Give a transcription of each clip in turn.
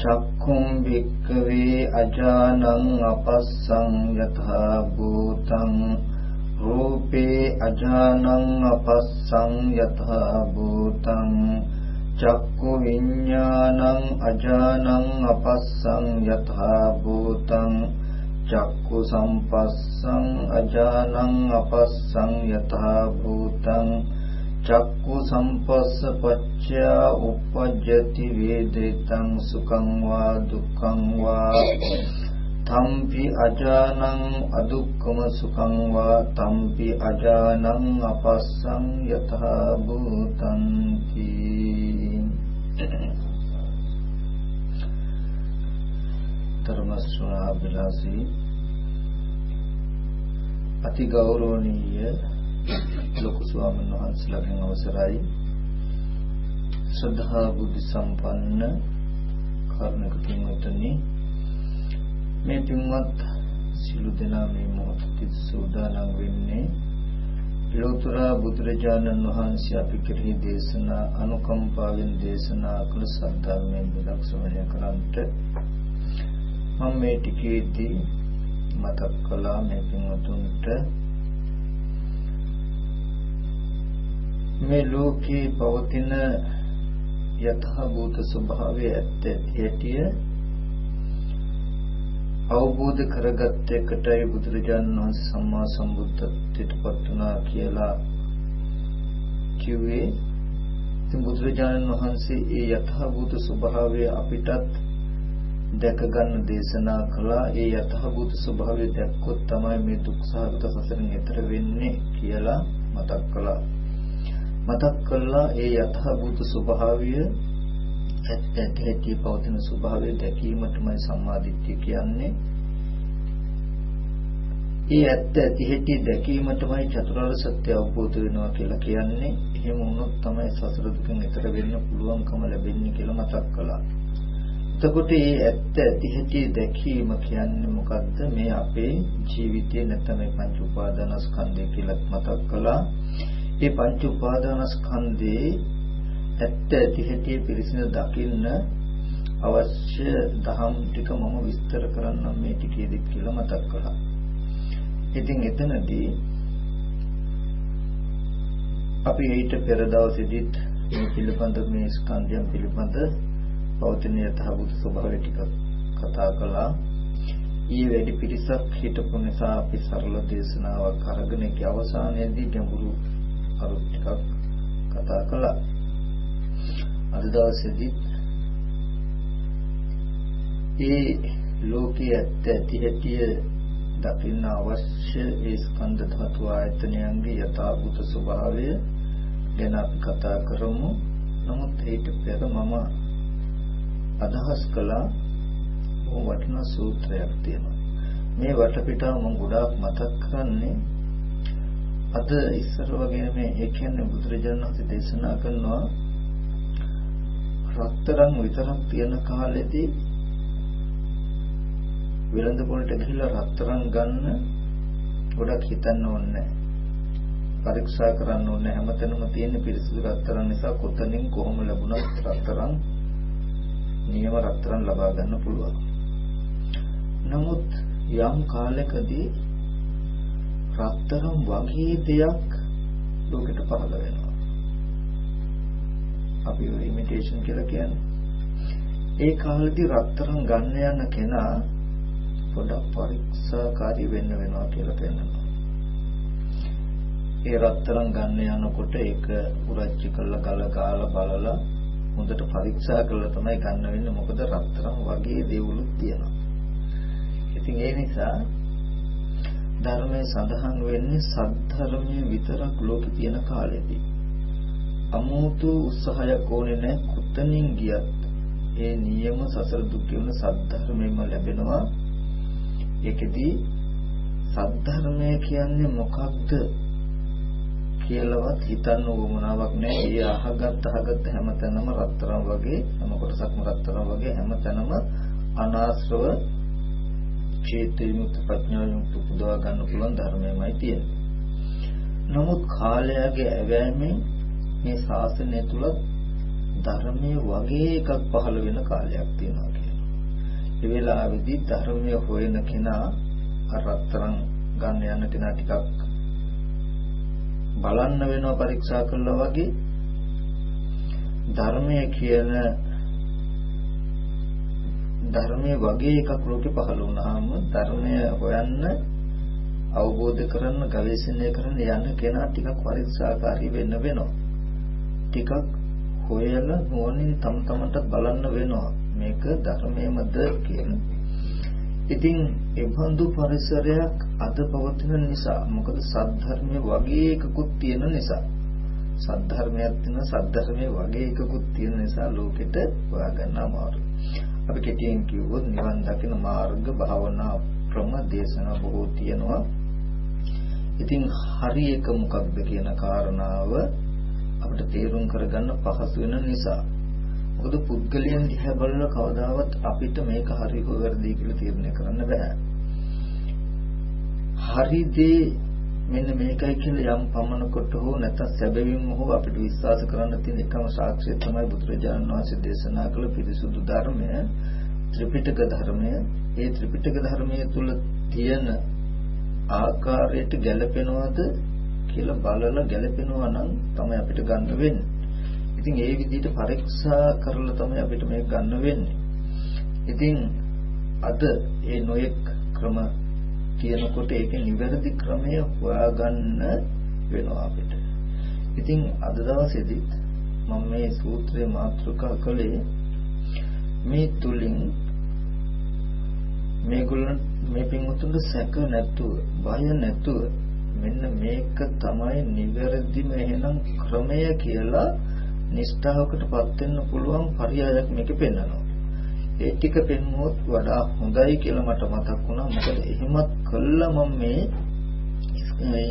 චක්කුම් භික්කවේ අජානං අපස්සං යථා භූතං රූපේ අජානං අපස්සං යථා භූතං චක්කු විඥානං අජානං අපස්සං යථා භූතං චක්කු සම්පස්සං අජානං අපස්සං යථා භූතං චක්කු සම්පස්ස පච්චයා උපජ්ජති වේදිතං සුඛං වා දුක්ඛං වා තම්පි අජානං අදුක්කම සුඛං වා තම්පි අජානං අපස්සං යතහා භූතන්ති ධර්ම ශ්‍රවණා බිලාසී අති ගෞරවනීය ලොකු ස්වාමීන් වහන්සේලාගෙන් අවසරයි. ශ්‍රද්ධා බුද්ධ සම්පන්න කර්ණක පින්වත්නි මේ පින්වත් සිළු දෙනා මේ මොහොතේ සූදානම් වෙන්නේ ලෝතර බුදුරජාණන් වහන්සේ අපි කෙරෙහි දේශනා අනුකම්පාවෙන් දේශනා කළ සද්ධර්මයෙන් බුදක් ශ්‍රවණය කරන්ට මම මේ ටිකේදී මතක් කළා මේ පින්වතුන්ට මේ ලෝකේ පවතින යථාභූත ස්වභාවය ඇත්ත ඇටිය අවබෝධ කරගත් එකටයි බුදුරජාණන් වහන්සේ සම්මා සම්බුද්ධත්වයට පත් වුණා කියලා කිව්වේ. ඉතින් බුදුරජාණන් වහන්සේ ඒ යථාභූත ස්වභාවය අපිටත් දැක ගන්න දේශනා කළා. ඒ යථාභූත ස්වභාවය දැක්කොත් තමයි මේ දුක්සහගත සසරෙන් එතර වෙන්නේ කියලා මතක් කළා. මතක් කළා ඒ යථාභූත ස්වභාවය ඇත්ත ඇති පවතින ස්වභාවය දැකීමටමයි සම්මාදිට්ඨිය කියන්නේ. ඒ ඇත්ත ඇති හැටි දැකීමටමයි චතුරාර්ය සත්‍ය අවබෝධ වෙනවා කියලා කියන්නේ. එහෙම වුණොත් තමයි සසර දුකෙන් එතර වෙන්න පුළුවන්කම ලැබෙන්නේ කියලා මතක් කළා. එතකොට මේ ඇත්ත ඇති හැටි දැකීම කියන්නේ මොකද්ද? මේ අපේ ජීවිතයේ නැත්නම් මේ පංච උපාදානස්කන්ධය කියලා මතක් කළා. මේ පංච උපාදානස්කන්ධේ ඇත්ත ඇති හැටි පිළිසින දකින්න අවශ්‍ය දහම් ටික මම විස්තර කරන්නම් මේ ටිකේදී කියලා මතක් කළා. ඉතින් එතනදී අපි ඊට පෙර දවසේදීත් මේ පිළිබඳ මේ ස්කන්ධයන් පිළිබඳ පවතින යථාභූත ස්වභාවය ටික කතා කළා. ඊ වැඩි පිරිසක් හිටපු නිසා අපි සරල දේශනාවක් අරගෙන ඒ අවසානයේදී ගැඹුරු කරුණු ටිකක් කතා කළා. අද දවසේදී ඒ ලෝකයේ ඇත්ත ඇති ඇති දකින්න අවශ්‍ය ඒ ස්කන්ධ ධාතු ආයතනයන්ගේ යථාභූත ස්වභාවය ගැන අපි කතා කරමු. නමුත් ඊට පෙර මම අදහස් කළා ඕ වටිනා සූත්‍රයක් තියෙනවා. මේ වටපිටාව මම ගොඩාක් මතක් කරන්නේ අද ඉස්සර වගේ මේ ඒ කියන්නේ බුදුරජාණන් වහන්සේ දේශනා කරනවා රත්තරන් විතරක් තියෙන කාලෙදී වෙළඳ පොළට ගිහිල්ලා රත්තරන් ගන්න ගොඩක් හිතන්න ඕනේ පරීක්ෂා කරන්න ඕනේ හැමතැනම තියෙන පිරිසිදු රත්තරන් නිසා කොතනින් කොහොම ලැබුණත් රත්තරන් නියම රත්තරන් ලබා ගන්න පුළුවන්. නමුත් යම් කාලයකදී රත්තරන් වගේ දෙයක් ලෝකෙට පහළ වෙනවා. අපි ඔය ඉමිටේෂන් කියලා කියන්නේ. ඒ කාලෙදි රත්තරන් ගන්න යන කෙනා පොඩක් පරීක්ෂාකාරී වෙන්න වෙනවා කියලා පෙන්නනවා. ඒ රත්තරන් ගන්න යනකොට ඒක උරච්චි කරලා ගල ගාලා බලලා හොඳට පරීක්ෂා කරලා තමයි ගන්න වෙන්නේ මොකද රත්තරන් වගේ දේවලුත් තියෙනවා. ඉතින් ඒ නිසා ධර්මයේ සඳහන් වෙන්නේ සද්ධර්මයේ විතරක් ලෝකේ තියෙන කාලෙදී. අමෝතු උත්සාහයක් ඕනේ නැහැ කොතනින් ගියත් ඒ නියම සසර දුක් කියන සද්ධර්මයෙන්ම ලැබෙනවා. ඒකෙදී සද්ධර්මය කියන්නේ මොකක්ද කියලාවත් හිතන්න උවමනාවක් නැහැ. ඒ අහගත් අහගත් හැමතැනම රත්තරන් වගේ හැම කොටසක්ම රත්තරන් වගේ හැමතැනම අනාශ්‍රව චේතය මුක්ත ප්‍රඥා යුක්ත පුදවා ගන්න පුළුවන් ධර්මයමයි තියෙන්නේ. නමුත් කාලයගේ ඇවෑමෙන් මේ ශාසනය තුල ධර්මයේ වගේ එකක් පහළ වෙන කාලයක් තියෙනවා කියනවා. ඒ වෙලාවේදී ධර්මයේ හොයන කෙනා අරතරන් ගන්න යන කෙනා ටිකක් බලන්න වෙනවා පරීක්ෂා කළා වගේ ධර්මයේ කියන ධර්මයේ වගේ එකක් ලෝකේ පහළ වුණාම ධර්මය හොයන්න අවබෝධ කරන්න ගවේෂණය කරන්න යන කෙනා ටිකක් පරීක්ෂාකාරී වෙන්න වෙනවා. ටිකක් හොයලා නුවණින් තම තමන්ට බලන්න වෙනවා. මේක ධර්මයේමද කියන. ඉතින් එබඳු පරිසරයක් අද පවතින නිසා මොකද සද්ධර්මයේ වගේ එකකුත් තියෙන නිසා සද්ධර්මයක් තියෙන සද්ධර්මයේ වගේ එකකුත් තියෙන නිසා ලෝකෙට හොයාගන්න අමාරුයි. අපි කෙටියෙන් කිව්වොත් නිවන් දකින මාර්ග භාවනා ක්‍රම දේශනා බොහෝ තියෙනවා. ඉතින් හරි එක මොකක්ද කියන කාරණාව අපිට තේරුම් කරගන්න පහසු වෙන නිසා මොකද පුද්ගලයන් දිහා බලලා කවදාවත් අපිට මේක හරි හෝ වැරදි කියලා තීරණය කරන්න බෑ. හරි දේ මෙන්න මේකයි කියලා යම් පමණකට හෝ නැත්නම් සැබවින්ම හෝ අපිට විශ්වාස කරන්න තියෙන එකම සාක්ෂිය තමයි බුදුරජාණන් වහන්සේ දේශනා කළ පිරිසුදු ධර්මය ත්‍රිපිටක ධර්මය. ඒ ත්‍රිපිටක ධර්මයේ තුල තියෙන ආකාරයට ගැළපෙනවද කියලා බලලා ගැළපෙනවා නම් තමයි අපිට ගන්න වෙන්නේ. ඉතින් ඒ විදිහට පරීක්ෂා කරලා තමයි අපිට මේක ගන්න වෙන්නේ. ඉතින් අද ඒ නොයෙක් ක්‍රම කියනකොට ඒකේ නිවැරදි ක්‍රමය හොයාගන්න වෙනවා අපිට. ඉතින් අද දවසේදීත් මම මේ සූත්‍රය මාතෘකා කළේ මේ තුලින් මේගොල්ලන් මේ පින්වතුන්ට සැක නැතුව බය නැතුව මෙන්න මේක තමයි නිවැරදිම එහෙනම් ක්‍රමය කියලා නිෂ්ඨාවකටපත් වෙන්න පුළුවන් පරියායක් මේකේ පෙන්වනවා. ඒ ටික පෙන්වුවොත් වඩා හොඳයි කියලා මට මතක් වුණා. මොකද එහෙමත් කළා මම මේ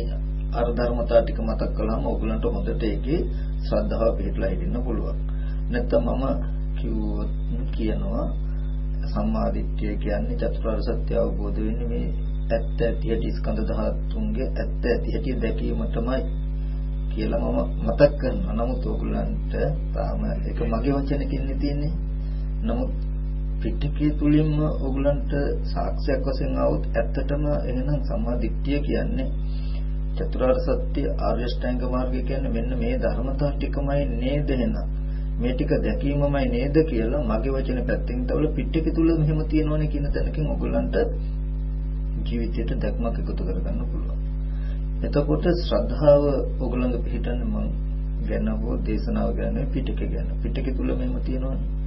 අර ධර්මතා ටික මතක් කළාම ඔයගලන්ට හොඳට ඒකේ ශ්‍රද්ධාව පිළිట్లా හිටින්න පුළුවන්. නැත්නම් මම කිව්වොත් කියනවා සම්මාදිට්ඨිය කියන්නේ චතුරාර්ය සත්‍ය අවබෝධ වෙන්නේ මේ ඇත්ත ඇති ඇති ස්කන්ධ ධාතුන්ගේ ඇත්ත ඇති ඇති දැකීම තමයි කියලා මම මතක් කරනවා. නමුත් ඕගොල්ලන්ට තාම ඒක මගේ වචනකින් තියෙන්නේ. නමුත් පිටකයේ තුලින්ම ඕගොල්ලන්ට සාක්ෂියක් වශයෙන් આવොත් ඇත්තටම එහෙනම් සම්මාදිට්ඨිය කියන්නේ චතුරාර්ය සත්‍ය ආර්ය ශ්‍රැංග මාර්ගය කියන්නේ මෙන්න මේ ධර්මතා ටිකමයි නේද එහෙනම් මේ ටික දැකීමමයි නේද කියලා මගේ වචන පැත්තෙන් තවල පිටක තුල මෙහෙම තියෙනවනේ කියන තැනකින් ඔයගොල්ලන්ට ජීවිතයට දැක්මක් එකතු කරගන්න පුළුවන්. එතකොට ශ්‍රද්ධාව ඔයගොල්ලන්ගේ පිටින් මම ගැන හෝ දේශනාව ගැන පිටක ගැන පිටක තුල මෙහෙම තියෙනවනේ.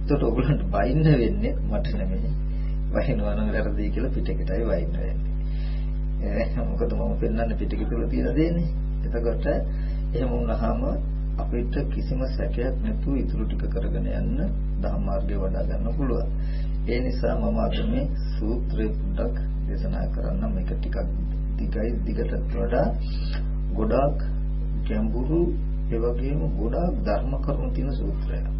එතකොට ඔයගොල්ලන්ට බයින්න වෙන්නේ මට නෙමෙයි. වහිනවා නම් වැරදි කියලා පිටකටයි වයින්න වෙන්නේ. මොකද මම පෙන්වන්නේ පිටක තුල තියෙන දේනේ. එතකොට එහෙම වුණාම අපිට කිසිම සැකයක් නැතුව ඉතුරු ටික කරගෙන යන්න ධම්ම මාර්ගය වඩා ගන්න පුළුවන්. ඒ නිසා මම අද මේ සූත්‍රය පොඩ්ඩක් දේශනා කරන්න මේක ටිකක් දිගයි දිගට වඩා ගොඩාක් ගැඹුරු ඒ වගේම ගොඩාක් ධර්ම කරුණු තියෙන සූත්‍රයක්.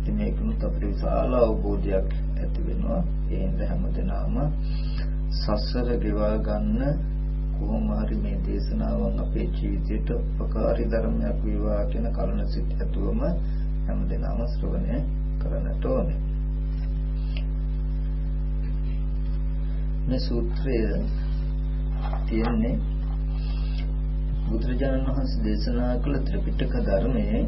ඉතින් මේකනොත් අපිට විශාල අවබෝධයක් ඇති වෙනවා. ඒ හින්දා හැමදෙනාම සසර ගෙවා ගන්න කොහොම හරි මේ දේශනාවන් අපේ ජීවිතයට උපකාරී ධර්මයක් වේවා කියන කරුණ සිත් ඇතුවම හැමදෙනාම ශ්‍රවණය කරන්නට ඕනේ. මේ සූත්‍රය තියෙන්නේ බුදුරජාණන් වහන්සේ දේශනා කළ ත්‍රිපිටක ධර්මයේ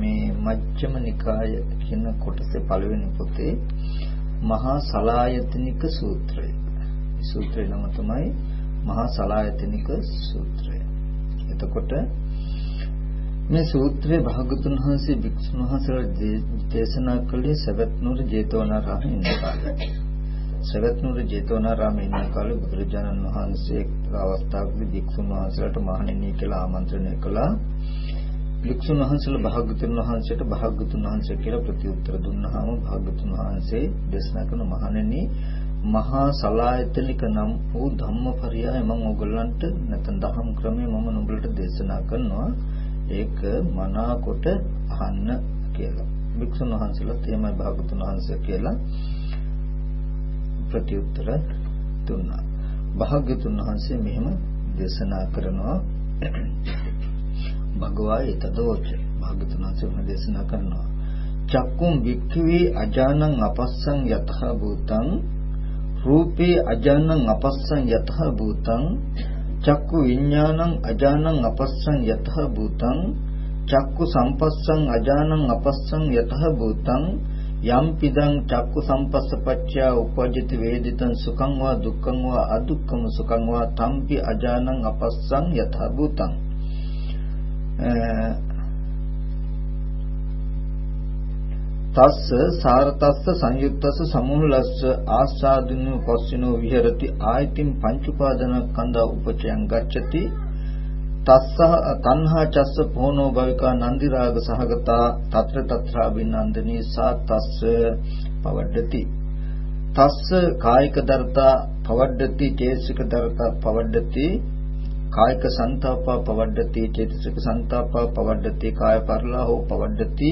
මේ මජ්ක්‍ධිම නිකාය කියන කොටසේ පළවෙනි පොතේ මහා සලායතනික සූත්‍රය. සූත්‍රේ නම තමයි මහා සලායතනික සූත්‍රය. එතකොට මේ සූත්‍රයේ භාගතුන් වහන්සේ භික්ෂුන් වහන්සේලා දේශනා කළේ සවැත් නුර ජේතවනාරාමයේ ඉන්න කාලේ. සවැත් නුර ජේතවනාරාමයේ ඉන්න කාලේ බුදුරජාණන් වහන්සේ අවස්ථාවකදී භික්ෂුන් වහන්සේලාට මහණෙනි කියලා ආමන්ත්‍රණය කළා. වික්ෂුන් වහන්සේලා භාග්‍යතුන් වහන්සේට භාග්‍යතුන් වහන්සේ කියලා ප්‍රතිඋත්තර දුන්නාම භාග්‍යතුන් වහන්සේ දේශනා කරන මහණෙනි මහා සලායතනික නම් වූ ධම්මපරයය මම ඔයගොල්ලන්ට නැත්නම් දහම් ක්‍රමය මම නුඹලට දේශනා කරනවා ඒක මනාකොට අහන්න කියලා. වික්ෂුන් වහන්සේලාත් එහෙමයි භාග්‍යතුන් වහන්සේ කියලා ප්‍රතිඋත්තර දුන්නා. භාග්‍යතුන් වහන්සේ මෙහෙම දේශනා කරනවා භගවා ඊතදෝච භාග්‍යතුන් වහන්සේ දේශනා කරනවා. චක්කුම් වික්ඛවේ අජානං අපස්සං යතහ භූතං. රූපේ අජානං අපස්සං යතහ භූතං. චක්කු විඥානං අජානං අපස්සං යතහ භූතං. චක්කු සම්පස්සං අජානං අපස්සං යතහ භූතං. යම් පිදං චක්කු සම්පස්සපච්චා උපජ්ජති වේදිතං සුඛං වා දුක්ඛං වා අදුක්ඛම සුඛං වා තම්පි අජානං අපස්සං යතහ භූතං. තස්ස සාරතස්ස සංයුක්තස්ස සමුල්ලස්ස ආස්වාදිනු පස්සිනෝ විහෙරති ආයතින් පංච උපාදානස්කන්ධ උපචයන් ගච්ඡති තස්ස තණ්හා චස්ස පොනෝ භවිකා නන්දි රාග සහගතා తත්‍ර తත්‍රා විනන්දනී සා තස්ස පවඩ්ඩති තස්ස කායික දර්තා පවඩ්ඩති චේසික දර්තා පවඩ්ඩති කායික සංතාපා පවඩ්ඩති චේතසික සංතාපා පවඩ්ඩති කාය පරිලාහෝ පවඩ්ඩති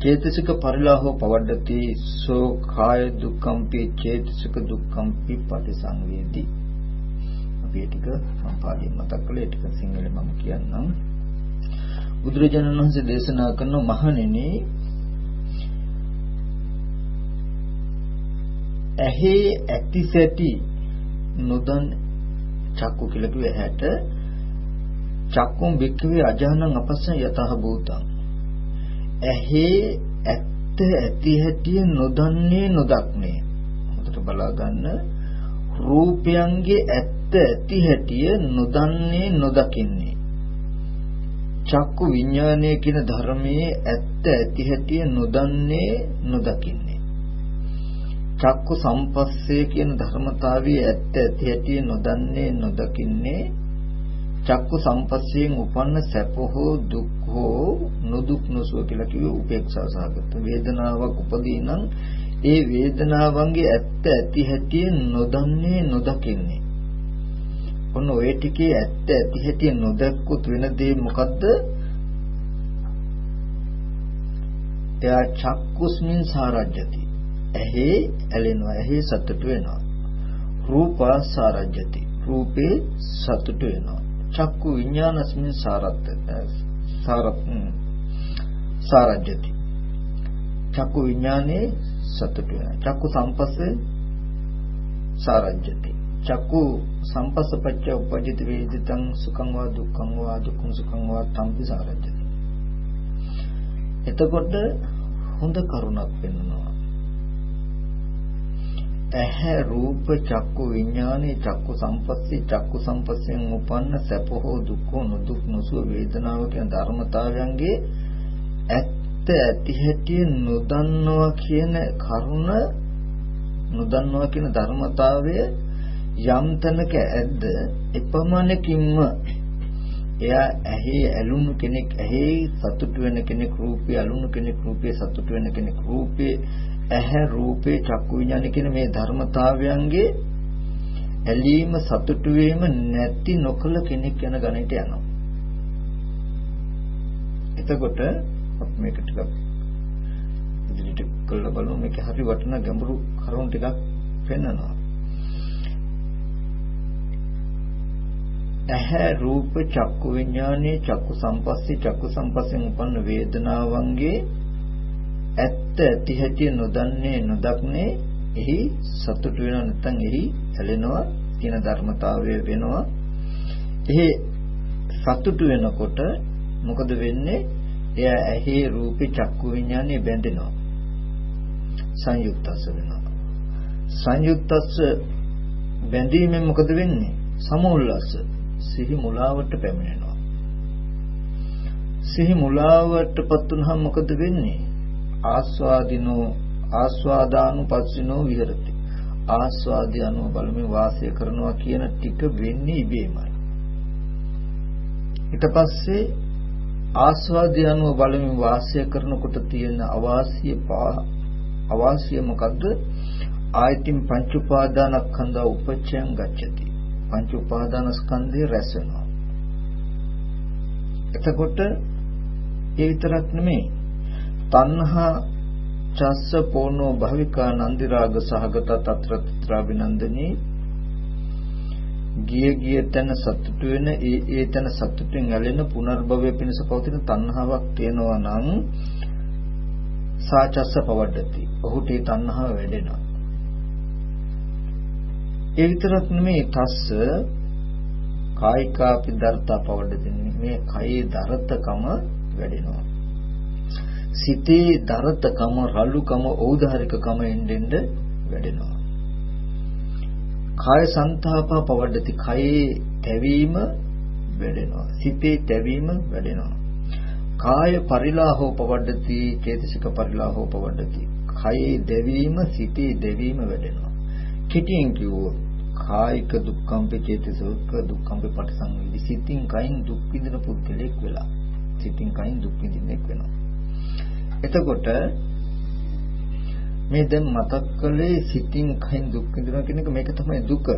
චේතසික පරිලාහෝ පවඩ්ඩති සෝ කාය දුක්ඛම්පි චේතසික දුක්ඛම්පි පටිසංවේදී. අපි ටික සම්පාදයෙන් මතක් කළේ ටික සිංහලෙන් මම කියන්නම්. බුදුරජාණන් වහන්සේ දේශනා කරන මහණෙනි ඇහි ඇති සැටි නොදන් චක්කු කියලා කිව්ව ඇහැට. චක්කුම් බික්කවේ අජානං අපස්සන් යතහ භූතං. ඇහි ඇත්ත ඇති හැටි නොදන්නේ නොදක්නේ. හොඳට බලා ගන්න රූපයන්ගේ ඇත්ත ඇති හැටි නොදන්නේ නොදකින්නේ. චක්කු විඥානය කියන ධර්මයේ ඇත්ත ඇති හැටි නොදන්නේ නොදකින්නේ. චක්කු සම්පස්සේ කියන ධර්මතාවයේ ඇත්ත ඇති හැටි නොදන්නේ නොදකින්නේ චක්කු සම්පස්සයෙන් උපන්න සැප හෝ දුක් හෝ නොදුක් නොසුව කියලා කිව්වේ උපේක්ෂා සහගත වේදනාවක් උපදී නම් ඒ වේදනාවන්ගේ ඇත්ත ඇති හැටි නොදන්නේ නොදකින්නේ. ඔන්න ඔය ටිකේ ඇත්ත ඇති හැටි නොදක්කුත් වෙන දේ මොකද්ද? එයා චක්කුස්මින් සාරජ්‍යති. ඇහි ඇලෙනවා ඇහි සතුට වෙනවා. රූපා සාරජ්‍යති. රූපේ සතුට වෙනවා. චක්කු විඥානස්මින් සාරත් සාරත් සාරජ්‍යති. චක්කු විඥානේ සතුට වෙනවා. චක්කු සම්පස්සේ සාරජ්‍යති. චක්කු සම්පස්සපච්ච උපජිත වේදිතං සුඛං වා දුක්ඛං වා දුක්ඛං සුඛං වා තම්පි සාරජ්‍යති. එතකොට හොඳ කරුණක් වෙනවා ඇහැ රූප චක්කු විඥානේ චක්කු සම්පස්සේ චක්කු සම්පස්යෙන් උපන්න සැප හෝ දුක් හෝ නොදුක් නොසුව වේදනාව කියන ධර්මතාවයන්ගේ ඇත්ත ඇති හැටි නොදන්නවා කියන කරුණ නොදන්නවා කියන ධර්මතාවය යම් තැනක ඇද්ද එපමණකින්ම එයා ඇහි ඇලුණු කෙනෙක් ඇහි සතුට වෙන කෙනෙක් රූපේ ඇලුණු කෙනෙක් රූපේ සතුට වෙන කෙනෙක් රූපේ ඇහැ රූපේ චක්කු විඥාන කියන මේ ධර්මතාවයන්ගේ ඇලීම සතුටු වීම නැති නොකල කෙනෙක් යන ගණිත යනවා. එතකොට අපි මේක ටිකක් ඉදිරියට කළා බලමු මේක හරි වටිනා ගැඹුරු කරුණු ටිකක් පෙන්වනවා. ඇහැ රූප චක්කු විඥානේ චක්කු සම්පස්සේ චක්කු සම්පස්යෙන් උපන්න වේදනාවන්ගේ ඇත්ත ඇති හැටි නොදන්නේ නොදක්නේ එහි සතුට වෙනව නැත්නම් එහි ඇලෙනවා කියන ධර්මතාවය වෙනවා. එහි සතුට වෙනකොට මොකද වෙන්නේ? එයා ඇහි රූපේ චක්කු විඥානේ බැඳෙනවා. සංයුක්තස්ස වෙනවා. සංයුක්තස්ස බැඳීමෙන් මොකද වෙන්නේ? සමෝල්ලස්ස සිහි මුලාවට පැමිණෙනවා. සිහි මුලාවටපත් වුනහම මොකද වෙන්නේ? ආස්වාදිනෝ ආස්වාදානුපස්සිනෝ විහෙරති ආස්වාදය අනුව බලමින් වාසය කරනවා කියන ටික වෙන්නේ ඉබේමයි ඊට පස්සේ ආස්වාදය අනුව බලමින් වාසය කරනකොට තියෙන අවාසිය අවාසිය මොකද්ද? ආයතින් පංච උපාදානස්කන්ධ උපච්ඡයන් ගච්ඡති. පංච උපාදානස්කන්ධය රැස් වෙනවා. එතකොට ඒ විතරක් නෙමෙයි. තණ්හා චස්ස පෝනෝ භවිකා නන්දි රාග සහගත తත්‍ර ත්‍රාවිනන්දනී ගිය ගිය තැන සතුටු වෙන ඒ ඒ තැන සතුටෙන් ඇලෙන පුනර්භවය පිණිස පවතින තණ්හාවක් තියෙනවා නම් සාචස්ස පවඩති. ඔහුට ඒ තණ්හාව වැඩෙනවා. ඒ විතරක් නෙමෙයි තස්ස කායිකාපි දර්තා පවඩති. මේ කයේ දරතකම වැඩෙනවා. සිතේ දරතකම රළුකම ඖදාරිකකම එන්නෙන්ද වැඩෙනවා. කාය සංතාපා පවඩති. කයේ තැවීම වැඩෙනවා. සිතේ තැවීම වැඩෙනවා. කාය පරිලාහෝ පවඩති. චේතසික පරිලාහෝ පවඩති. කයේ දැවීම සිතේ දැවීම වැඩෙනවා. කිටියෙන් කිව්වොත් කායික දුක්ඛම්ප චේතසික දුක්ඛම්ප පටිසංවේදි සිතින් කයින් දුක් විඳින පුද්ගලෙක් වෙලා සිතින් කයින් දුක් විඳින්නෙක් වෙනවා. එතකොට මේ දැන් මතක් කළේ සිතින් කයින් දුක් විඳිනවා කියන එක මේක තමයි දුක.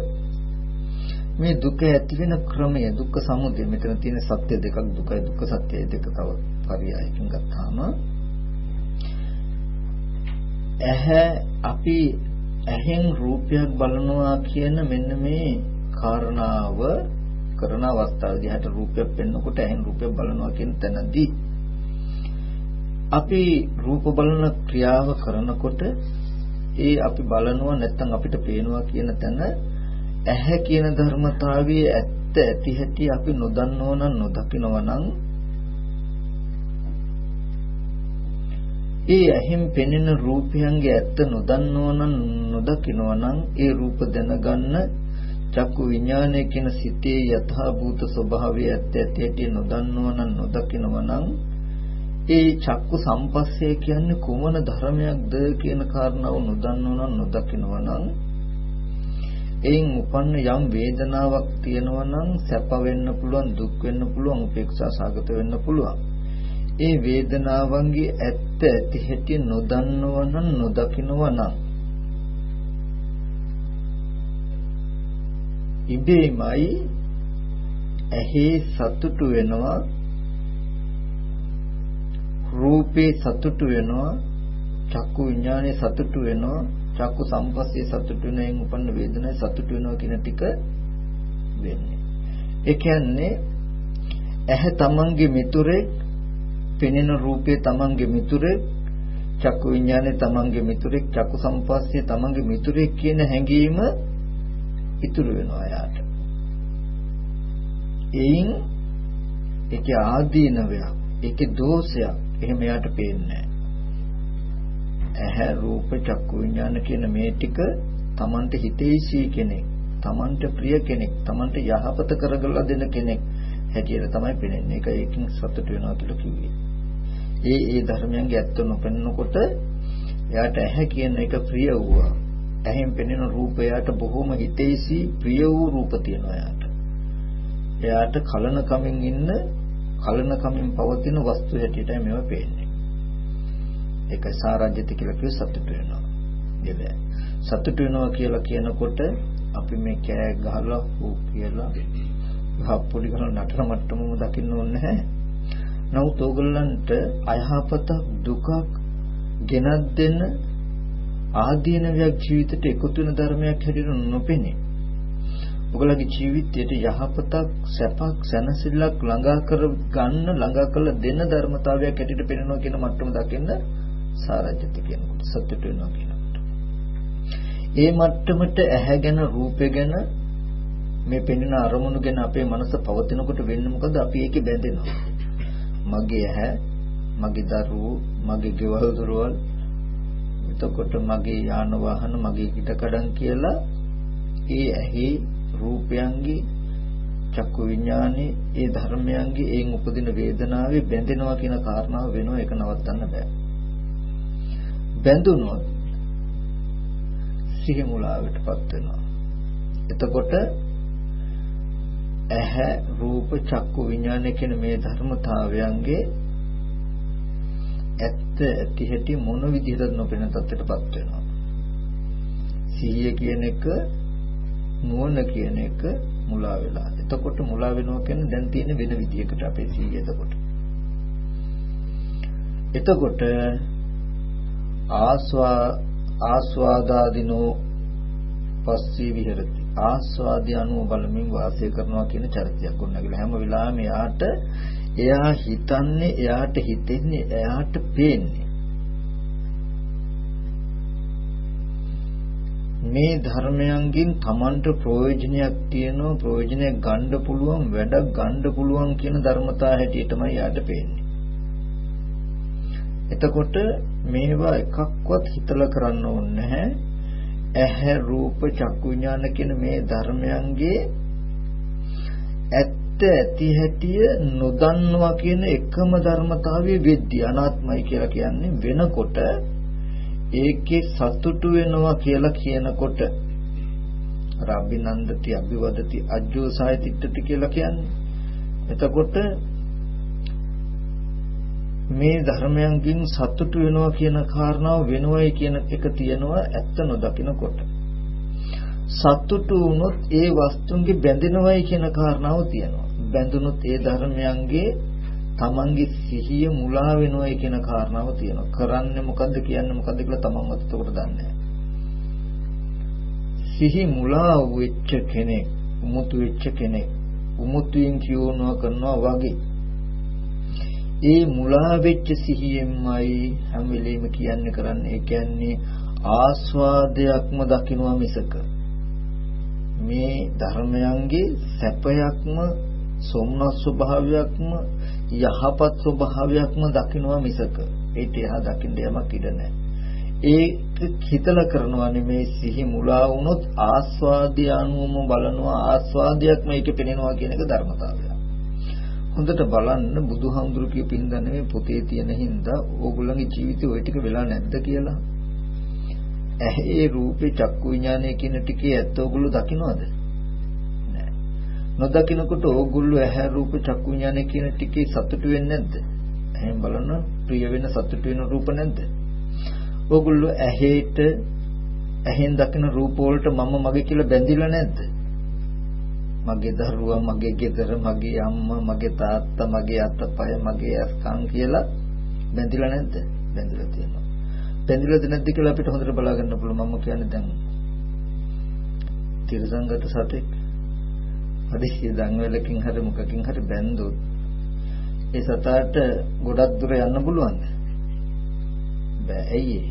මේ දුක ඇති වෙන ක්‍රමය දුක්ඛ සමුදය මෙතන තියෙන සත්‍ය දෙකක් දුකයි දුක්ඛ සත්‍යයි දෙක තව පරියායකින් ගත්තාම ඇහැ අපි ඇහෙන් රූපයක් බලනවා කියන මෙන්න මේ කාරණාව කරන අවස්ථාවේදී හට රූපයක් පෙන්වකොට ඇහෙන් රූපයක් බලනවා කියන තැනදී අපි රූප බලන ක්‍රියාව කරනකොට ඒ අපි බලනවා නැත්නම් අපිට පේනවා කියන තැන ඇහැ කියන ධර්මතාවයේ ඇත්ත ඇති හැටි අපි නොදන්නව නම් නොදකිනව නම් ඒ ඇහිම් පෙනෙන රූපයන්ගේ ඇත්ත නොදන්නව නම් නොදකිනව නම් ඒ රූප දැනගන්න චක්කු විඥානය කියන සිතේ යථා භූත ස්වභාවය ඇත්ත ඇති හැටි නොදන්නව නම් නොදකිනව නම් ඒ චක්කු සම්පස්සේ කියන්නේ කුමන ධර්මයක්ද කියන කාරණාව නොදන්නව නම් නොදකිනව නම් එයින් උපන්න යම් වේදනාවක් තියෙනවා නම් සැප වෙන්න පුළුවන් දුක් වෙන්න පුළුවන් උපේක්ෂා සාගත වෙන්න පුළුවන්. ඒ වේදනාවන්ගේ ඇත්ත ඇති හැටි නොදන්නව නම් නොදකිනව නම්. ඉබේමයි ඇහි සතුටු වෙනවා රූපේ සතුටු වෙනවා චක්කු විඥානේ සතුටු වෙනවා චක්කු සම්පස්සේ සතුටු වෙනයින් උපන්න වේදනාවේ සතුටු වෙනවා කියන ටික වෙන්නේ. ඒ කියන්නේ ඇහැ තමන්ගේ මිතුරේ පෙනෙන රූපේ තමන්ගේ මිතුරේ චක්කු විඥානේ තමන්ගේ මිතුරේ චක්කු සම්පස්සේ තමන්ගේ මිතුරේ කියන හැඟීම ඉතුරු වෙනවා යාට එයින් ඒකේ ආදීනවයක් ඒකේ දෝෂයක් එහෙම යාට පේන්නේ ඇහැ රූප චක්කු විඥාන කියන මේ ටික Tamante හිතේසී කෙනෙක් Tamante ප්‍රිය කෙනෙක් Tamante යහපත කරගලා දෙන කෙනෙක් හැටියට තමයි පේන්නේ. ඒක ඒකින් සතුට වෙනවා කියලා කිව්වේ. ඒ ඒ ධර්මයන්ගේ ඇත්ත නොපෙන්නකොට එයාට ඇහැ කියන එක ප්‍රිය වුණා. ඇහෙන් පෙනෙන රූපයට බොහොම හිතේසී ප්‍රිය වූ රූප තියෙනවා එයාට. එයාට කලන කමින් ඉන්න කලන කමින් පවතින වස්තු හැටියටයි මේවා පේන්නේ. ඒක සාරජ්‍යති කියලා කිව්ව සතුට වෙනවා. දෙවැ. සතුට වෙනවා කියලා කියනකොට අපි මේ කෑ ගහලා හූ කියලා හප්පොඩි ගහලා නටන මට්ටමම දකින්න ඕනේ නැහැ. නමුත් ඕගොල්ලන්ට අයහපත දුකක් ගෙනත් දෙන්න ආදීනවයක් ජීවිතයට එකතු වෙන ධර්මයක් හැටියට නොපෙනේ. ඔයගලගේ ජීවිතයට යහපතක් සැපක් සැනසෙල්ලක් ළඟා කර ගන්න ළඟා කළ දෙන ධර්මතාවයක් ඇටියට පෙනෙනවා කියන මට්ටම දකින්න සාරජ්‍යති කියනකොට සතුට වෙනවා කියනකොට. ඒ මට්ටමට ඇහැගෙන රූපය ගැන මේ පෙනෙන අරමුණු ගැන අපේ මනස පවතිනකොට වෙන්නේ මොකද අපි ඒකේ බැඳෙනවා. මගේ ඇහැ, මගේ දරුවෝ, මගේ ගෙවල් දොරවල් එතකොට මගේ යාන වාහන, මගේ ඉඩකඩම් කියලා ඒ ඇහි රූපයන්ගේ චක්කු විඥානේ ඒ ධර්මයන්ගේ ඒන් උපදින වේදනාවේ බැඳෙනවා කියන කාරණාව වෙනවා ඒක නවත්තන්න බෑ. බැඳුනොත් සිහි මුලාවටපත් වෙනවා. එතකොට ඇහැ රූප චක්කු විඥාන කියන මේ ධර්මතාවයන්ගේ ඇත්ත ඇති හැටි මොන විදිහටද නොපෙනෙන තත්ත්වයටපත් වෙනවා. සිහිය කියන එක නුවණ කියන එක මුලා වෙලා. එතකොට මුලා වෙනවා කියන්නේ දැන් තියෙන වෙන විදිහකට අපේ සිහිය එතකොට. එතකොට ආස්වා ආස්වාදාදිනෝ පස්සී විහෙරති ආස්වාදී අනුව බලමින් වාසය කරනවා කියන චරිතයක් ගොන්නගිලා හැම වෙලාවෙම එයාට එයා හිතන්නේ එයාට හිතෙන්නේ එයාට පේන්නේ මේ ධර්මයන්ගෙන් Tamanට ප්‍රයෝජනයක් තියෙනවා ප්‍රයෝජනයක් ගන්න පුළුවන් වැඩක් ගන්න පුළුවන් කියන ධර්මතා හැටියටමයි යාට පේන්නේ. එතකොට මේවා එකක්වත් හිතලා කරන්න ඕනේ නැහැ. ඇහැ රූප චක්කු විඥාන කියන මේ ධර්මයන්ගේ ඇත්ත ඇති හැටිය නොදන්නවා කියන එකම ධර්මතාවය වෙද්දී අනාත්මයි කියලා කියන්නේ වෙනකොට ඒකේ සතුටු වෙනවා කියලා කියනකොට රබ්බිනන්දති අභිවදති අජ්ජෝසාය තිට්ඨති කියලා කියන්නේ. එතකොට මේ ධර්මයන්ගෙන් සතුටු වෙනවා කියන කාරණාව වෙනවයි කියන එක තියෙනවා ඇත්ත නොදකිනකොට. සතුටු වුණොත් ඒ වස්තුන්ගේ බැඳෙනවයි කියන කාරණාව තියෙනවා. බැඳුනොත් ඒ ධර්මයන්ගේ තමන්ගේ සිහිය මුලා වෙනවයි කියන කාරණාව තියෙනවා. කරන්නේ මොකද්ද කියන්නේ මොකද්ද කියලා තමන්වත් එතකොට දන්නේ සිහි මුලා වෙච්ච කෙනෙක්, උමුතු වෙච්ච කෙනෙක්, උමුතුයෙන් කියනවා කරනවා වගේ. ඒ මුලා වෙච්ච සිහියෙන්මයි හැම වෙලෙම කියන්නේ කරන්නේ. ඒ කියන්නේ ආස්වාදයක්ම දකින්නවා මිසක මේ ධර්මයන්ගේ සැපයක්ම සොම්නස් ස්වභාවයක්ම යහපත් ස්වභාවයක්ම දකින්නවා මිසක ඒට එහා දකින්න යමක් ඉඩ නැහැ. ඒක හිතලා කරනවා නෙමේ සිහි මුලා වුණොත් ආස්වාදය අනුවම බලනවා ආස්වාදයක්ම ඒකේ පෙනෙනවා කියන එක ධර්මතාවය. හොඳට බලන්න බුදුහාමුදුරු කිය පින්ද නෙමෙයි පොතේ තියෙන හින්දා ඕගොල්ලන්ගේ ජීවිතේ ওই ටික වෙලා නැද්ද කියලා. ඇහි රූපේ චක්කු විඥානය කියන ටිකේ ඇත්ත ඕගොල්ලෝ දකින්නවද? නොදකිනකොට ඕගොල්ලෝ ඇහැ රූප චක්කු විඥාන කියන ටිකේ සතුටු වෙන්නේ නැද්ද? එහෙන් බලන ප්‍රිය වෙන සතුටු වෙන රූප නැද්ද? ඕගොල්ලෝ ඇහෙට ඇහෙන් දකින රූප වලට මම මගේ කියලා බැඳිලා නැද්ද? මගේ දරුවා, මගේ ගෙදර, මගේ අම්මා, මගේ තාත්තා, මගේ අතපය, මගේ අස්කම් කියලා බැඳිලා නැද්ද? බැඳිලා තියෙනවා. බැඳිලාද නැද්ද කියලා අපිට හොඳට බලා ගන්න පුළුවන්. මම කියන්නේ දැන් තිරසංගත සතෙක් හදිසිය දන්වලකින් හරි මොකකින් හරි බැන්දොත් ඒ සතාට ගොඩක් දුර යන්න පුළුවන්ද? බෑ ඇයි ඒ?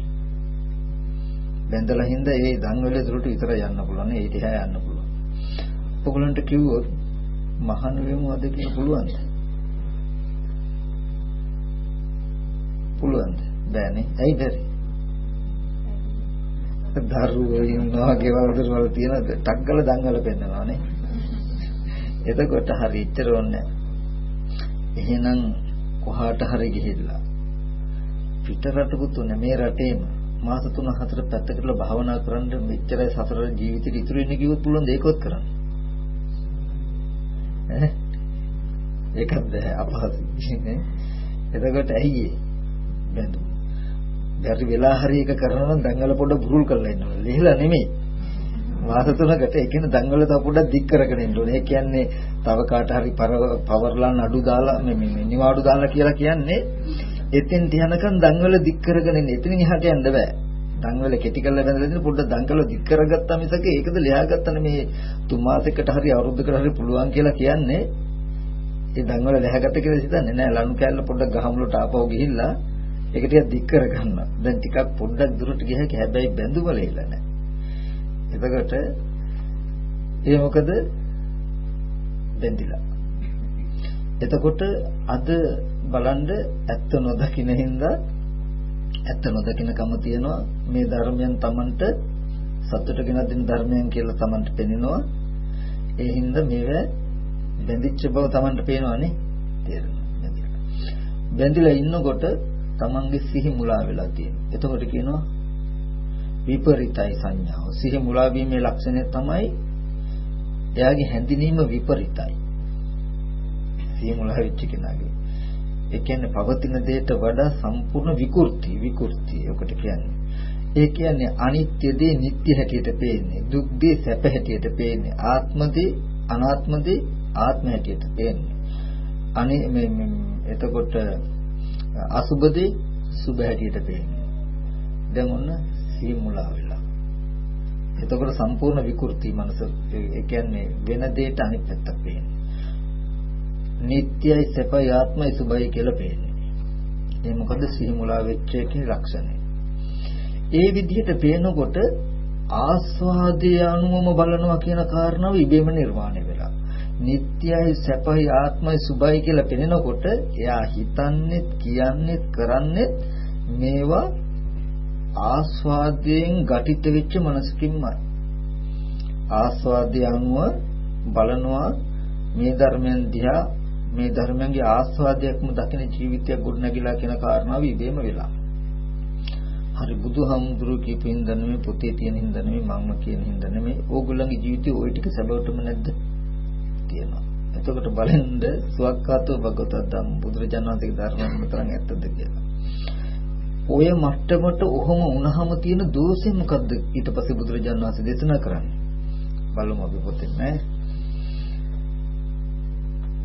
බැඳලා හින්දා ඒ දන්වල දුරට විතරයි යන්න පුළුවන්. ඒ දිහා යන්න පුළුවන්. ඔයගලන්ට කිව්වොත් මහාන වෙමු අද කියන පුළුවන්ද? පුළුවන්ද? බෑනේ. ඇයි බැරි? දරුවෝ ඉන්නවා ගෙවල් දරුවල් තියෙන ටක්ගල දංගල පෙන්නනවානේ. එතකොට හරි ඉතර ඕනේ එහෙනම් කොහාට හරි ගිහිල්ලා. පිට රටකුත් උනේ මේ රටේම. මාස 3 4 පැත්තකට භාවනා කරන්න මෙච්චරයි සසර ජීවිතේ ඉතුරු වෙන්න කිව්වොත් පුළුවන් දෙයක්වත් කරන්න? ඈ? ඒකත් අපහසුයි නේ. එතකොට ඇයි බැඳු බැරි වෙලා හරි එක කරනවා නම් දඟල පොඩ බුරුල් කරලා ඉන්නවා. ලිහලා නෙමෙයි. මාස තුනකට ඒ කියන්නේ දඟල තව පොඩ්ඩක් දික් කරගෙන ඉන්න ඕනේ. ඒ කියන්නේ තව කාට හරි පවර්ලා නඩු දාලා මේ මේ නිවාඩු දාලා කියලා කියන්නේ එතෙන් තියනකම් දඟල දික් කරගෙන ඉන්න. එතනින් එහාට යන්න බෑ. දඟල කෙටි කරලා බඳලා දෙන පොඩ්ඩක් දඟල දික් කරගත්තා මිසක ඒකද ලියාගත්තා නෙමේ තුන් මාසයකට හරි අවුරුද්දකට හරි පුළුවන් කියලා කියන්නේ ඒ දඟල ලැහැගත්ත කියලා හිතන්නේ නෑ ලනු කැල්ල පොඩ්ඩක් ගහමුලට ආපහු ගිහිල්ලා ඒක ටිකක් දික් කරගන්න. දැන් ටිකක් පොඩ්ඩක් දුරට ගියහක හැබැයි බැඳුම ලේලා නෑ. එතකොට ඒ මොකද බැඳිලා. එතකොට අද බලන්න ඇත්ත නොදකින හින්දා ඇත්ත නොදකිනකම තියෙනවා මේ ධර්මයන් Tamanට සතුට ගෙන දෙන ධර්මයන් කියලා Tamanට පෙනෙනවා. ඒ හින්දා මේව බැඳිච්ච බව Tamanට පේනවනේ. තේරෙනවා. බැඳිලා ඉන්නකොට Tamanගේ සිහි මුලා වෙලා තියෙනවා. එතකොට කියනවා විපරිතයි සංඥාව. සිහි මුලා වීමේ ලක්ෂණය තමයි එයාගේ හැඳිනීම විපරිතයි. සිහිමුලා වෙච්ච කෙනාගේ. ඒ කියන්නේ පවතින දෙයට වඩා සම්පූර්ණ විකෘති විකෘති ඔකට කියන්නේ. ඒ කියන්නේ අනිත්‍ය දේ නිට්ටය හැටියට පේන්නේ. දුක් දේ සැප හැටියට පේන්නේ. ආත්ම දේ අනාත්ම දේ ආත්ම හැටියට පේන්නේ. අනේ මේ එතකොට අසුබ දේ සුබ හැටියට පේන්නේ. දැන් ඔන්න සිහිමුලා වෙලා. එතකොට සම්පූර්ණ විකෘති මනස ඒ කියන්නේ වෙන දෙයකට අනිත් පැත්තක් පේන්නේ. නිට්ටයයි සැපයි ආත්මයි සුභයි කියලා පේන්නේ. ඒ මොකද සිහි මුලා වෙච්ච එකේ ලක්ෂණය. ඒ විදිහට පේනකොට ආස්වාදයේ අනුවම බලනවා කියන කාරණාව ඉබේම නිර්මාණය වෙලා. නිට්ටයයි සැපයි ආත්මයි සුභයි කියලා පෙනෙනකොට එයා හිතන්නේත් කියන්නේත් කරන්නේත් මේවා ආස්වාදයෙන් ඝටිත වෙච්ච මනසකින්මයි. ආස්වාදය අනුව බලනවා මේ ධර්මයන් දිහා මේ ධර්මයන්ගේ ආස්වාදයක්ම දකින ජීවිතයක් ගොඩනැගිලා කියන කාරණාව ඉබේම වෙලා. හරි බුදුහාමුදුරුවෝ කියපු හින්දා නෙමෙයි පොතේ තියෙන හින්දා නෙමෙයි මම කියන හින්දා නෙමෙයි ඕගොල්ලන්ගේ ජීවිතේ ওই ටික සැබවටම නැද්ද? තියෙනවා. එතකොට බලෙන්ද සුවක්කාතෝ භගවතද්දම් බුදුරජාණන් වහන්සේගේ ධර්මයෙන් මෙතරම් ඇත්තද කියලා. ඔය මට්ටමට ඔහොම වුණාම තියෙන දෝෂේ මොකද්ද? ඊට පස්සේ බුදුරජාණන් වහන්සේ දේශනා කරන්නේ. බලමු අපි පොතේ නෑ.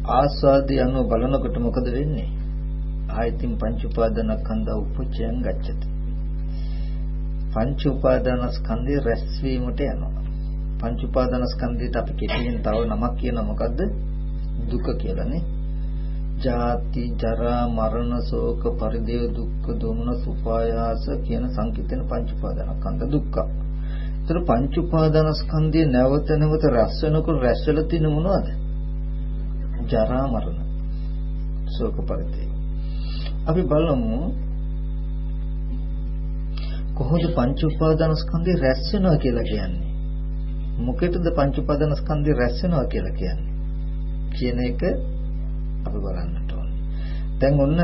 ආස්වාදය අනුව බලනකොට මොකද වෙන්නේ? ආයතින් පංච උපාදානස්කන්ධ උපචයන් ගච්ඡති. පංච උපාදානස්කන්ධේ රැස්වීමට යනවා. පංච උපාදානස්කන්ධයට අපි කෙටියෙන් තව නමක් කියන මොකද්ද? දුක කියලානේ. ජාති ජරා මරණ ශෝක පරිදේව දුක්ඛ දෝමන සුපායාස කියන සංකීර්තන පංච උපාදානස්කන්ධ දුක්ඛ. ඒතර පංච උපාදානස්කන්ධයේ නැවත නැවත රැස් වෙනකොට රැස් වෙලා තියෙන මොනවද? ජරා මරණ ශෝක පරිදේ අපි බලමු කොහොමද පංච උපාදාන ස්කන්ධය රැස් වෙනවා කියලා කියන්නේ මොකටද පංච උපාදාන ස්කන්ධය රැස් වෙනවා කියලා කියන්නේ කියන එක අපි බලන්නට ඕනේ දැන් ඔන්න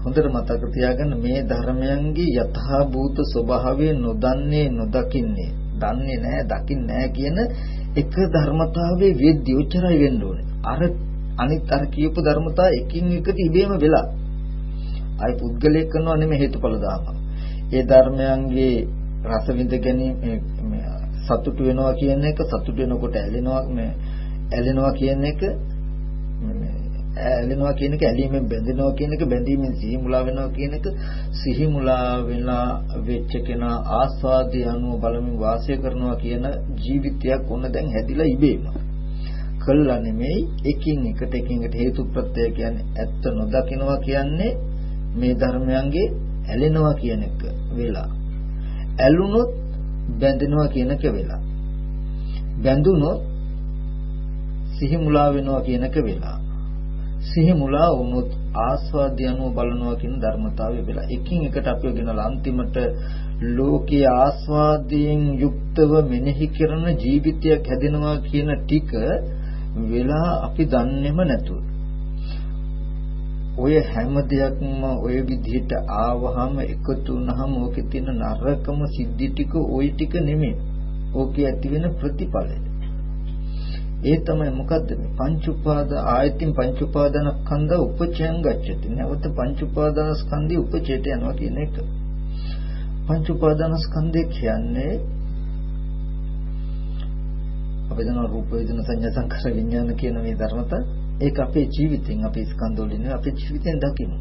හොඳට මතක තියාගන්න මේ ධර්මයන්ගේ යථා භූත ස්වභාවය නොදන්නේ නොදකින්නේ දන්නේ නැහැ දකින්නේ නැහැ කියන එක ධර්මතාවයේ වෙද්දී උච්චරයි වෙන්න ඕනේ. අර අනිත් අර කියපු ධර්මතා එකින් එකට ඉබේම වෙලා. ආයි පුද්ගලයෙක් කරනවා නෙමෙයි හේතුඵල දාම. ඒ ධර්මයන්ගේ රස විඳ ගැනීම සතුටු වෙනවා කියන එක සතුටු වෙනකොට ඇලෙනවා ඇලෙනවා කියන එක ඇලෙනවා කියන එක ඇලීමෙන් බැඳෙනවා කියන එක බැඳීමෙන් සිහි මුලා වෙනවා කියන එක. සිහි මුලා වෙලා වෙච්ච කෙනා ආස්වාදයේ අනුව බලමින් වාසය කරනවා කියන ජීවිතයක් ඔන්න දැන් හැදිලා ඉබේම. කළා නෙමෙයි එකින් එකට එකින් එකට හේතු ප්‍රත්‍යය කියන්නේ ඇත්ත නොදකින්නවා කියන්නේ මේ ධර්මයන්ගේ ඇලෙනවා කියන එක වෙලා. ඇලුනොත් බැඳෙනවා කියන එක වෙලා. බැඳුනොත් සිහි මුලා වෙනවා කියන එක වෙලා සිහි මුලා වුණොත් ආස්වාදය අනුව බලනවා කියන ධර්මතාවය වෙලා එකින් එකට අපිව ගෙනලා අන්තිමට ලෝකයේ ආස්වාදයෙන් යුක්තව මෙනෙහි කරන ජීවිතයක් හැදෙනවා කියන ටික වෙලා අපි දන්නේම නැතුව ඔය හැම දෙයක්ම ඔය විදිහට ආවහම එකතු වුනහම ඕකේ තියෙන නරකම සිද්ධි ටික ওই ටික නෙමෙයි. ඕකේ ඇති වෙන ප්‍රතිඵලය. ඒ තමයි මොකද්ද මේ පංච උපාද ආයතින් පංච උපාදානස්කන්ධ උපචයන් ගච්ඡති. නැවත පංච උපාදානස්කන්ධي උපචයට යනවා කියන එක. පංච උපාදානස්කන්ධය කියන්නේ අපි දන්නවා රූප වේදනා සංඥා සංකාර විඥාන කියන මේ ධර්මතා ඒක අපේ ජීවිතෙන් අපේ ස්කන්ධ වලින් අපේ ජීවිතෙන් දකින්න.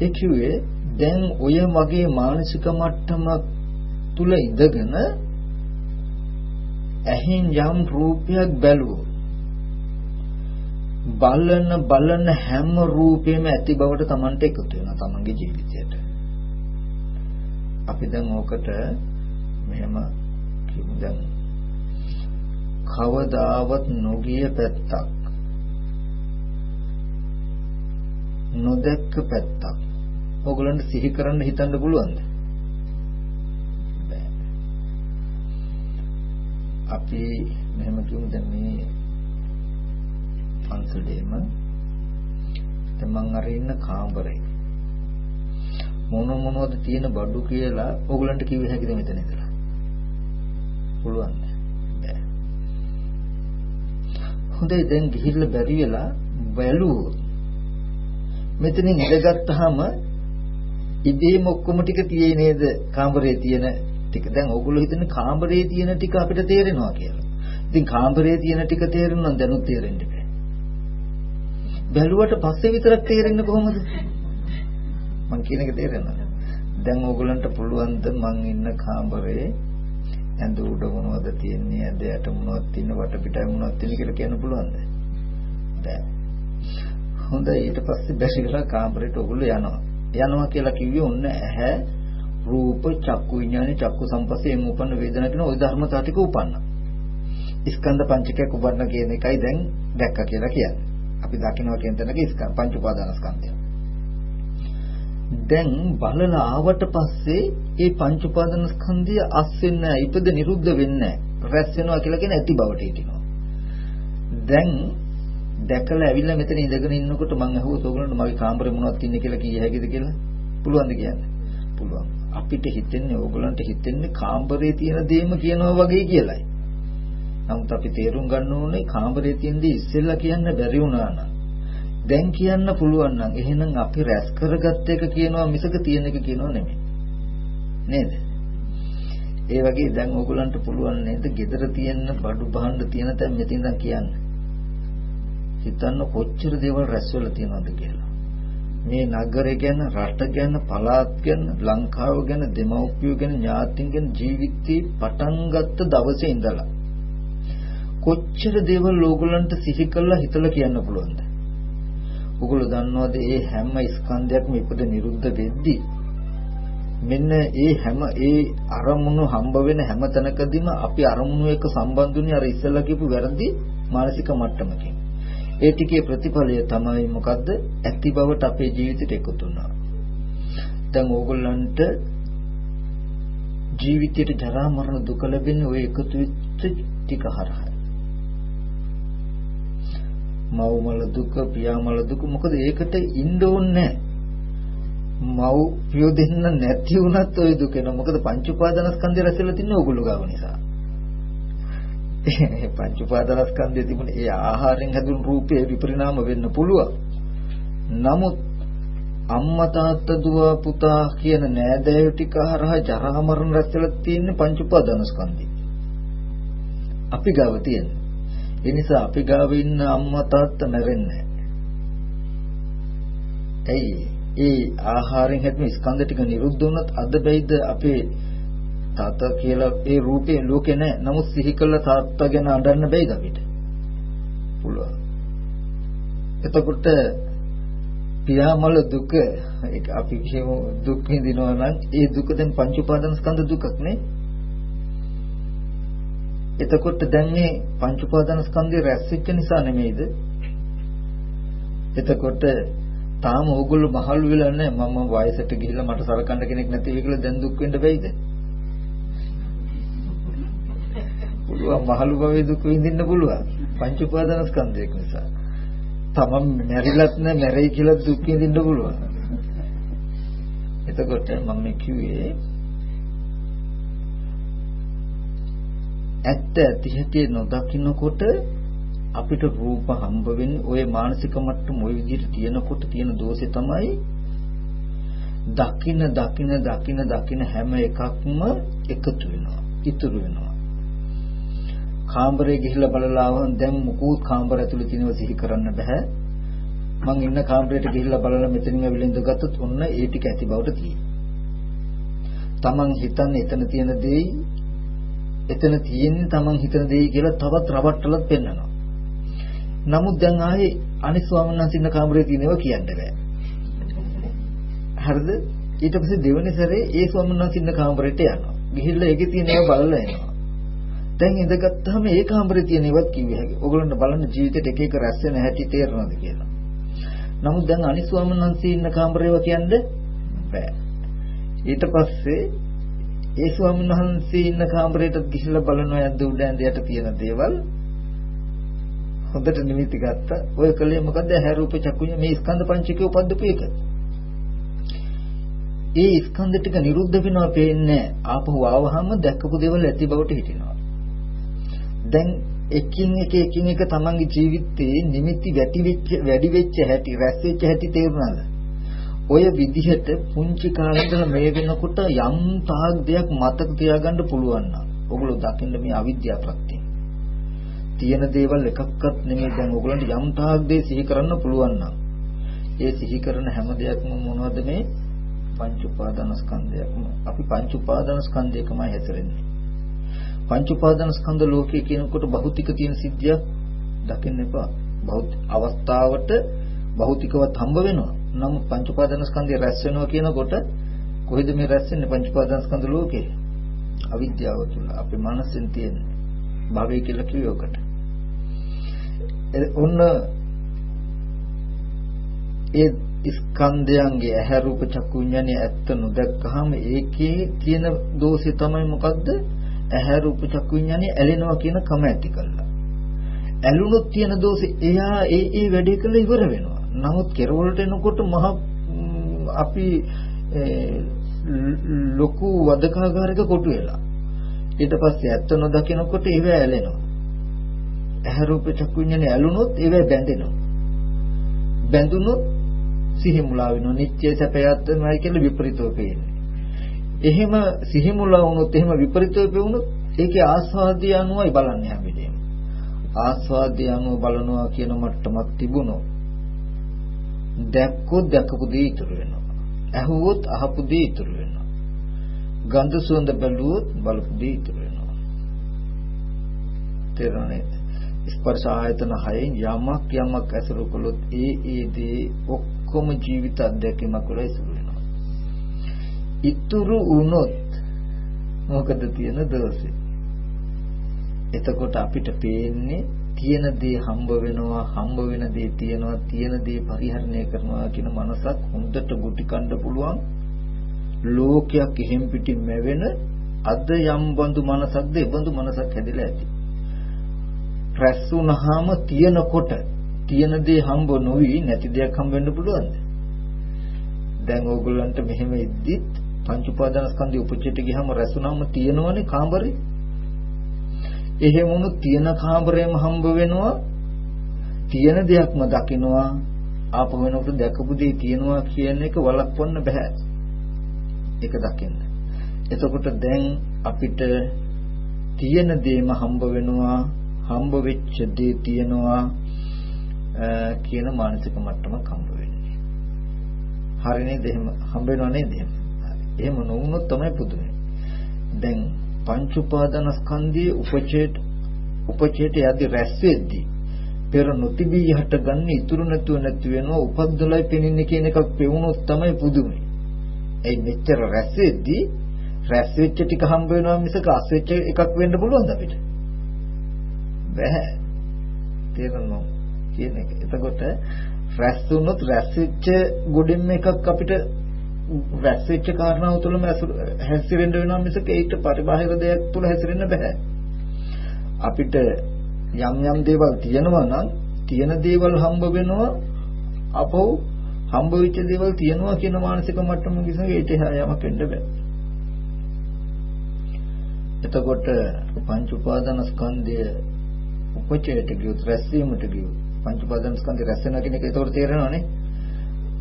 ඒ කිව්වේ දැන් ඔය වගේ මානසික මට්ටමක් තුල ඉඳගෙන ඇහෙන් යම් රූපයක් බැලුවොත් බලන බලන හැම රූපෙම ඇති බවට Tamanට එකතු වෙනවා Tamanගේ ජීවිතයට. අපි දැන් ඕකට මෙහෙම කියමු දැන් කවදාවත් නොගිය පැත්තක් නොදැක්ක පැත්තක් ඕගලන්ට සිහි කරන්න හිතන්න පුළුවන්ද? අපි මෙහෙම කියමු. දැන් මේ පන්සලේම දැන් මං අර ඉන්න කාමරේ මොන මොනවද තියෙන බඩු කියලා ඕගලන්ට කිව්ව හැකිද මෙතන ඉඳලා. පුළුවන් හොඳයි දැන් ගිහිල්ලා බැරි වෙලා බැලුවොත් මෙතනින් ඉඳගත්තාම ඉබේම ඔක්කොම ටික තියෙයි නේද? කාමරේ තියෙන ටික දැන් ඕගොල්ලෝ හිතන්නේ කාමරේ තියෙන ටික අපිට තේරෙනවා කියලා. ඉතින් කාමරේ තියෙන ටික තේරෙනවා දැනුත් තේරෙන්න බෑ. බැලුවට පස්සේ විතරක් තේරෙන්නේ කොහොමද? මං කියන එක තේරෙනවද? දැන් ඕගොල්ලන්ට පුළුවන් ද මං ඉන්න කාමරේ ඇඳ උඩ මොනවද තියෙන්නේ ඇඳ යට මොනවද තියෙන වටපිටයි මොනවද තියෙන කියලා කියන්න පුළුවන්ද? බෑ. හොඳයි ඊට පස්සේ බැසිලා කාමරේට ඔගොල්ලෝ යනවා. යනවා කියලා කිව්වේ ඔන්න ඇහැ රූප චක්කු විඥානේ චක්කු සංපස්සේ උපන්න වේදනා කියන ওই ධර්මතා ටික උපන්නා. ස්කන්ධ පංචකයක් උපන්න කියන එකයි දැන් දැක්ක කියලා කියන්නේ. අපි දකින්නවා කියන තැනක ස්කන්ධ පංච උපාදාන ස්කන්ධය. දැන් බලලා ආවට පස්සේ ඒ පංච උපාදාන ස්කන්ධය අස් වෙන්නේ නැහැ, ඉපද නිරුද්ධ වෙන්නේ නැහැ. රැස් වෙනවා කියලා කියන ඇති බවට හිටිනවා. දැන් දැකලා ඇවිල්ලා මෙතන ඉඳගෙන ඉන්නකොට මම අහුවොත් ඕගොල්ලන්ට මගේ කාමරේ මොනවද තින්නේ කියලා කිය හැකිද කියලා? පුළුවන්ද කියන්නේ? පුළුවන්. අපිට හිතෙන්නේ ඕගොල්ලන්ට හිතෙන්නේ කාමරේ තියෙන දේම කියනවා වගේ කියලායි. නමුත් අපි තේරුම් ගන්න ඕනේ කාමරේ තියෙන දේ ඉස්සෙල්ලා කියන්න බැරි වුණා නම් දැන් කියන්න පුළුවන් නම් එහෙනම් අපි රැස් කරගත්ත එක කියනවා මිසක තියෙන එක කියනවා නෙමෙයි. නේද? ඒ වගේ දැන් ඕගොල්ලන්ට පුළුවන් නේද? gedara තියෙන බඩු භාණ්ඩ තියෙන තැන් මෙතන ඉඳන් කියන්න. හිතන්න කොච්චර දේවල් රැස් වෙලා තියෙනවද කියලා. මේ නගරය ගැන, රට ගැන, පළාත් ගැන, ලංකාව ගැන, දෙමව්පියෝ ගැන, ඥාතීන් ගැන ජීවිතේ පටන් ගත්ත දවසේ ඉඳලා කොච්චර දේවල් ඕගොල්ලන්ට සිහි කළා හිතලා කියන්න පුළුවන්ද? ඔගොල්ලෝ දන්නවද මේ හැම ස්කන්ධයක්ම ඉපද නිරුද්ධ වෙද්දී මෙන්න ඒ හැම ඒ අරමුණු හම්බ වෙන හැම තැනකදීම අපි අරමුණු එක්ක සම්බන්ධුනේ අර ඉස්සෙල්ලා කියපු වැරදි මානසික මට්ටමකින්. ඒ ටිකේ ප්‍රතිඵලය තමයි මොකද්ද? ඇති බවට අපේ ජීවිතයට එකතු වුණා. දැන් ඕගොල්ලන්ට ජීවිතයට ජරා මරණ දුක ලැබෙන්නේ ওই එකතු වෙච්ච ටික හරහා. මව් මල දුක, පියා මල දුක මොකද ඒකට ඉන්න ඕනේ මව් පියෝ දෙන්න නැති වුණත් ওই දුක එනවා. මොකද පංච උපාදානස්කන්ධය රැසෙලා තින්නේ ඕගොල්ලෝ ගාව නිසා. ඒ පංච උපාදානස්කන්ධය තිබුණේ ඒ ආහාරයෙන් හැදුණු රූපේ විපරිණාම වෙන්න පුළුවන්. නමුත් අම්මා තාත්තා දුව පුතා කියන නෑදෑයෝ ටික හරහා ජරා මරණ රැස්වලා තියෙන පංච උපාදානස්කන්ධය. අපි ගාව තියෙන. ඒ නිසා අපි ගාව ඉන්න අම්මා තාත්තා මැරෙන්නේ ඇයි? ඒ ආහාරයෙන් හැදෙන ස්කන්ධ ටික නිරුද්ධ වුණත් අද බැයිද අපේ තාත්තා කියලා ඒ රූපේ ලෝකේ නැහැ. නමුත් සිහි කළ තාත්තා ගැන අඬන්න බැයිද අපිට? පුළුවන්. එතකොට පියාමල දුක ඒක අපි කියමු දුක් විඳිනවා නම් ඒ දුක දැන් පංච උපාදාන ස්කන්ධ දුකක් නේ. එතකොට දැන් මේ පංච උපාදාන ස්කන්ධය රැස් වෙච්ච නිසා නෙමෙයිද? එතකොට තාම ඕගොල්ලෝ මහලු වෙලා නැහැ මම වයසට ගිහිල්ලා මට සලකන්න කෙනෙක් නැති වෙයි කියලා දැන් දුක් වෙන්න බැයිද? මහලු භවයේ දුක් විඳින්න පුළුවන් පංච උපාදාන ස්කන්ධයක් නිසා. තමන් මැරිලත් නැ මැරෙයි කියලා දුක් විඳින්න පුළුවන්. එතකොට මම කිව්වේ ඇත්ත ඇති හැටි නොදකින්නකොට අපිට රූප හම්බ වෙන්නේ ওই මානසික මට්ටම ওই විදිහට තියෙනකොට තියෙන දෝෂේ තමයි දකින දකින දකින දකින හැම එකක්ම එකතු වෙනවා ඉතුරු වෙනවා කාමරේ ගිහිල්ලා බලලා ආවම දැන් මුකුත් කාමර ඇතුලේ තියෙනව සිහි කරන්න බෑ මං ඉන්න කාමරේට ගිහිල්ලා බලලා මෙතනින් ඇවිල්ලා ඉඳගත්තොත් ඔන්න ඒ ටික ඇති බවට තියෙනවා තමන් හිතන්නේ එතන තියෙන දෙයි එතන තියෙන්නේ Taman හිතන දෙයි කියලා තවත් රවට්ටලත් පෙන්නනවා. නමුත් දැන් ආයේ අනිත් ස්වාමීන් වහන්සේ ඉන්න කාමරේ තියෙනවා කියන්න බෑ. හරිද? ඊට පස්සේ දෙවෙනි සැරේ ඒ ස්වාමීන් වහන්සේ ඉන්න කාමරේට යනවා. ගිහිල්ලා ඒකේ තියෙන ඒවා බලලා එනවා. දැන් ඉඳගත්තාම ඒ කාමරේ තියෙන ඒවත් කිව්වේ හැකි. ඕගොල්ලන්ට බලන්න ජීවිතේට එක එක රැස් වෙන හැටි තේරෙනවද කියලා. නමුත් දැන් අනිත් ස්වාමීන් වහන්සේ ඉන්න කාමරේව කියන්නේ බෑ. ඊට පස්සේ ඒ ස්වාමීන් වහන්සේ ඉන්න කාමරයට ගිහිල්ලා බලනවා යද්ද උඩ ඇඳ යට තියෙන දේවල් හොඳට නිමිති ගත්තා. ඔය කලේ මොකද ඇහැ රූප චක්කුඤ්ඤ මේ ස්කන්ධ පංචකය උපද්දපු එක. ඒ ස්කන්ධ ටික නිරුද්ධ වෙනවා පේන්නේ ආපහු ආවහම දැක්කපු දේවල් ඇති බවට හිටිනවා. දැන් එකින් එක එකින් එක තමන්ගේ ජීවිතේ නිමිති වැඩි වෙච්ච වැඩි වෙච්ච හැටි රැස් වෙච්ච හැටි තේරුණාද? ඔය විදිහට පුංචි කාලේ ඉඳලා මේ වෙනකොට යම් තාක් දෙයක් මතක තියාගන්න පුළුවන් නම් ඔගොල්ලෝ දකින්න මේ අවිද්‍යාව ප්‍රත්‍යය. තියෙන දේවල් එකක්වත් නෙමෙයි දැන් ඔයගලන්ට යම් තාක් දේ සිහි කරන්න පුළුවන් නම් ඒ සිහි කරන හැම දෙයක්ම මොනවද මේ පංච උපාදානස්කන්ධයක්ම අපි පංච උපාදානස්කන්ධයකමයි හැතරෙන්නේ පංච උපාදානස්කන්ධ ලෝකයේ කියනකොට භෞතික තියෙන සිද්ධිය දකින්න එපා. භෞතික අවස්ථාවට භෞතිකවත් හම්බ වෙනවා. නමුත් පංච උපාදානස්කන්ධය රැස් වෙනවා කියනකොට කොහෙද මේ රැස් වෙන්නේ පංච උපාදානස්කන්ධ ලෝකේ? අවිද්‍යාව තුළ අපේ මනසෙන් තියෙන භවය කියලා කිව්වකට ඔන්න ඒ ස්කන්ධයන්ගේ ඇහැ රූප චක්කු විඤ්ඤාණය ඇත්ත නොදැක්කහම ඒකේ තියෙන දෝෂය තමයි මොකද්ද? ඇහැ රූප චක්කු විඤ්ඤාණය ඇලෙනවා කියන කම ඇති කළා. ඇලුනොත් තියෙන දෝෂේ එයා ඒ ඒ වැඩේ කළා ඉවර වෙනවා. නමුත් කෙරවලට එනකොට මහ අපි ලොකු වදකාගාරයක කොටු වෙලා. ඊට පස්සේ ඇත්ත නොදකිනකොට ඒව ඇලෙනවා. ඇහැ රූප චක්කු විඤ්ඤාණය ඇලුනොත් ඒව බැඳෙනවා. බැඳුනොත් සිහි මුලා වෙනවා. නිත්‍ය සැපයත්මයි කියලා විපරිතව පේන්නේ. එහෙම සිහි මුලා වුණොත් එහෙම විපරිතව පෙවුනොත් ඒකේ ආස්වාදය අනුවයි බලන්නේ හැම වෙලේම. ආස්වාදය අනුව බලනවා කියන මට්ටමක් තිබුණොත් දැක්කොත් දැකපු දේ ඉතුරු වෙනවා. ඇහුවොත් අහපු දේ ඉතුරු වෙනවා. ගන්ධ සුවඳ බැලුවොත් බලපු දේ ඉතුරු වෙනවා. තේරුණාද? ස්පර්ශ ආයතන හයෙන් යමක් යමක් ඇසුරු කළොත් ඒ ඒ දේ ඔක්කොම ජීවිත අත්දැකීමක් වල ඇසුරු වෙනවා. ඉතුරු වුණොත් මොකද තියෙන දෝෂේ? එතකොට අපිට පේන්නේ තියෙන දේ හම්බ වෙනවා හම්බ වෙන දේ තියෙනවා තියෙන දේ පරිහරණය කරනවා කියන මනසක් හොඳට ගුටි කන්න පුළුවන් ලෝකයක් එහෙම් පිටින් මැවෙන අද යම් බඳු මනසක්ද ඒ බඳු මනසක් හැදිලා ඇති රැස් වුණාම තියෙනකොට තියෙන දේ හම්බ නොවි නැති දෙයක් හම්බ වෙන්න පුළුවන්ද? දැන් ඕගොල්ලන්ට මෙහෙම ඉද්දිත් පංච උපාදානස්කන්ධය උපචිත ගියාම රැස් වුණාම තියෙනවනේ කාමරේ. එහෙම වුණොත් තියෙන කාමරේම හම්බ වෙනවා. තියෙන දෙයක්ම දකින්නවා. ආපහු වෙනකොට දැකපු දේ තියෙනවා කියන එක වළක්වන්න බෑ. ඒක දකින්න. එතකොට දැන් අපිට තියෙන දේම හම්බ වෙනවා හම්බ වෙච්ච දේ තියනවා කියන මානසික මට්ටමක් හම්බ වෙන්නේ. හරි නේද? එහෙම හම්බ වෙනව නේද? එහෙම නොවුනොත් තමයි පුදුමයි. දැන් පංච උපාදානස්කන්ධයේ උපචේත උපචේත යද්දි රැස් වෙද්දී පෙර නොතිබී හටගන්න ඉතුරු නැතුව නැති වෙනවා උපද්දලයි පෙනින්නේ කියන එකක් පෙවුනොත් තමයි පුදුමයි. ඒ මෙච්චර රැස් වෙද්දී රැස් වෙච්ච ටික හම්බ වෙනවා මිසක අස් වෙච්ච එකක් වෙන්න පුළුවන්ද අපිට? බෑ. තේරෙනවද කියන එක. එතකොට රැස් වුණොත් රැස් වෙච්ච ගොඩින්ම එකක් අපිට රැස් වෙච්ච කාරණාව තුළම හැසිරෙන්න වෙනවා මිසක ඒකට පරිබාහිර දෙයක් තුළ හැසිරෙන්න බෑ. අපිට යම් යම් දේවල් තියෙනවා නම් තියෙන දේවල් හම්බ වෙනවා අපෝ හම්බ වෙච්ච දේවල් තියෙනවා කියන මානසික මට්ටම විසක ඒට යමක් වෙන්න බෑ. එතකොට පංච උපාදාන ස්කන්ධය උපචයට ගියොත් රැස්වීමට ගියොත් පංච උපාදාන ස්කන්ධය රැස් වෙනවා කියන එක ඒතකොට තේරෙනවනේ.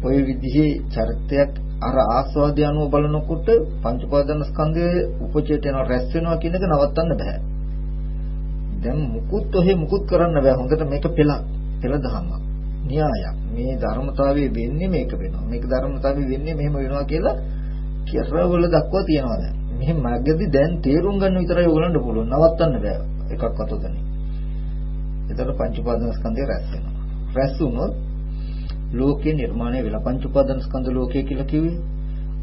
ඔය විදිහේ චරිතයක් අර ආස්වාදය අනුව බලනකොට පංච උපාදාන ස්කන්ධයේ උපචයට යනවා රැස් වෙනවා කියන එක නවත්තන්න බෑ. දැන් මුකුත් ඔහෙ මුකුත් කරන්න බෑ. හොඳට මේක පෙළක්. පෙළ දහමක්. න්‍යායක්. මේ ධර්මතාවයේ වෙන්නේ මේක වෙනවා. මේක ධර්මතාවයේ වෙන්නේ මෙහෙම වෙනවා කියලා කියරවල දක්වා තියනවා දැන්. මෙහෙම මග්ගදී දැන් තේරුම් ගන්න විතරයි ඔයගලන්ට පුළුවන්. නවත්තන්න බෑ. එකක්වත් උදන්නේ. එතකොට පංච උපාදානස්කන්ධය රැස් වෙනවා. රැස් වුණොත් ලෝකේ නිර්මාණය වෙලා පංච උපාදානස්කන්ධ ලෝකය කියලා කිව්වේ.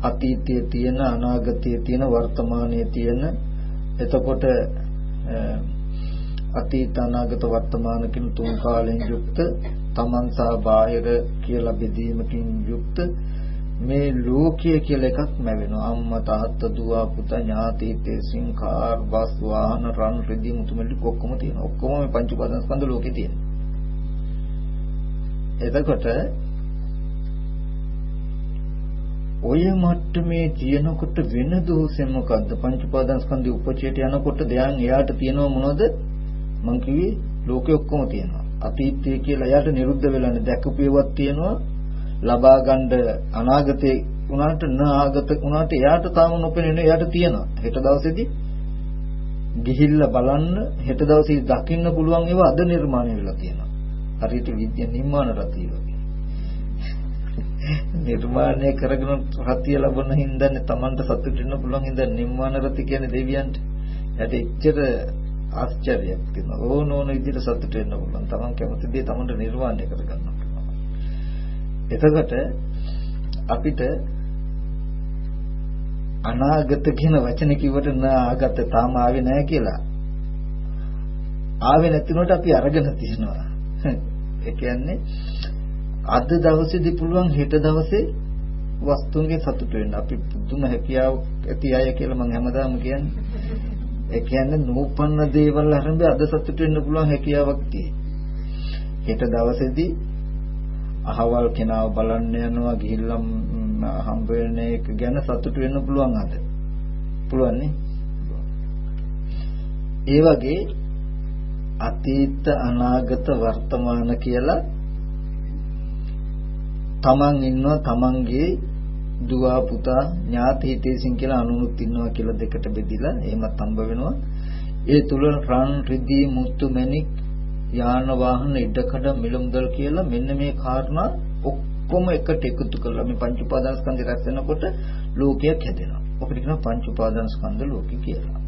අතීතයේ තියෙන අනාගතයේ තියෙන වර්තමානයේ තියෙන. එතකොට අතීත අනාගත වර්තමාන කියන තුන් කාලෙන් යුක්ත තමන් සහ බාහිර කියලා බෙදීමකින් යුක්ත මේ ලෝකය කියලා එකක් නැවෙනවා අම්මා තාත්තා දුව පුතා ඥාති තේසින් කාර් බස් වාහන රන් රිදී මුතුමැලි ඔක්කොම තියෙනවා. ඔක්කොම මේ පංච උපාදාන ස්කන්ධ ලෝකේ තියෙනවා. එතකොට ඔය මට්ටමේ තියෙනකොට වෙන දෝෂෙ මොකද්ද පංච උපාදාන ස්කන්ධය උපචේට යනකොට දැන් එයාට තියෙනව මොනවද මං කිව්වේ ලෝකෙ ඔක්කොම තියෙනවා. අතීතය කියලා එයාට නිරුද්ධ වෙලානේ දැකපුවේවත් තියෙනවා. ලබා ගන්න අනාගතේ උනාට නාගත උනාට එයාට තාම නොපෙනෙන එයාට තියෙනවා. හෙට දවසේදී ගිහිල්ලා බලන්න හෙට දවසේ දකින්න පුළුවන් ඒවා අද නිර්මාණය වෙලා තියෙනවා. හරියට විද්‍ය නිර්මාණ රතිය වගේ. නිර්මාණය කරගෙන රතිය ලබන හින්දානේ Tamanට සතුට වෙන්න පුළුවන් හින්දා නිර්මාණ රති කියන්නේ දෙවියන්ට. ඒට එච්චර ආශ්චර්යයක් තියෙනවා. ඕන ඕන විදිහට සතුට වෙන්න පුළුවන්. Taman කැමති දේ Tamanට නිර්මාණය කරගන්න පුළුවන්. එතකොට අපිට අනාගත කියන වචනේ කිව්වට නාගත තාම ආවේ නැහැ කියලා. ආවේ නැතිනොට අපි අරගෙන තියනවා. ඒ කියන්නේ අද දවසේදී පුළුවන් හෙට දවසේ වස්තුන්ගේ සතුට වෙන්න. අපි පුදුම හැකියාව ඇති අය කියලා මම හැමදාම කියන්නේ. ඒ කියන්නේ නූපන්න දේවල් අරඹ අද සතුට වෙන්න පුළුවන් හැකියාවක් තියෙනවා. හෙට දවසේදී අහවල් කෙනාව බලන්න යනවා ගිහිල්ලා හම්බ වෙන එක ගැන සතුට වෙන්න පුළුවන් අද. පුළුවන් නේ? ඒ වගේ අතීත අනාගත වර්තමාන කියලා තමන් ඉන්නවා තමන්ගේ දුව පුතා ඥාති හිතේසින් කියලා අනුනුත් ඉන්නවා කියලා දෙකට බෙදිලා එහෙමත් හම්බ වෙනවා ඒ තුල රන් රිදී මුතු මැණික් යාන වාහන ඉඩකඩ මිලමුදල් කියලා මෙන්න මේ කාරණා ඔක්කොම එකට එකතු කරලා මේ පංච උපාදානස්කන්ධය රැස් වෙනකොට ලෝකයක් හැදෙනවා. ඔකට කියනවා පංච උපාදානස්කන්ධ ලෝකය කියලා.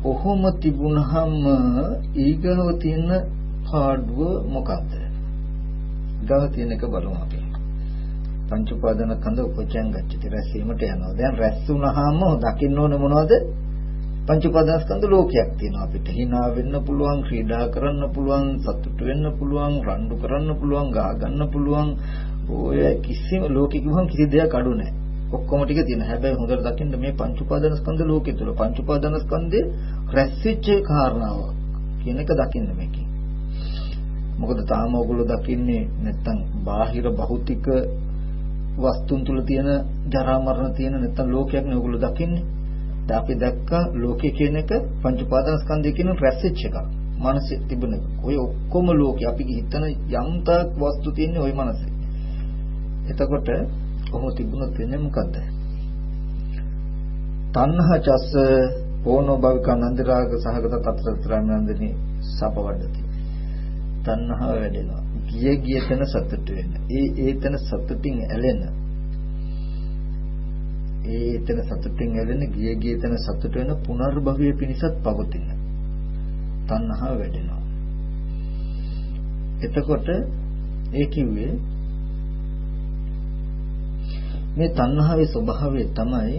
ඔහොම තිබුණහම ඊගව තියෙන පාඩුව මොකක්ද? ගව තියෙන එක බලමු අපි. පංච උපාදානස්කන්ධ උපචයන් ගච්ඡති රැස්වීමට යනවා. දැන් රැස් වුණාම දකින්න ඕනේ මොනවද? පංච උපාදානස්කන්ධ ලෝකයක් තියෙනවා අපිට. hina වෙන්න පුළුවන්, ක්‍රීඩා කරන්න පුළුවන්, සතුට වෙන්න පුළුවන්, රණ්ඩු කරන්න පුළුවන්, ගා ගන්න පුළුවන්. ඔය කිසිම ලෝකෙ කිව්වම කිසි දෙයක් අඩු නැහැ. ඔක්කොම ටික තියෙන. හැබැයි හොඳට දකින්න මේ පංච උපාදානස්කන්ධ ලෝකෙ තුල පංච උපාදානස්කන්ධේ රැස්විච්ච කාරණාව කියන එක දකින්න මේකේ. මොකද තාම ඔයගොල්ලෝ දකින්නේ නැත්තම් බාහිර භෞතික වස්තුන් තුල තියෙන ජරා මරණ තියෙන නැත්තම් ලෝකයක් නේ ඔයගොල්ලෝ දකින්නේ. දැන් අපි දැක්කා ලෝකය කියන එක පංච උපාදානස්කන්ධය කියන රැස්වෙච්ච එකක්. මනසේ තිබුණ ඔය ඔක්කොම ලෝකේ අපි හිතන යම්තාක් වස්තු තියෙන්නේ ওই මනසේ. එතකොට කොහොම තිබුණොත් වෙන්නේ මොකද්ද? තණ්හා චස්ස ඕනෝ භවික නන්දරාග සහගත තත්ත්‍රාමනන්දනි සපවඩති. තණ්හාව වැඩෙනවා. ගිය ගිය තැන සතුට වෙන. ඒ ඒ තැන සතුටින් ඇලෙන ඒ එතන සතුටින් ඇලෙන ගිය ගිය තැන සතුට වෙන පුනර්භවයේ පිණිසත් පවතින. තණ්හාව වැඩෙනවා. එතකොට ඒ කිව්වේ මේ තණ්හාවේ ස්වභාවය තමයි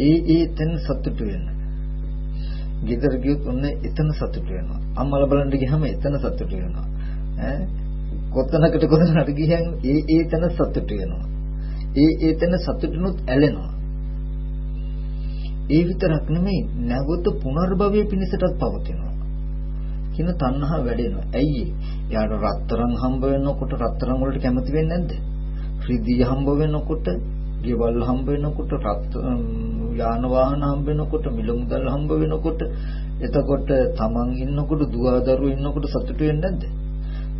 ඒ ඒ තැන සතුට වෙන. ගෙදර ගියොත් ඔන්න එතන සතුට වෙනවා. අම්මලා බලන්න ගියාම එතන සතුට වෙනවා. ඈ කොතනකට කොතනකට ගියන් ඒ ඒ තැන සතුට වෙනවා. ඒ ඒ තැන සතුටිනුත් ඇලෙනවා. ඒ විතරක් නෙමෙයි නැවත පුනර්භවයේ පිණිසටත් පවතිනවා. කියන තණ්හා වැඩෙනවා. ඇයි යාට රත්තරන් හම්බ වෙනකොට රත්තරන් වලට කැමති වෙන්නේ නැද්ද? රිදී හම්බ වෙනකොට, ගෙවල් හම්බ වෙනකොට, රත් යාන වාහන හම්බ වෙනකොට, මිල මුදල් හම්බ වෙනකොට, එතකොට තමන් ඉන්නකොට, දුව දරුවෝ ඉන්නකොට සතුටු වෙන්නේ නැද්ද?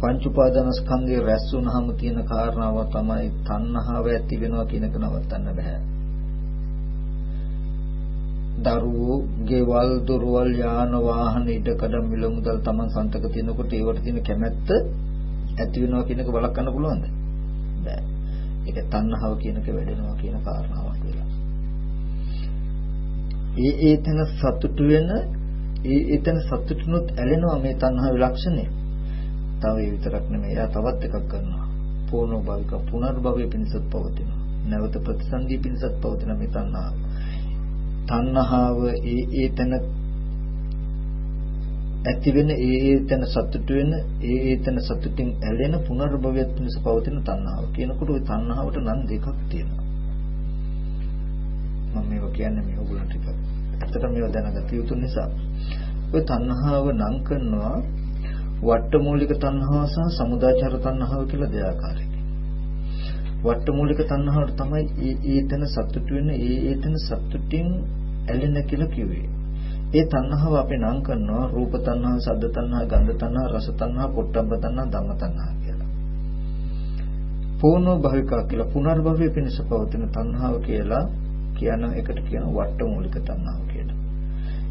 පංච උපාදානස්කන්ධය රැස් වුනහම තියෙන කාරණාව තමයි තණ්හාව ඇති වෙනවා කියන එක නවත්තන්න බෑ. දරුවෝ, ගෙවල්, දොරවල්, යාන වාහන, ඉඩකඩ මිල මුදල් Taman සන්තක තියෙනකොට ඒවට තියෙන කැමැත්ත ඇති වෙනවා කියන එක බලකන්න පුළුවන්ද? බෑ. ඒක තණ්හාව කියන එක වැඩෙනවා කියන කාරණාවක් වෙලා. ඒ ඒතන සතුටු වෙන ඒ ඒතන සතුටුනොත් ඇලෙනවා මේ තණ්හාවේ ලක්ෂණය. තව ඒ විතරක් නෙමෙයි එයා තවත් එකක් කරනවා පෝනෝ භවික පුනර්භවයේ පිණිසත් පවතිනවා නැවත ප්‍රතිසන්දිය පිණිසත් පවතින මේ තණ්හාව තණ්හාව ඒ ඒ තැන ඇති වෙන ඒ ඒ තැන සතුට වෙන ඒ ඒ තැන සතුටින් ඇලෙන පුනර්භවයක් පිණිස පවතින තණ්හාව කියනකොට ওই තණ්හාවට නම් දෙකක් තියෙනවා මම මේවා කියන්නේ මේ ඔයගොල්ලන්ට ටිකක් ඇත්තට මේවා දැනගත යුතු නිසා ඔය තණ්හාව නම් කරනවා වට්ටමූලික තණ්හාව සහ සමුදාචාර තණ්හාව කියලා දෙආකාරයකින්. වට්ටමූලික තණ්හාවට තමයි ඒ ඒතන සතුට වෙන ඒ ඒතන සතුටින් ඇලෙන කියලා කිව්වේ. ඒ තණ්හාව අපි නම් කරනවා රූප තණ්හා, ශබ්ද තණ්හා, ගන්ධ තණ්හා, රස තණ්හා, පොට්ටබ්බ තණ්හා, ධම්ම තණ්හා කියලා. පූර්ණ භවිකා කියලා පුනර්භවයේ පිණිස පවතින තණ්හාව කියලා කියන එකට කියන වට්ටමූලික තණ්හාව කියලා.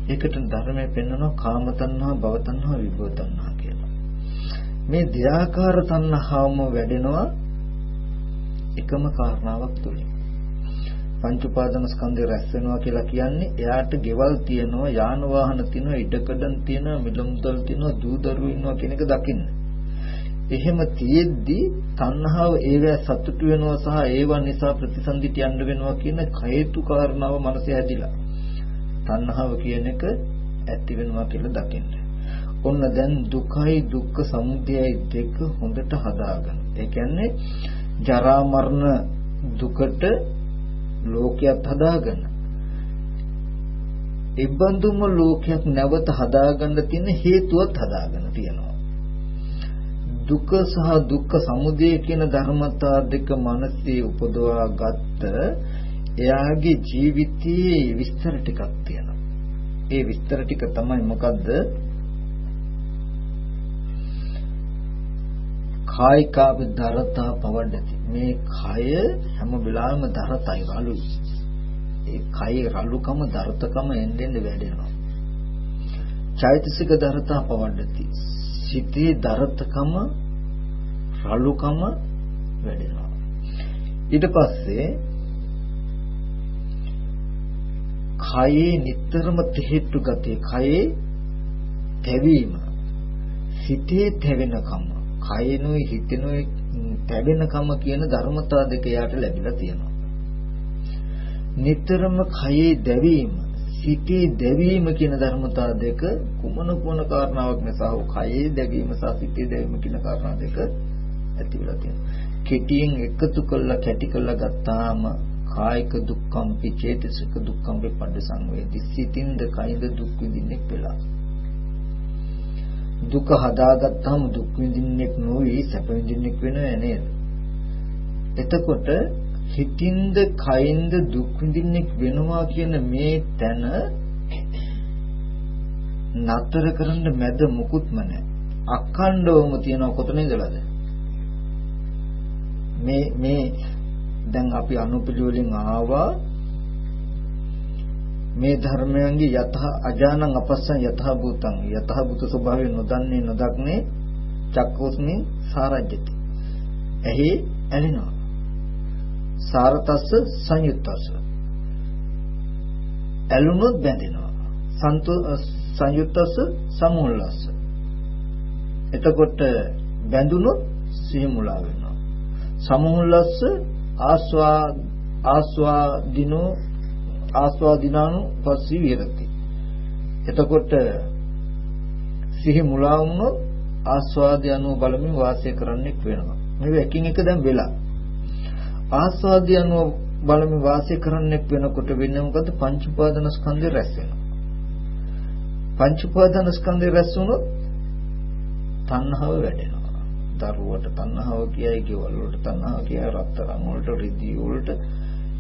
ඒකට ධර්මයේ පෙන්වනවා කාම තණ්හා, භව තණ්හා, විභව තණ්හා කියලා. මේ දෙආකාර තණ්හාවම වැඩෙනවා එකම කාරණාවක් තුලින්. පංච උපාදාන ස්කන්ධය රැස් වෙනවා කියලා කියන්නේ එයාට ගෙවල් තියෙනවා යාන වාහන තියෙනවා ඉඩකඩම් තියෙනවා මිල මුදල් තියෙනවා දූ දරුවෝ ඉන්නවා කියන එක දකින්න. එහෙම තියෙද්දි තණ්හාව ඒවැ සතුටු වෙනවා සහ ඒවා නිසා ප්‍රතිසන්දිට යන්න වෙනවා කියන හේතු කාරණාව මනසේ ඇදිලා. තණ්හාව කියන එක ඇති වෙනවා කියලා දකින්න. ඔන්න දැන් දුකයි දුක්ඛ සමුදයයි දෙක හොඳට හදාගන්න. ඒ කියන්නේ ජරා මරණ දුකට ලෝකයක් හදාගන්න. ඉබ්බන්දුම ලෝකයක් නැවත හදාගන්න තියෙන හේතුවත් හදාගන්න තියෙනවා. දුක සහ දුක්ඛ සමුදය කියන ධර්මතා දෙක මනසේ උපදවා ගත්ත එයාගේ ජීවිතයේ විස්තර ටිකක් තියෙනවා. ඒ විස්තර ටික තමයි මොකද්ද? කායිකාව දරතා පවඩති. මේ කය හැම වෙලාවෙම දරතයි රළුයි. ඒ කයේ රළුකම දරතකම එන්නෙන් වැඩෙනවා. චෛතසික දරතා පවඩති. සිතේ දරතකම රළුකම වැඩෙනවා. ඊට පස්සේ කයේ නිතරම තෙහෙට්ටු ගතිය, කයේ තැවීම, සිතේ තැවෙනකම කයනුයි හිතෙනුයි තැබෙනකම කියන ධර්මතා දෙක යාට ලැබිලා තියෙනවා. නිතරම කයේ දැවීම, සිතේ දැවීම කියන ධර්මතා දෙක කුමන කුමන කාරණාවක් නිසා හෝ කයේ දැවීම සහ සිතේ දැවීම කියන කාරණා දෙක ඇති වෙලා තියෙනවා. කෙටියෙන් එකතු කළා කැටි කළා ගත්තාම කායික දුක්ඛම්පි චේතසික දුක්ඛම්පි පඩ සංවේදී සිතින්ද කයින්ද දුක් විඳින්නෙක් වෙලා. දුක හදාගත්තාම දුක් විඳින්නෙක් නොවි සැප විඳින්නෙක් වෙනව නේද? එතකොට හිතින්ද කයින්ද දුක් විඳින්නෙක් වෙනවා කියන මේ තැන නතර කරන්න මැද මුකුත්ම නැහැ. අඛණ්ඩවම තියන කොතන ඉඳලාද? මේ මේ දැන් අපි අනුපිළිවෙලින් ආවා මේ ධර්මයන්ගේ යතහ අජානං අපස්සං යතහ භූතං. යතහ භූත ස්වභාවය නොදන්නේ නොදක්නේ චක්කෝස්මින් සාරජ්‍යති. එහි ඇලෙනවා. සාරතස්ස සංයුත්තස්ස. ඇලුනොත් බැඳෙනවා. සන්තු සංයුත්තස්ස සමුල්ලස්ස. එතකොට බැඳුනොත් සිහි මුලා වෙනවා. සමුල්ලස්ස ආස්වා ආස්වාදිනෝ ආස්වාදිනානු පස්සී විහෙරති. එතකොට සිහි මුලා වුණොත් ආස්වාදය අනුව බලමින් වාසය කරන්නෙක් වෙනවා. මේ එකින් එක දැන් වෙලා. ආස්වාදය අනුව බලමින් වාසය කරන්නෙක් වෙනකොට වෙන්නේ මොකද? පංච උපාදාන ස්කන්ධය රැස් වෙනවා. පංච උපාදාන ස්කන්ධය රැස් වුණොත් තණ්හාව වැඩෙනවා. දරුවට තණ්හාව කියයි, ගෙවල් වලට තණ්හාව කියයි, රත්තරන් වලට, රිදී වලට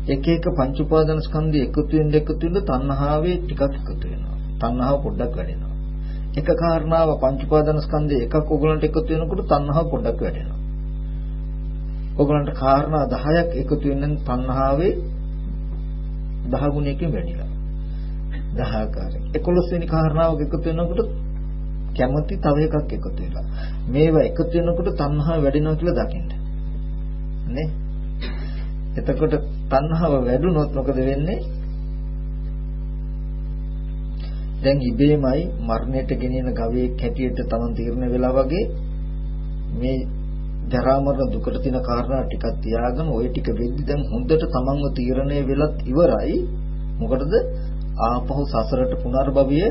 එක එක පංච උපාදාන ස්කන්ධය එකතු වෙන එකතු වෙන තණ්හාවේ ටිකක් එකතු වෙනවා. තණ්හාව පොඩ්ඩක් වැඩෙනවා. එක කාරණාව පංච උපාදාන ස්කන්ධය එකක් ඕගලන්ට එකතු වෙනකොට තණ්හාව පොඩ්ඩක් වැඩෙනවා. ඕගලන්ට කාරණා 10ක් එකතු වෙන තණ්හාවේ 10 ගුණයකින් වැඩිලා. 10 ආකාරයෙන්. 11 වෙනි කාරණාවක එකතු වෙනකොට කැමති තව එකක් එකතු වෙලා. මේවා එකතු වෙනකොට තණ්හාව වැඩෙනවා කියලා දකින්න. නේ? එතකොට තණ්හාව වැඩුණොත් මොකද වෙන්නේ? දැන් ඉබේමයි මරණයට ගෙනියන ගවයෙක් හැටියට තමන් තීරණ වෙලා වගේ මේ ජරා මරණ දුකට තියෙන කාරණා ටිකක් තියාගෙන ওই ටික වෙද්දි දැන් හොඳට තමන්ව තීරණය වෙලත් ඉවරයි මොකටද ආපහු සසරට පුනර්භවය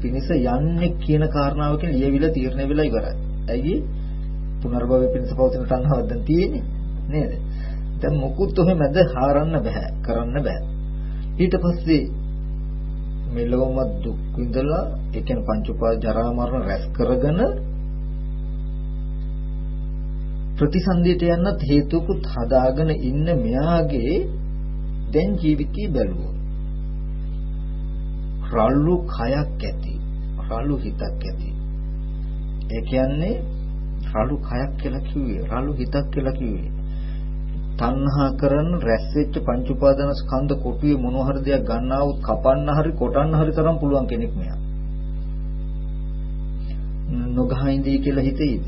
පිණිස යන්නේ කියන කාරණාවකින් ලියවිලා තීරණය වෙලා ඉවරයි. ඇයි පුනර්භවය පිණිස පවතින තණ්හාවක් දැන් තියෙන්නේ නේද? දැන් මොකුත් ඔහෙ මැද හාරන්න බෑ කරන්න බෑ. ඊට පස්සේ මෙලොවම දුක් විඳලා ඒ කියන්නේ පංච උපාද ජරා මරණ රැස් කරගෙන ප්‍රතිසන්දියට යන්නත් හේතුකුත් හදාගෙන ඉන්න මෙයාගේ දැන් ජීවිතය බැලුවොත්. රළු කයක් ඇති රළු හිතක් ඇති. ඒ කියන්නේ රළු කයක් කියලා කිව්වේ රළු හිතක් කියලා කිව්වේ. තණ්හා කරන රැස් වෙච්ච පංච උපාදාන ස්කන්ධ කොටුවේ මොන හරි දෙයක් ගන්නා වූ කපන්න හරි කොටන්න හරි තරම් පුළුවන් කෙනෙක් මෙයා. නොගහින්දී කියලා හිතෙයිද?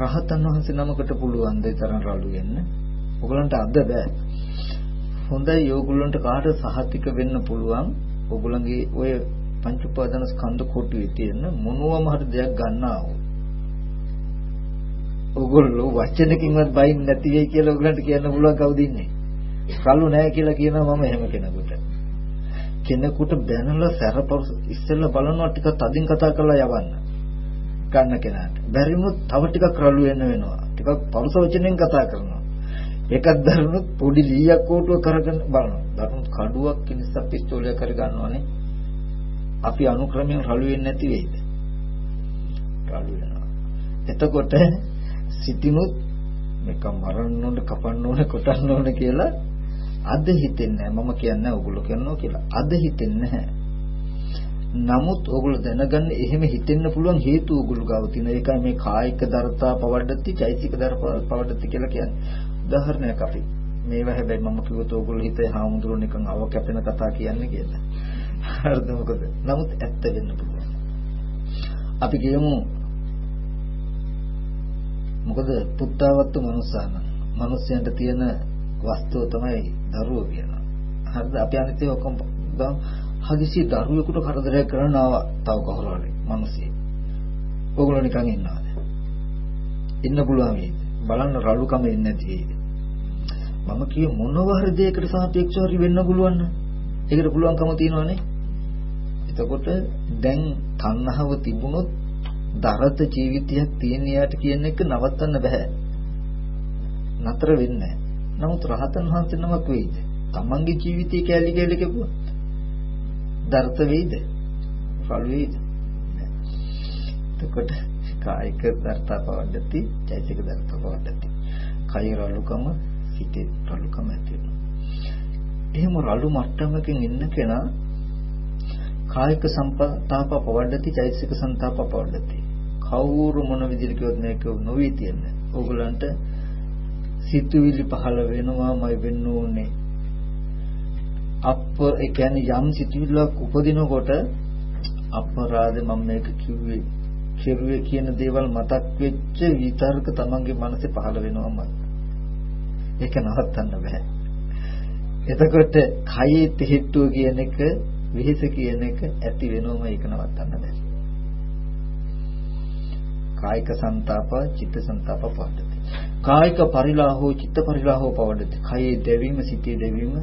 රහතන් වහන්සේ නමකට පුළුවන් දෙය තරම් රළු වෙන්න? ඔයගලන්ට අද බෑ. හොඳයි ඕගොල්ලන්ට කාට සහතික වෙන්න පුළුවන්? ඕගොල්ලන්ගේ ඔය පංච උපාදාන ස්කන්ධ කොටුවේ තියෙන මොනවාම හරි දෙයක් ගන්නා වූ ඕගොල්ලෝ වචනකින්වත් බයින් නැති වෙයි කියලා ඕගොල්ලන්ට කියන්න පුළුවන් කවුද ඉන්නේ? කලු නැහැ කියලා කියනවා මම එහෙම කෙනෙකුට. කෙනෙකුට බැනලා සැරපරස ඉස්සෙල්ලා බලනවා ටිකක් තදින් කතා කරලා යවන්න. ගන්න කෙනාට. බැරි වුණොත් තව ටිකක් රළු වෙන්න වෙනවා. ටිකක් පරුස වචනෙන් කතා කරනවා. එකක් දරුණොත් පොඩි ලීයක් කෝටුව කරගෙන බලනවා. දරුණු කඩුවක් කිනිස්සක් පිස්තෝලයක් කර ගන්නවනේ. අපි අනුක්‍රමයෙන් රළු වෙන්නේ නැති වෙයිද? රළු වෙනවා. එතකොට සිටිනුත් මේක මරන්න ඕන, කපන්න ඕන, කොටන්න ඕන කියලා අද හිතෙන්නේ නැහැ. මම කියන්නේ ඔයගොල්ලෝ කියනවා කියලා. අද හිතෙන්නේ නැහැ. නමුත් ඔයගොල්ලෝ දැනගන්න එහෙම හිතෙන්න පුළුවන් හේතු ඔයගොල්ලෝ ගාව තියෙන. ඒකයි මේ කායික දරතා පවඩති, චෛසික දරතා පවඩති කියලා කියන්නේ. උදාහරණයක් අපි මේවා හැබැයි මම කිව්වොත් ඕගොල්ලෝ හිතේ හාමුදුරුවෝ නිකන් අව කැපෙන කතා කියන්නේ කියලා. හරිද මොකද? නමුත් ඇත්ත වෙන්න පුළුවන්. අපි කියමු මොකද පුත්තවත්තු මනුස්සාන. මිනිස්යන්ට තියෙන වස්තුව තමයි දරුවෝ කියනවා. හරිද? අපි අනිත් ඒවා ඔක්කොම හදිසි දරුවෙකුට කරදරයක් කරන්න ආවා තව කවුරු හරි මිනිස්සෙක්. ඕගොල්ලෝ නිකන් ඉන්නවාද? ඉන්න පුළුවන් වේද? බලන්න රළුකම ඉන්නේ නැති වේද? මම කිය මොනවා හරි දෙයකට සාපේක්ෂව හරි වෙන්න පුළුවන් නම් ඒකට පුළුවන්කම තියෙනවනේ. එතකොට දැන් තණ්හාව තිබුණොත් දරත ජීවිතයක් තියෙන යාට කියන එක නවත්තන්න බෑ. නතර වෙන්නේ නමුත් රහතන් වහන්සේ නමක් වෙයිද? තමන්ගේ ජීවිතය කැලි කැලි කෙපුවා. දර්ථ වෙයිද? රළු වෙයිද? එතකොට කායික දර්ථ පවද්දති, චෛතසික දර්ථ පවද්දති. කය රළුකම, හිතේ රළුකම ඇති එහෙම රළු මට්ටමකින් ඉන්න කෙනා කායික සම්පතාප පවද්දති, චෛතසික සන්තාප පවද්දති. කවුරු මොන විදිහට කිව්වොත් මේක නොවි තියන්නේ. ඕගලන්ට සිතුවිලි පහළ වෙනවාමයි වෙන්න ඕනේ. අප ඒ කියන්නේ යම් සිතුවිල්ලක් උපදිනකොට අපරාධ මම මේක කිව්වේ කෙරුවේ කියන දේවල් මතක් වෙච්ච විතර්ක තමන්ගේ මනසේ පහළ වෙනවමයි. ඒක නවත්තන්න බෑ. එතකොට කයේ තෙහෙට්ටුව කියන එක විහිස කියන එක ඇති වෙනවම ඒක නවත්තන්න බෑ. කායික සංతాප චිත්ත සංతాප පවඩති. කායික පරිලාහෝ චිත්ත පරිලාහෝ පවඩති. කයේ දැවීම සිතේ දැවීම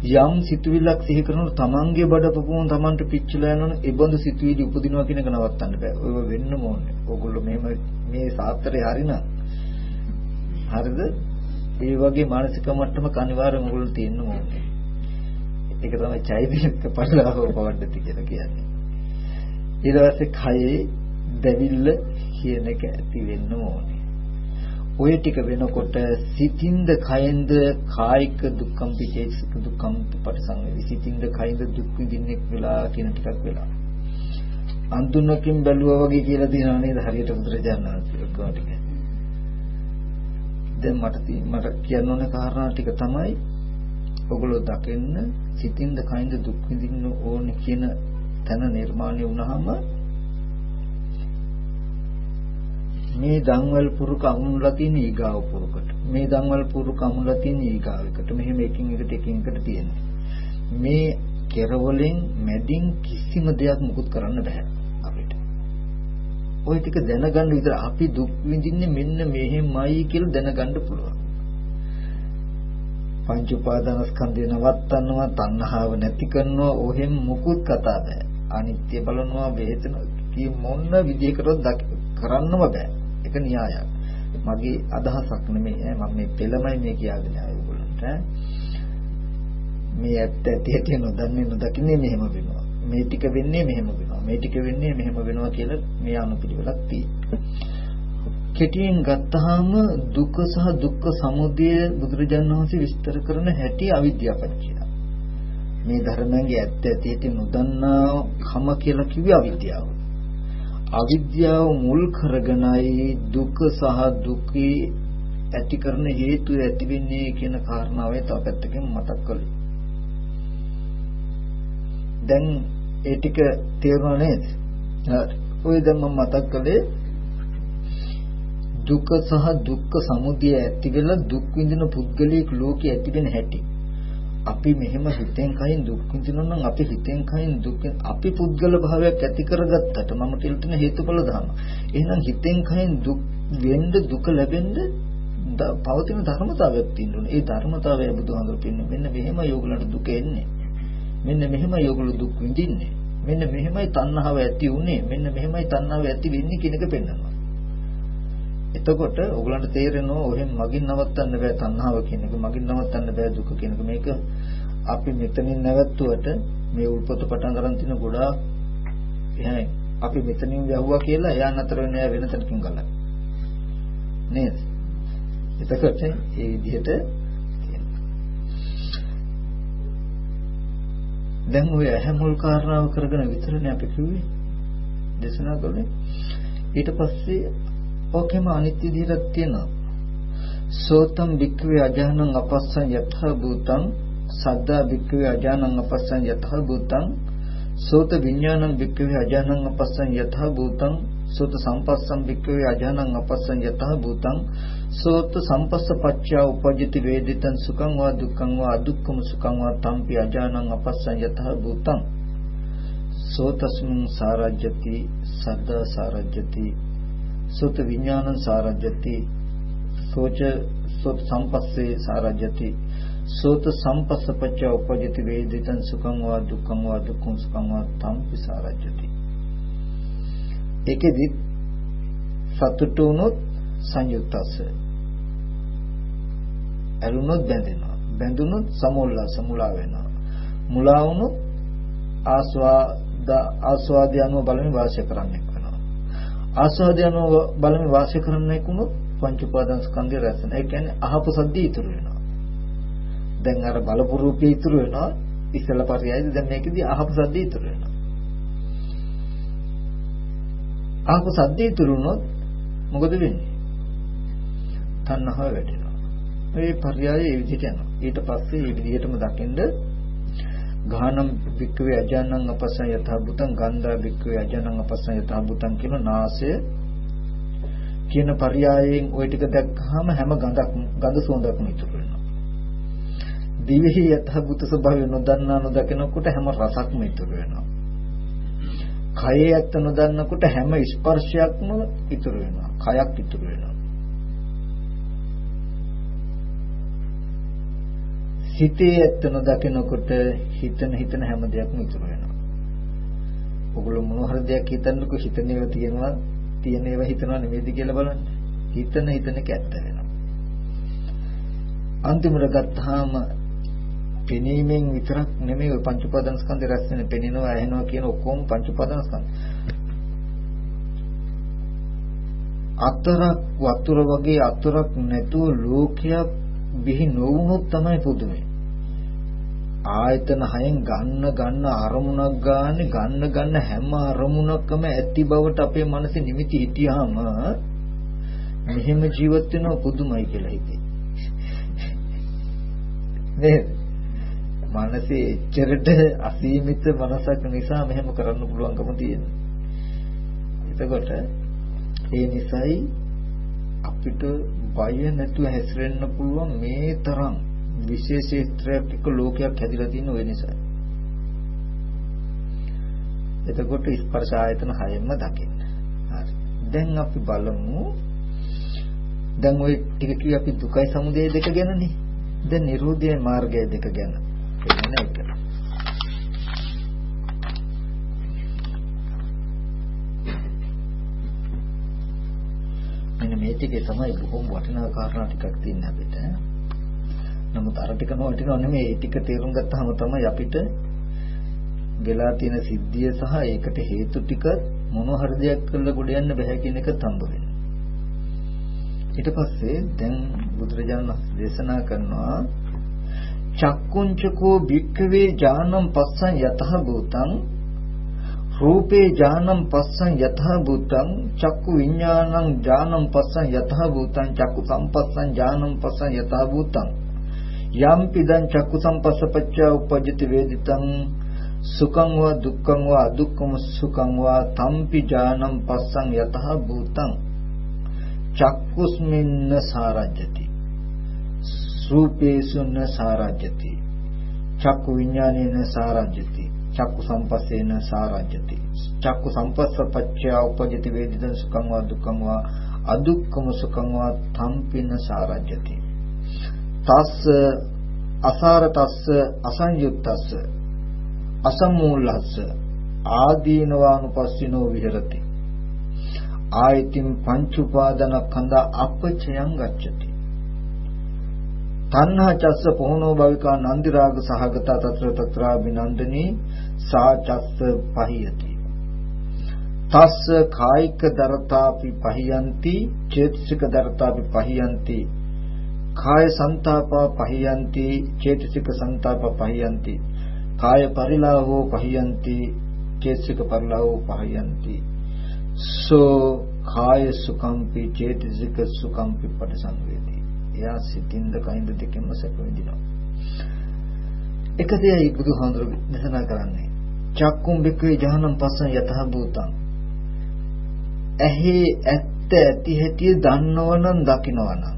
යම් සිතුවිල්ලක් සිහි කරනකොට තමන්ගේ බඩපපුවම තමන්ට පිච්චිලා යනවනේ ඒ බඳු සිතුවිලි උපදිනවා කියන එක නවත්තන්න බෑ. ඔය වෙන්නම ඕනේ. ඕගොල්ලෝ මෙහෙම මේ සාත්‍රේ හරිනම් හරිද? ඒ වගේ මානසික මට්ටමක අනිවාර්යයෙන්ම ඔයගොල්ලෝ තියෙන්න ඕනේ. ඒක තමයි චෛතසික පරිලාහෝ පවඩති කියලා කියන්නේ. ඊට පස්සේ කයේ දැවිල්ල කියන එක ඇති වෙන්න ඕනේ. ඔය ටික වෙනකොට සිතින්ද කයෙන්ද කායික දුක්ඛම් පිචේසික දුක්ඛම් පරිසංවේදී සිතින්ද කයින්ද දුක් විඳින්නෙක් වෙලා කියන ටිකක් වෙලා. අන්තුනකින් බැලුවා වගේ කියලා දිනා නේද? හරියට බුදුරජාණන් වහන්සේ ඔක්කොම ටික. දැන් මට මට කියන්න ඕන කාරණා ටික තමයි ඔගොල්ලෝ දකින්න සිතින්ද කයින්ද දුක් විඳින්න ඕනේ කියන තැන නිර්මාණය වුණාම මේ දන්වල් පුරුක අමුණලා තියෙන ඊගාව පුරුකට. මේ දන්වල් පුරුක අමුණලා තියෙන ඊගාවකට. මෙහෙම එකින් එකට එකින් එකට තියෙනවා. මේ කෙරවලින් මැදින් කිසිම දෙයක් මුකුත් කරන්න බෑ අපිට. ওই ටික දැනගන්න විතර අපි දුක් විඳින්නේ මෙන්න මෙහෙමයි කියලා දැනගන්න පුළුවන්. පංච උපාදානස්කන්ධය නවත්තනවා තණ්හාව නැති කරනවා ඔහෙම මුකුත් කතා බෑ. අනිත්‍ය බලනවා වේදනා කී මොන විදිහකටවත් කරන්නම බෑ. ඒක න්‍යායක්. මගේ අදහසක් නෙමෙයි මම මේ පෙළමයි මේ කියාගෙන ආවේ ඔයගොල්ලන්ට. මේ ඇත්ත ඇති ඇති නොදන්නේ නොදකින්නේ මෙහෙම වෙනවා. මේ ටික වෙන්නේ මෙහෙම වෙනවා. මේ ටික වෙන්නේ මෙහෙම වෙනවා කියලා මේ අනුපිළිවෙලක් තියෙනවා. කෙටියෙන් ගත්තාම දුක සහ දුක්ඛ සමුදය බුදුරජාණන් වහන්සේ විස්තර කරන හැටි අවිද්‍යාපච්චය. මේ ධර්මයන්ගේ ඇත්ත ඇති නොදන්නා කම කියලා කිව්වේ අවිද්‍යාව. අවිද්‍යාව මුල් කරගෙනයි දුක සහ දුකේ ඇති කරන හේතු ඇති වෙන්නේ කියන කාරණාවයි තව පැත්තකින් මතක් කළේ. දැන් ඒ ටික තේරුණා නේද? ඔය දැන් මම මතක් කළේ දුක සහ දුක්ඛ සමුදය ඇති වෙලා දුක් විඳින පුද්ගලයෙක් ලෝකේ ඇති වෙන හැටි. අපි මෙහෙම හිතෙන් කයින් දුක් විඳිනවා නම් අපි හිතෙන් කයින් දුක් අපි පුද්ගල භාවයක් ඇති කරගත්තට මම කියලා තියෙන හේතුඵල ධර්ම. එහෙනම් හිතෙන් කයින් දුක් වෙන්න දුක ලැබෙන්න පවතින ධර්මතාවයක් තියෙනවා. ඒ ධර්මතාවය බුදුහාමුදුරු පින්නේ මෙන්න මෙහෙම යෝගලට දුක එන්නේ. මෙන්න මෙහෙම යෝගල දුක් විඳින්නේ. මෙන්න මෙහෙමයි තණ්හාව ඇති උනේ. මෙන්න මෙහෙමයි තණ්හාව ඇති වෙන්නේ කියන එක පෙන්වනවා. එතකොට ඔයගලන්ට තේරෙනවා ඔහෙන් මගින් නවත්තන්න බෑ තණ්හාව කියන එක මගින් නවත්තන්න බෑ දුක කියන එක. මේක අපි මෙතනින් නැවතුවට මේ උල්පත පටන් ගන්න තියෙන ගොඩාක් එහෙනම් අපි මෙතනින් යවුවා කියලා එයා නතර වෙන වෙන තැනකින් ගලයි. නේද? එතකොට ඒ විදිහට දැන් ඔය ඇහැමුල් කාරණාව කරගෙන විතරනේ අපි කිව්වේ. දේශනා කළේ ඊට පස්සේ ඕකෙම අනිත් විදිහට තියෙනවා. සෝතම් වික්ඛවේ අජානං අපස්සං යතහ භූතං සද්දා වික්ඛවේ අජානං අපස්සං යතහ භූතං සෝත විඥානං වික්ඛවේ අජානං අපස්සං යතහ භූතං සෝත සම්පස්සම් වික්ඛවේ අජානං අපස්සං යතහ භූතං සෝත සම්පස්ස පච්චා උපජ්ජති වේදිතං සුඛං වා දුක්ඛං වා අදුක්ඛම සුඛං වා තම්පි අජානං අපස්සං යතහ භූතං. සෝතස්මින් සාරජ්‍යති සද්ද සාරජ්‍යති සෝත විඥානං සාරජ්‍යති සෝච සෝත සම්පස්සේ සාරජ්‍යති සෝත සම්පස්ස පච්චා උපජ්ජති වේදිතං සුඛං වා දුක්ඛං වා දුක්ඛං සුඛං වා තම්පි සාරජ්‍යති. ඒකෙදි සතුට වුණොත් සංයුක්තස්ස ඇලුනොත් බැඳෙනවා. බැඳුනොත් සමෝල්ලාස මුලා වෙනවා. මුලා වුණොත් ආස්වාද ආස්වාදය අනුව බලමින් වාසය කරන්නේ ආස්වාදයන්ව බලමින් වාසය කරන එක උනොත් පංච උපාදාන ස්කන්ධය රැස් වෙනවා. ඒ කියන්නේ අහපු සද්දේ ඉතුරු වෙනවා. දැන් අර බලපු රූපේ ඉතුරු වෙනවා. ඉස්සල පරයයිද දැන් මේකෙදී අහපු සද්දේ ඉතුරු වෙනවා. අහපු සද්දේ ඉතුරු වුණොත් මොකද වෙන්නේ? තණ්හාව වැඩෙනවා. මේ පරයය ඒ විදිහට යනවා. ඊට පස්සේ මේ විදිහටම දකින්ද ගානම් භික්කවේ අජානං අපසං යථා භූතං ගන්ධා භික්කවේ අජානං අපසං යථා භූතං කියන නාසය කියන පරයයෙන් ওই ටික දැක්කහම හැම ගඳක් ගඳ සුවඳක්ම ඉතුරු වෙනවා. දිවෙහි යථා භූත ස්වභාවය නොදන්නා නොදකිනකොට හැම රසක්ම ඉතුරු වෙනවා. කයේ ඇත්ත නොදන්නකොට හැම ස්පර්ශයක්ම ඉතුරු වෙනවා. කයක් ඉතුරු වෙනවා. හිතේ ඇත්ත නොදකිනකොට හිතන හිතන හැම දෙයක්ම ඉතුරු වෙනවා. ඔගොල්ලෝ මොන හරි දෙයක් හිතන්නකෝ හිතන ඒවා තියෙනවා තියෙන ඒවා හිතනවා නෙමෙයිද කියලා බලන්න. හිතන හිතන කැත්ත වෙනවා. අන්තිමට ගත්තාම පෙනීමෙන් විතරක් නෙමෙයි ඔය පංච උපාදාන ස්කන්ධය රැස් වෙන පෙනෙනවා ඇහෙනවා කියන ඔක්කොම පංච උපාදාන ස්කන්ධ. අතරක් වතුර වගේ අතරක් නැතුව ලෝකයක් බිහි නොවුනොත් තමයි පුදුමයි. ආයතන හයෙන් ගන්න ගන්න අරමුණක් ගන්න ගන්න ගන්න හැම අරමුණකම ඇති බවට අපේ මනසේ නිමිති හිටියාම මෙහෙම ජීවත් වෙනව පුදුමයි කියලා හිතේ. නේද? මනසේ එච්චරට අසීමිත මනසක් නිසා මෙහෙම කරන්න පුළුවන්කම තියෙනවා. එතකොට ඒ නිසායි අපිට බය නැතුව හැසිරෙන්න පුළුවන් මේ තරම් විශේෂීත්‍රයක් ලෝකයක් හැදිලා තියෙන ඔය නිසා. එතකොට ස්පර්ශ ආයතන හයෙන්ම දකින්න. හරි. දැන් අපි බලමු දැන් ওই ටික කිව්ව අපි දුකයි සමුදය දෙක ගැනනේ. දැන් නිරෝධය මාර්ගය දෙක ගැන. එන්න එක. මෙන්න මේ ටිකේ තමයි බොහොම වටිනා කාරණා ටිකක් තියෙන අපිට. නමුත් අර ටික නොවටිනව නෙමෙයි ඒ ටික තේරුම් ගත්තාම තමයි අපිට වෙලා තියෙන සිද්ධිය සහ ඒකට හේතු ටික මොන හරි දෙයක් කරලා ගොඩ යන්න බෑ කියන එක තම්බ වෙනවා. ඊට පස්සේ දැන් බුදුරජාණන් දේශනා කරනවා චක්කුංචකෝ භික්ඛවේ ඥානං පස්සං යතහ භූතං රූපේ ඥානං පස්සං යතහ භූතං චක්කු විඥානං ඥානං පස්සං යතහ භූතං චක්කු සම්පස්සං ඥානං පස්සං යතහ භූතං යම් පිදං චක්කු සම්පස්සපච්ච උපජ්ජති වේදිතං සුඛං වා දුක්ඛං වා අදුක්ඛම සුඛං වා තම්පි ඥානං පස්සං යතහ භූතං චක්කුස්මින්න සාරජ්‍යති. රූපේසු න සාරජ්‍යති. චක්කු විඥානේන සාරජ්‍යති. චක්කු සම්පස්සේන සාරජ්‍යති. චක්කු සම්පස්ස පච්චය උපජ්ජති වේදිතං සුඛං වා දුක්ඛං වා අදුක්ඛම සුඛං වා තම්පින සාරජ්‍යති. තස්ස අසාර තස්ස අසංයුක්තස්ස අසමූලස්ස ආදීනවානුපස්සිනෝ විහෙරති. ආයතින් පංච උපාදානස්කන්ධ අපචයං ගච්ඡති. තණ්හා චස්ස පොහොනෝ භවිකා නන්දි රාග සහගත තත්‍ර තත්‍රා විනන්දනී සා චස්ස පහියති. තස්ස කායික දරතාපි පහියන්ති චේතසික දරතාපි පහියන්ති කාය සංతాපා පහියන්ති චේතසික සංతాප පහියන්ති කාය පරිලාහෝ පහියන්ති චේතසික පරිලාහෝ පහියන්ති සෝ කාය සුඛම්පි චේතසික සුඛම්පි පටිසංවේදී එයා සිතින්ද කයින්ද දෙකෙන්ම සැප විඳිනවා. එක දෙයයි බුදුහාඳුර දේශනා කරන්නේ. චක්කුම් බික්කේ ජහනම් පස්සන් යතහ භූතං. ඇහි ඇත්ත ඇති හැටි දන්නවනම් දකින්නවනම්.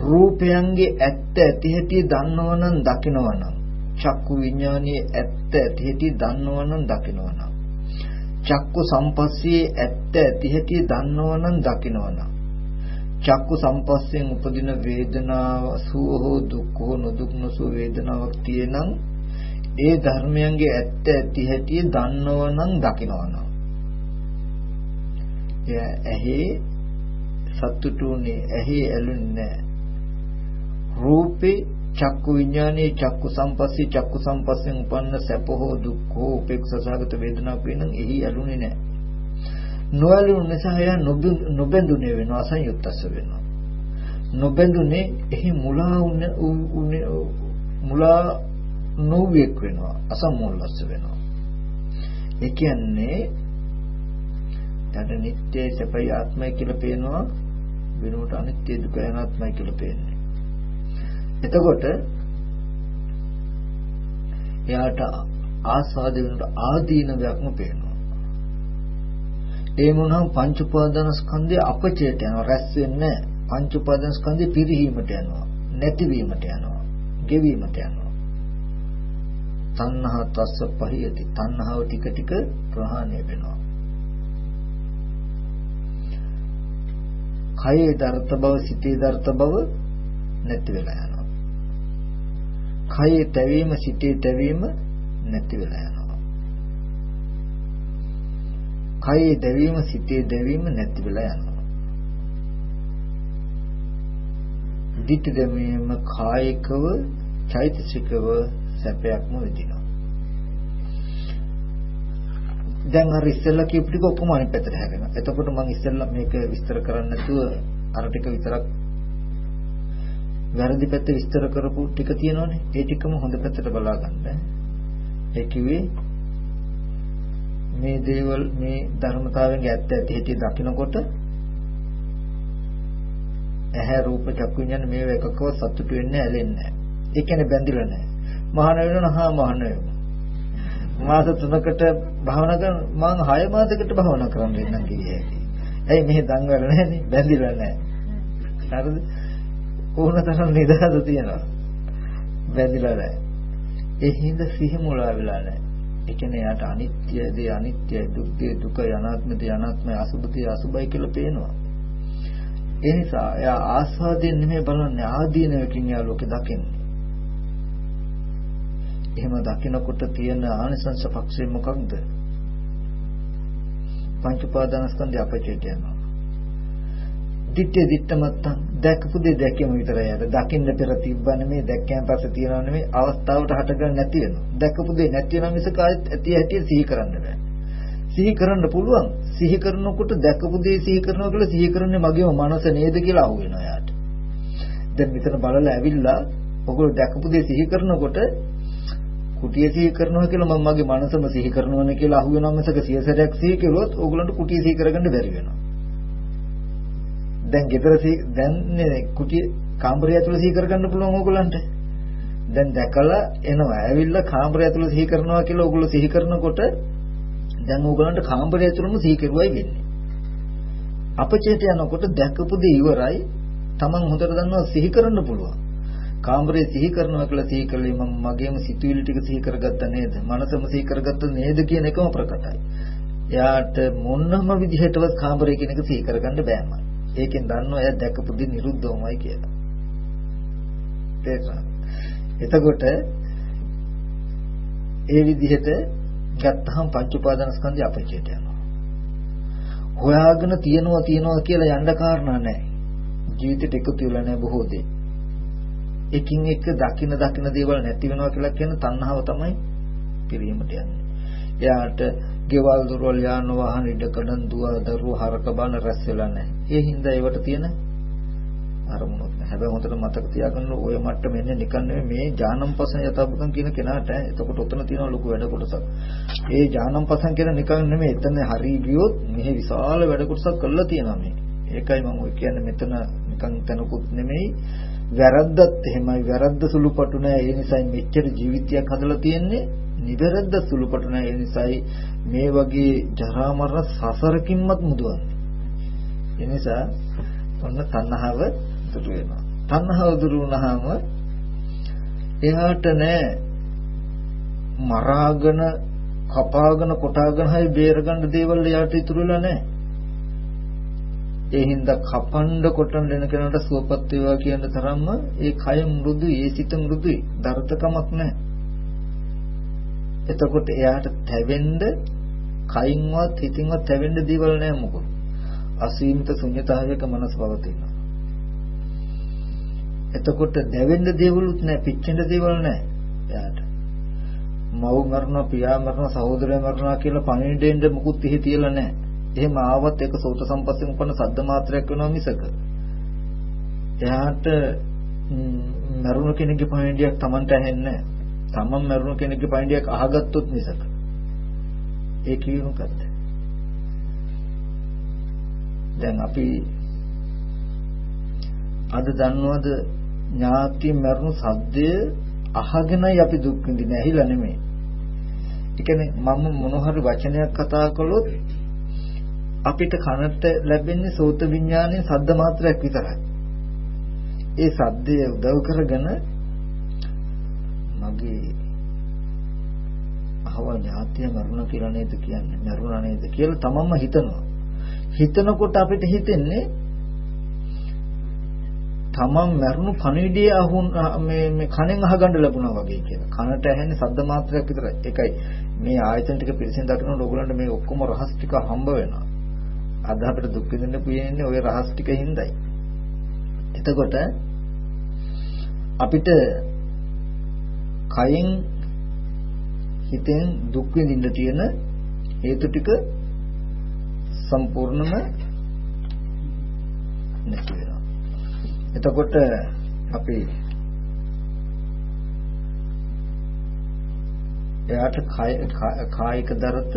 රූපයන්ගේ ඇත්ත ඇති හැටි දන්නවනම් දකින්නවනම්. චක්කු විඥානයේ ඇත්ත ඇති හැටි දන්නවනම් දකින්නවනම්. චක්කු සම්පස්සේ ඇත්ත ඇති හැටි දන්නවනම් දකින්නවනම්. චක්කු සම්පස්යෙන් උපදින වේදනාව සුව හෝ දුක් හෝ නොදුක් නොසුව වේදනාවක් තියෙනම් ඒ ධර්මයන්ගේ ඇත්ත ඇති හැටි දන්නවනම් දකිනවනම් එය ඇහි සතුටුනේ ඇහි ඇලුන්නේ රූපේ චක්කු විඥානේ චක්කු සම්පස්සේ චක්කු සම්පස්යෙන් උපන්න සැප හෝ දුක් හෝ උපේක්ෂාසගත වේදනාවක් වෙනනම් එහි ඇලුනේ නැහැ නොඇලුණු නිසා එයා නොබැඳුනේ වෙනවා අසංයුක්තස්ස වෙනවා. නොබැඳුනේ එහි මුලා මුලා නොවියක් වෙනවා අසම්මෝලස්ස වෙනවා. ඒ කියන්නේ දැන් නිත්‍ය සැපයි ආත්මයි කියලා පේනවා වෙනකොට අනිත්‍ය දුක අනාත්මයි කියලා පේන්නේ. එතකොට එයාට ආස්වාද වෙනකොට ආදීනවයක්ම පේනවා. ඒ මොනනම් පංච උපාදානස්කන්ධය අපචයට යනවා රැස් වෙන්නේ පංච උපාදානස්කන්ධය පිරිහීමට යනවා නැතිවීමට යනවා ගෙවීමට යනවා. තණ්හා තස්ස පහියති. තණ්හාව ටික ටික ප්‍රහාණය වෙනවා. කයේ දර්ථ බව සිතේ දර්ථ බව නැති වෙලා යනවා. කයේ තැවීම සිතේ තැවීම නැති වෙලා යනවා කයේ දැවීම සිතේ දැවීම නැති වෙලා යනවා. ditthi දැමීම කායිකව චෛතසිකව සැපයක්ම විඳිනවා. දැන් අර ඉස්සෙල්ලා කියපු ටික ඔක්කොම අනිත් පැත්තට හැරෙනවා. එතකොට මම ඉස්සෙල්ලා මේක විස්තර කරන්න නැතුව අර ටික විතරක් වැරදි පැත්ත විස්තර කරපු ටික තියෙනවනේ. ඒ ටිකම හොඳ පැත්තට බලා ගන්න. ඒ කිව්වේ මේ දේවල් මේ ධර්මතාවයෙන් ඇත්ත ඇති හිතේ දකිනකොට ඇහැ රූප චක්කු විඤ්ඤාණ මේව එකකව සතුටු වෙන්නේ ඇලෙන්නේ නැහැ. ඒ කියන්නේ බැඳිලා නැහැ. මහාන වෙනවා හා මහාන වෙනවා. මාස 3කට භාවනා කරන මම 6 මාසයකට භාවනා කරන්න ඉන්නම් කියේ. ඇයි මෙහෙ දඟවල නැහැනේ බැඳිලා නැහැ. හරිද? ඕනතරම් නිදහස තියෙනවා. බැඳිලා නැහැ. ඒ හින්දා සිහි මුලා වෙලා නැහැ. ඒ කියන්නේ යාට අනිත්‍ය දේ අනිත්‍යයි දුක් දේ දුකයි අනාත්ම දේ අනාත්මයි අසුභ දේ අසුභයි කියලා පේනවා. ඒ නිසා එයා ආස්වාදයෙන් නෙමෙයි බලන්නේ ආදීනවකින් යා ලෝකෙ දකින්නේ. එහෙම දකිනකොට තියෙන ආනිසංස පක්ෂය මොකක්ද? පංච උපාදානස්කන්ධය අපචේට යනවා. දිත්තේ දිත්තමත්තන් දැකපු දේ දැකීම විතරයි අර දකින්න පෙර තිබ්බ නෙමෙයි දැක්කයන් පස්සේ තියනව නෙමෙයි අවස්ථාවට හටගන්න නැති වෙනවා. දැකපු දේ නැති වෙන මිසක ආයෙත් ඇති හැටි සිහි කරන්න බෑ. සිහි කරන්න පුළුවන්. සිහි කරනකොට දැකපු දේ සිහි කරනවා කියලා සිහි කරන්නේ මගේම මනස නේද කියලා අහු වෙනවා යාට. දැන් මෙතන බලලා ඇවිල්ලා ඔගොල්ලෝ දැකපු දේ සිහි කරනකොට කුටිය සිහි කරනවා කියලා මම මගේ මනසම සිහි කරනවනේ කියලා අහුවෙනවා මිසක සියසරයක් සිහි කළොත් ඕගොල්ලන්ට කුටිය සිහි කරගන්න බැරි වෙනවා. දැන් ගෙදර සිහි දැන් නේ කුටිය කාමරය ඇතුළේ සිහි කරගන්න පුළුවන් ඕගොල්ලන්ට. දැන් දැකලා එනවා. ඇවිල්ලා කාමරය ඇතුළේ සිහි කරනවා කියලා ඕගොල්ලෝ සිහි කරනකොට දැන් ඕගොල්ලන්ට කාමරය ඇතුළේම සිහි කරුවයි වෙන්නේ. අපචේත යනකොට දැකපු දේ ඉවරයි. Taman හොඳට දන්නවා සිහි කරන්න පුළුවන්. කාමරේ සිහි කරනවා කියලා සිහි කළේ මම මගේම සිතුවිලි ටික සිහි කරගත්තා නේද? මනසම සිහි කරගත්තා නේද කියන එකම ප්‍රකටයි. එයාට මොනම විදිහටවත් කාමරේ කියන එක සිහි කරගන්න බෑමයි. ඒකෙන් දන්නවා එයා දැකපු දේ නිරුද්ධවමයි කියලා. එතකොට ඒ විදිහට ගත්තහම පංච උපාදාන ස්කන්ධය අපචේට යනවා. හොයාගෙන තියනවා තියනවා කියලා යන්න කාරණා නැහැ. ජීවිතේට එකතු වෙලා නැහැ බොහෝ දේ. එකින් එක දකින දකින දේවල් නැති වෙනවා කියලා කියන තණ්හාව තමයි පිරීමට යන්නේ. එයාට ගෙවල් දොරවල් යාන වාහන ඉඩකඩම් දුව දරුවෝ හරක බාන රැස් වෙලා නැහැ. ඒ හින්දා ඒවට තියෙන අරමුණක් නැහැ. හැබැයි හොඳට මතක තියාගන්න ඔය මට්ටම එන්නේ නිකන් නෙමෙයි මේ ඥානම්පසන යථාභූතම් කියන කෙනාට එතකොට උතන තියෙන ලොකු වැඩ කොටසක්. ඒ ඥානම්පසන් කියන නිකන් නෙමෙයි එතන හරි ගියොත් මෙහි විශාල වැඩ කොටසක් කරලා තියෙනවා මේ. ඒකයි මම ඔය කියන්නේ මෙතන නිකන් තනකුත් නෙමෙයි වැරද්දත් එහෙමයි වැරද්ද සුළුපටු නෑ ඒ නිසායි මෙච්චර ජීවිතයක් හදලා තියෙන්නේ නිවැරද්ද සුළුපටු නෑ ඒ නිසායි මේ වගේ ජරා මරණ සසරකින්වත් මුදවන්නේ. ඒ නිසා ඔන්න තණ්හාව දුරු වෙනවා. තණ්හාව දුරු වුණාම එයාට නෑ මරාගෙන කපාගෙන කොටාගෙන හයි බේරගන්න දේවල් එයාට ඉතුරු වෙලා නැහැ ඒ හින්දා කපන්න කොටන දෙන කෙනාට සුවපත් වේවා කියන තරම්ම ඒ කය මෘදුයි, ඒ සිත මෘදුයි, දර්ථකමක් නැහැ. එතකොට එයාට තැවෙන්න කයින්වත් හිතින්වත් තැවෙන්න දේවල් නැහැ මොකද? අසීමිත ශුන්‍යතාවයක මනස පවතිනවා. එතකොට දැවෙන්න දේවලුත් නැහැ, පිච්චෙන්න දේවල් නැහැ එයාට. මව් මරනවා, පියා මරනවා, සහෝදරයා මරනවා කියලා පණිවිඩෙන්න මුකුත් ඉහි තියලා නැහැ. එහෙම ආවත් ඒක සෝත සම්පස්යෙන් උපන්න සද්ද මාත්‍රයක් වෙනවා මිසක එයාට මරුණු කෙනෙක්ගේ පණිවිඩයක් Tamanට ඇහෙන්නේ තමන් මරුණු කෙනෙක්ගේ පණිවිඩයක් අහගත්තොත් මිසක ඒ කියන්නේ මොකද්ද දැන් අපි අද දන්නවද ඥාති මරුණු සද්දය අහගෙනයි අපි දුක් විඳින්නේ ඇහිලා නෙමෙයි. ඒ කියන්නේ මම මොන හරි වචනයක් කතා කළොත් අපිට කනට ලැබෙන්නේ සෝත විඥානයේ සද්ද මාත්‍රයක් විතරයි. ඒ සද්දය උදව් කරගෙන මගේ අහවල් ඥාතිය මරුණ කියලා නේද කියන්නේ මරුණා නේද කියලා තමන්ම හිතනවා. හිතනකොට අපිට හිතෙන්නේ තමන් මරුණු පණිවිඩය අහුන් මේ මේ කණෙන් අහගන්න ලැබුණා වගේ කියලා. කනට ඇහෙන්නේ සද්ද මාත්‍රයක් විතරයි. ඒකයි මේ ආයතන ටික පිළිසින් දකිනකොට ඕගොල්ලන්ට මේ ඔක්කොම රහස් ටික හම්බ වෙනවා. අද අපිට දුක් විඳින්න පුයෙන්නේ ওই රහස් ටික හින්දායි. එතකොට අපිට කයෙන් හිතෙන් දුක් විඳින්න තියෙන හේතු ටික සම්පූර්ණම නැති වෙනවා. එතකොට අපි එයාට කායික දරත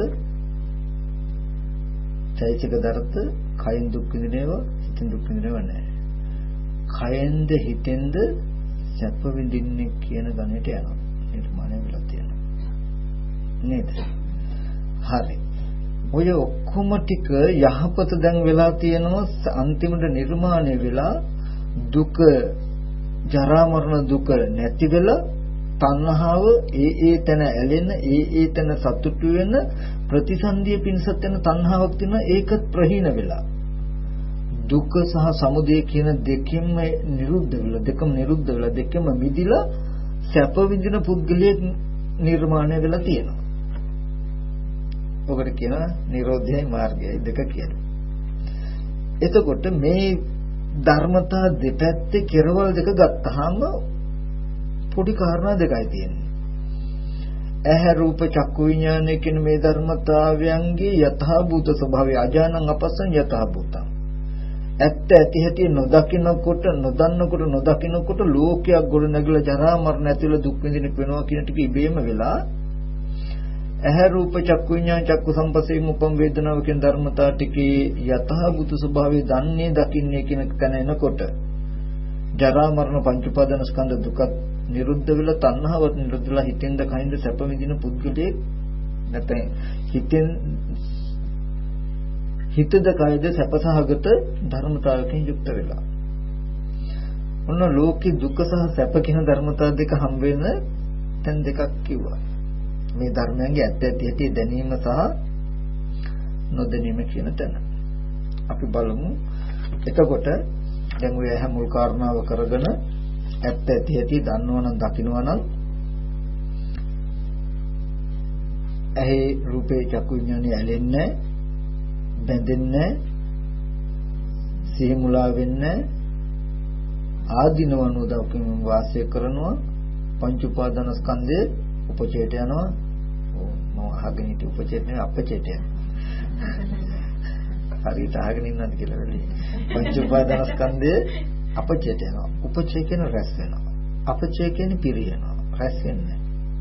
චෛතසික දරත කයින් දුක් විඳිනේවා හිතෙන් දුක් විඳිනේවා නැහැ. කයෙන්ද හිතෙන්ද සැප විඳින්නේ කියන ගණයට යනවා. නිර්මාණය වෙලා තියෙනවා. නේද? හරි. ඔය ඔක්කොම ටික යහපත දැන් වෙලා තියෙනවා අන්තිමට නිර්මාණය වෙලා දුක ජරා මරණ දුක නැති වෙලා තණ්හාව ඒ ඒ තැන ඇලෙන ඒ ඒ තැන සතුටු වෙන ප්‍රතිසන්දිය පිණිසත් යන තණ්හාවක් තියෙනවා ඒකත් ප්‍රහීන වෙලා දුක සහ සමුදය කියන දෙකෙන්ම නිරුද්ධ වෙලා දෙකම නිරුද්ධ වෙලා දෙකම මිදිලා සැප විඳින පුද්ගලයෙක් නිර්මාණය වෙලා තියෙනවා. ඔකට කියනවා නිරෝධයයි මාර්ගයයි දෙක කියලා. එතකොට මේ ධර්මතා දෙපැත්තේ කෙරවල් දෙක ගත්තාම පොඩි කාරණා දෙකයි තියෙන්නේ. ඇහැ රූප චක්කු විඥානය කියන මේ ධර්මතාවයන්ගේ යථාභූත ස්වභාවය අජානං අපස්සං යථාභූතං. ඇත්ත ඇති හැටි නොදකින්නකොට නොදන්නකොට නොදකින්නකොට ලෝකයක් ගොඩ නැගලා ජරා මරණ ඇතුළේ දුක් විඳින වෙනවා කියන ටික ඉබේම වෙලා ඇහැ රූප චක්කු විඤ්ඤාණ චක්කු සම්පස්සේ මුපම් වේදනාව කියන ධර්මතා ටිකේ යතහ බුදු ස්වභාවය දන්නේ දකින්නේ කියන තැන එනකොට ජරා මරණ පංච උපාදාන ස්කන්ධ දුක නිරුද්ධ වෙලා තණ්හාවත් නිරුද්ධ වෙලා හිතෙන්ද කයින්ද සැප විඳින පුද්ගලයෙක් නැත්නම් හිතෙන් හිතද කයද සැපසහගත ධර්මතාවයකින් යුක්ත වෙලා. ඔන්න ලෝකේ දුක සහ සැප කියන ධර්මතා දෙක හම් වෙන තැන් දෙකක් කිව්වා. මේ ධර්මයන්ගේ ඇත්ත ඇති ඇති දැනීම සහ නොදැනීම කියන තැන. අපි බලමු. එතකොට දැන් ඔය හැම මුල් කාරණාව කරගෙන ඇත්ත ඇති ඇති දන්නවනම් දකින්නවනම් ඇහි රූපේ චක්කු විඥානේ ඇලෙන්නේ බැඳෙන්නේ සිහි මුලා වෙන්නේ ආධිනවන උදව්කින් වාසය කරනවා පංච උපාදාන ස්කන්ධයේ උපචේත යනවා මම අහගෙන හිටි උපචේත නෙවෙයි අපචේත යනවා. හරියට අහගෙන ඉන්නද කියලා වෙලී පංච උපාදාන ස්කන්ධයේ අපචේත යනවා. උපචේ කියන රැස් වෙනවා. අපචේ කියන්නේ පිරියනවා රැස් වෙන්නේ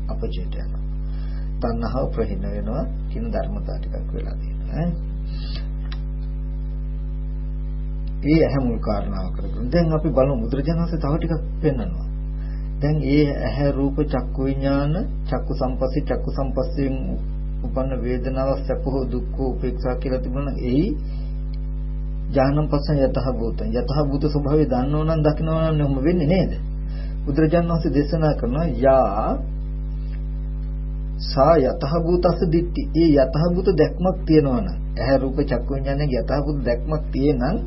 අපචේත යනවා. තණ්හාව ප්‍රහිණ වෙනවා. කියන ධර්මතාව ටිකක් වෙලා තියෙනවා ඈ. ඒ ඇහැ මුල් කාරණාව කරගෙන දැන් අපි බලමු බුදුරජාණන්සේ තව ටිකක් පෙන්වනවා දැන් ඒ ඇහැ රූප චක්කු විඥාන චක්කු සම්පස්සේ චක්කු සම්පස්යෙන් උපන්න වේදනාව සැප හෝ දුක් හෝ උපේක්ෂා කියලා තිබුණා එයි ඥානම් පස්සෙන් යතහ භූතං. යතහ භූත ස්වභාවය දන්නව නම් දකින්නව නම් ඔහොම වෙන්නේ නේද? බුදුරජාණන් වහන්සේ දේශනා කරනවා යා සා යතහ භූතස්ස දිට්ටි ඒ යතහ භූත දැක්මක් තියෙනවනම් ඇහැ රූප චක්කු විඥානයේ යතහ භූත දැක්මක් තියෙනනම්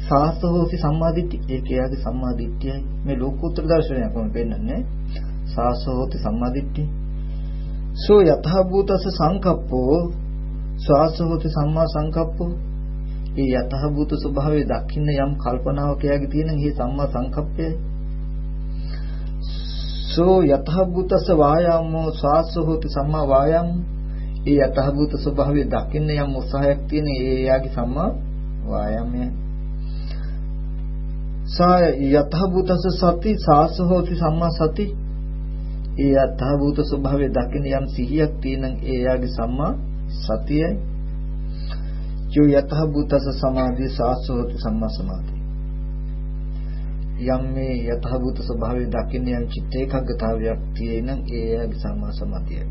සාසහෝති සම්මාදිට්ඨි. ඒක එයාගේ සම්මාදිට්ඨියයි. මේ ලෝකෝත්තර දර්ශනයක් මම පෙන්නන්නේ. සාසහෝති සම්මාදිට්ඨි. සෝ යතහ භූතස සංකප්පෝ. සාසහෝති සම්මා සංකප්පෝ. ඒ යතහ භූත ස්වභාවය දකින්න යම් කල්පනාවක් එයාගේ තියෙන මේ සම්මා සංකප්පයයි. සෝ යතහ භූතස වායාමෝ සාසහෝති සම්මා වායාම. ඒ යතහ භූත ස්වභාවය දකින්න යම් උත්සාහයක් තියෙන ඒ එයාගේ සම්මා වායාමයයි සා යතහ භූතස සති සාස හෝති සම්මා සති. ඒ යතහ භූත ස්වභාවය දකින යම් සිහියක් තියෙනන් ඒ යාගේ සම්මා සතියයි. චෝ යතහ භූතස සමාධි සාස හෝති සම්මා සමාධි යම් මේ යතහ භූත ස්වභාවය දකින යම් චිත්ත ඒකාග්‍රතාවයක් තියෙනන් ඒ යාගේ සම්මා සමාධියයි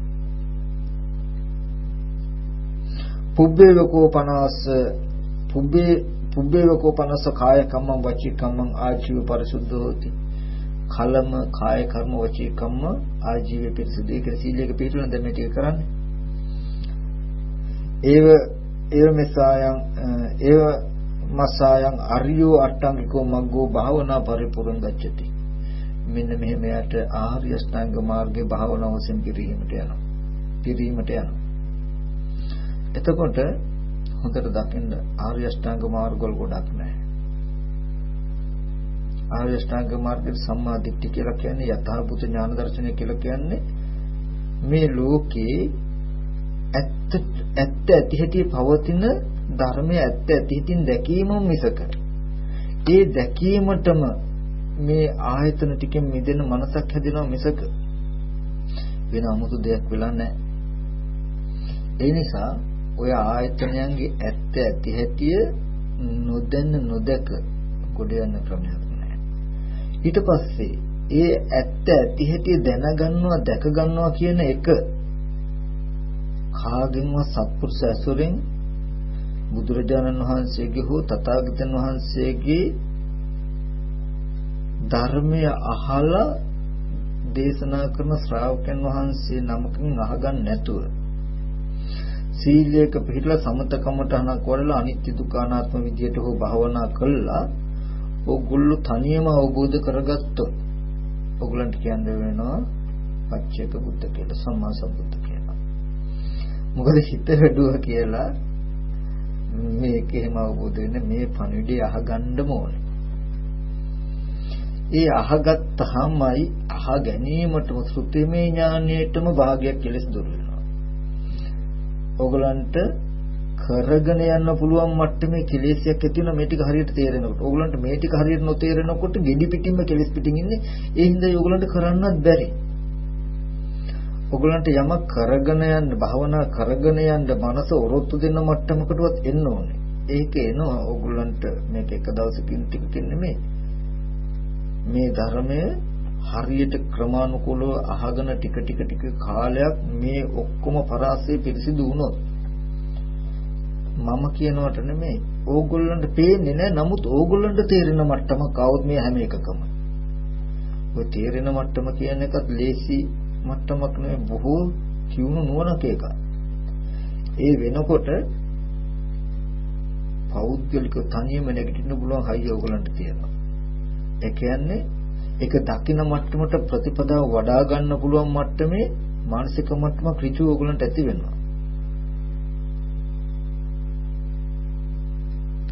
පුබ්බේවකෝ 50 පුබ්බේ පුබ්බේවකෝ පනස කාය කම්මං වචී කම්මං ආජීව පරිසුද්ධ හෝති. කලම කාය කර්ම වචී කම්ම ආජීව පිරිසුදු. ඒක සීලයක පිළිතුරන දැන් මේ ටික කරන්නේ. ඒව ඒව මෙසායන් ඒව මසායන් අරියෝ අට්ටංගිකෝ මග්ගෝ භාවනා පරිපූර්ණ ගච්ඡති. මෙන්න මෙහෙම යට ආර්ය අෂ්ටාංග මාර්ගයේ භාවනාව වශයෙන් පිරීමට යනවා. පිරීමට යනවා. එතකොට හොඳට දකින්න ආර්ය අෂ්ටාංග මාර්ගවල ගොඩක් නැහැ. ආර්ය අෂ්ටාංග මාර්ගයේ සම්මා දිට්ඨිය කියලා කියන්නේ යථාභූත ඥාන දර්ශනය කියලා කියන්නේ මේ ලෝකේ ඇත්ත ඇත්ත ඇති හැටි පවතින ධර්මය ඇත්ත ඇති හැටින් දැකීම මිසක ඒ දැකීමටම මේ ආයතන ටිකෙන් මිදෙන මනසක් හැදෙනවා මිසක වෙන 아무තු දෙයක් වෙලා නැහැ. ඒ නිසා ඔය ආයතනයන්ගේ ඇත්ත ඇති හැටිය නොදැන්න නොදක ගොඩ යන ක්‍රමයක් නැහැ. ඊට පස්සේ ඒ ඇත්ත ඇති හැටිය දැනගන්නවා දැක ගන්නවා කියන එක කාගෙන්වත් සත්පුරුෂ ඇසුරෙන් බුදුරජාණන් වහන්සේගේ හෝ තථාගතයන් වහන්සේගේ ධර්මය අහලා දේශනා කරන ශ්‍රාවකයන් වහන්සේ නමකින් අහගන්න නැතුව සීලයක පිළිලා සමතකමටහනක් වඩලා අනිත්‍ය දුක්ඛ අනාත්ම විදියට හෝ භාවනා කළා ඕගොල්ලෝ තනියම අවබෝධ කරගත්තොත් ඕගොල්ලන්ට කියන්න වෙනවා පච්චේක බුද්ධ කියලා සම්මා සම්බුද්ධ කියලා. මොකද හිත වැඩුවා කියලා මේක එහෙම අවබෝධ වෙන්නේ මේ පණිවිඩය අහගන්නම ඕනේ. ඒ අහගත්තාමයි අහ ගැනීමටම සුත්‍රිමේ ඥානයේටම භාගයක් කෙලස් දුර ඕගලන්ට කරගෙන යන්න පුළුවන් මට්ටමේ කෙලෙස්යක් ඇති වෙන මේ ටික හරියට තේරෙනකොට. ඕගලන්ට මේ ටික හරියට නොතේරෙනකොට ගෙඩි පිටින්ම කෙලෙස් පිටින් ඉන්නේ. ඒ හින්දා ඕගලන්ට කරන්නත් බැරි. ඕගලන්ට යමක් කරගෙන යන්න භවනා කරගෙන යන්න මනස ඔරොත්තු දෙන්න මට්ටමකටවත් එන්න ඕනේ. ඒක එනවා ඕගලන්ට මේක එක දවසකින් ටිකකින් නෙමෙයි. මේ ධර්මය හරියට ක්‍රමානුකූලව අහගෙන ටික ටික ටික කාලයක් මේ ඔක්කොම පරාසය පිරිසිදු වුණොත් මම කියනවට නෙමෙයි. ඕගොල්ලන්ට පේන්නේ නැහැ. නමුත් ඕගොල්ලන්ට තේරෙන මට්ටමක් આવොත් මේ හැම එකකම. ඔය තේරෙන මට්ටම කියන එකත් ලේසි මට්ටමක් නෙවෙයි බොහෝ කියුණු නුවණක එකක් ඒ වෙනකොට පෞද්ගලික තනියම නැගිටින්න පුළුවන් හයිය ඕගොල්ලන්ට තියෙනවා ඒ කියන්නේ ඒක දකින මට්ටමට ප්‍රතිපදාව වඩා ගන්න පුළුවන් මට්ටමේ මානසික මට්ටමක් ඍජු ඕගොල්ලන්ට ඇති වෙනවා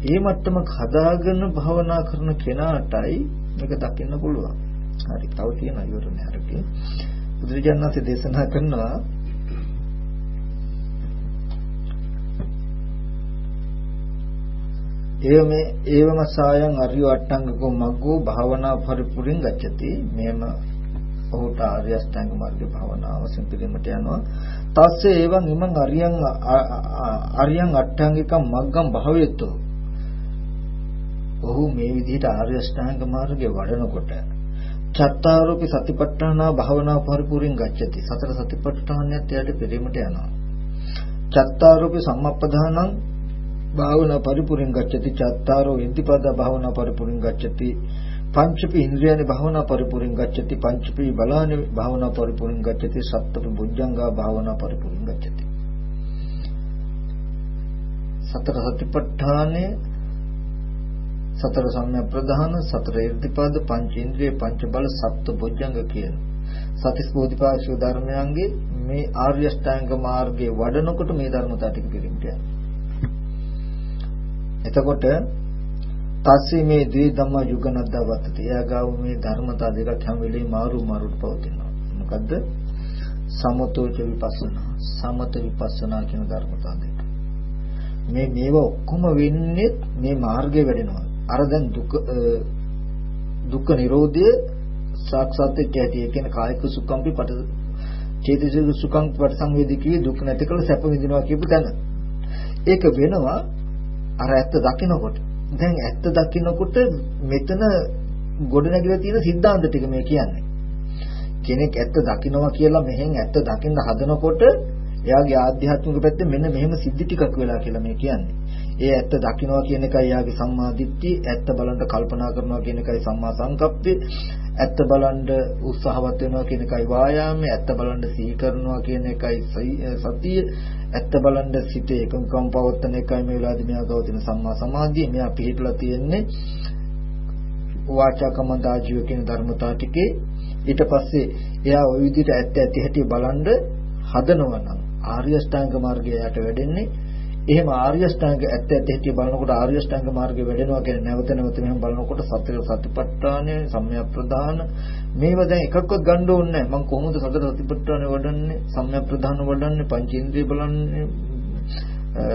ඒ මට්ටමක හදාගෙන භවනා කරන කෙනාටයි මේක දකින්න පුළුවන්. හරි. තව තියෙන අයවරනේ අරකේ. බුදුරජාණන්සේ දේශනා කරනවා ඒව මේ ඒවම සායන් අරිය අට්ටංගකෝ මග්ගෝ භාවනා පරිපුරින් ගච්ඡති මෙම ඔහුට ආර්ය අෂ්ටාංග මාර්ග භාවනාව සිඳීමට යනවා තස්සේ එවං ඉමං අරියං අරියං අට්ටංගික මග්ගම් භාවයතෝ ඔහු මේ විදිහට ආර්ය අෂ්ටාංග මාර්ගය වඩනකොට චත්තාරෝපි සතිපට්ඨානා භාවනා පරිපූර්ණ ගච්ඡති. සතර සතිපට්ඨානයත් එයාට පිළිමට යනවා. චත්තාරෝපි සම්මප්පදානං භාවනා පරිපූර්ණ ගච්ඡති. චත්තාරෝ ඉන්තිපද භාවනා පරිපූර්ණ ගච්ඡති. පංචපි ඉන්ද්‍රියනි භාවනා පරිපූර්ණ ගච්ඡති. පංචපි බලානි භාවනා පරිපූර්ණ ගච්ඡති. සත්ත්ව බුද්ධංගා භාවනා පරිපූර්ණ ගච්ඡති. සතර සතිපට්ඨානේ සතර සම්‍යක් ප්‍රධාන සතර irdipaද පංච ඉන්ද්‍රිය පංච බල සත්ත්ව බොජ්ජංග කියන සතිස් බෝධිපාක්ෂික ධර්මයන්ගේ මේ ආර්ය ශ්‍රැංග මාර්ගයේ වඩනකොට මේ ධර්මතා ටික පිළිඹට එතකොට පස්සේ මේ ද්වි ධම්ම යුගනද්දා වත්තේ එයාගාව මේ ධර්මතා දෙකක් හැම වෙලේම මාරු මාරුට පවතිනවා. මොකද්ද? සමතෝච විපස්සනා. සමත විපස්සනා කියන ධර්මතා දෙක. මේ මේව ඔක්කොම වෙන්නේ මේ මාර්ගය වැඩෙනවා. අර දැන් දුක දුක්ඛ නිරෝධය සාක්ෂාත් වෙච්ච හැටි. ඒ කියන්නේ කායික සුඛම්පි පට චේතසික සුඛං පරිසංවේදිකී දුක් නැති කළ සැප විඳිනවා කියපු තැන. ඒක වෙනවා අර ඇත්ත දකිනකොට. දැන් ඇත්ත දකිනකොට මෙතන ගොඩනැගිලා තියෙන સિદ્ધාන්ත ටික මේ කියන්නේ. කෙනෙක් ඇත්ත දකිනවා කියලා මෙහෙන් ඇත්ත දකින්න හදනකොට එයාගේ ආධ්‍යාත්මික පැත්ත මෙන්න මෙහෙම සිද්ධි ටිකක් වෙලා කියලා මේ කියන්නේ. ඒ ඇත්ත දකින්නවා කියන එකයි යාගේ සම්මා දිට්ඨිය, ඇත්ත බලන්න කල්පනා කරනවා කියන එකයි සම්මා සංකප්පය, ඇත්ත බලන්න උත්සාහවත් වෙනවා කියන එකයි වායාමය, ඇත්ත බලන්න සිහි කරනවා කියන එකයි සතිය, ඇත්ත බලන්න සිතේ එකඟකම් පවත්තන එකයි මේ වෙලාවේදී මෙයා ගෞතින සම්මා සමාධිය. මෙයා පිළිපලා තියෙන්නේ වාචාකමදාජීව කියන ධර්මතාව ටිකේ. ඊට පස්සේ එයා ওই විදිහට ඇත්ත ඇති හැටි බලන්ඩ හදනවා නම් ආර්ය ශ්‍රාංග මාර්ගය යට වැඩෙන්නේ එහෙම ආර්ය ශ්‍රාංග ඇත්ත ඇත්ත හිතේ බලනකොට ආර්ය ශ්‍රාංග මාර්ගය වැඩෙනවා කියන්නේ නැවත නැවත මෙහෙම බලනකොට සතර සතිපට්ඨානය සම්‍යක් ප්‍රදාන මේවා දැන් එකක්වත් ගන්න ඕනේ නැහැ. මම කොහොමද සතර සතිපට්ඨානය වඩන්නේ සම්‍යක් ප්‍රදාන වඩන්නේ පංචේන්ද්‍රිය බලන්නේ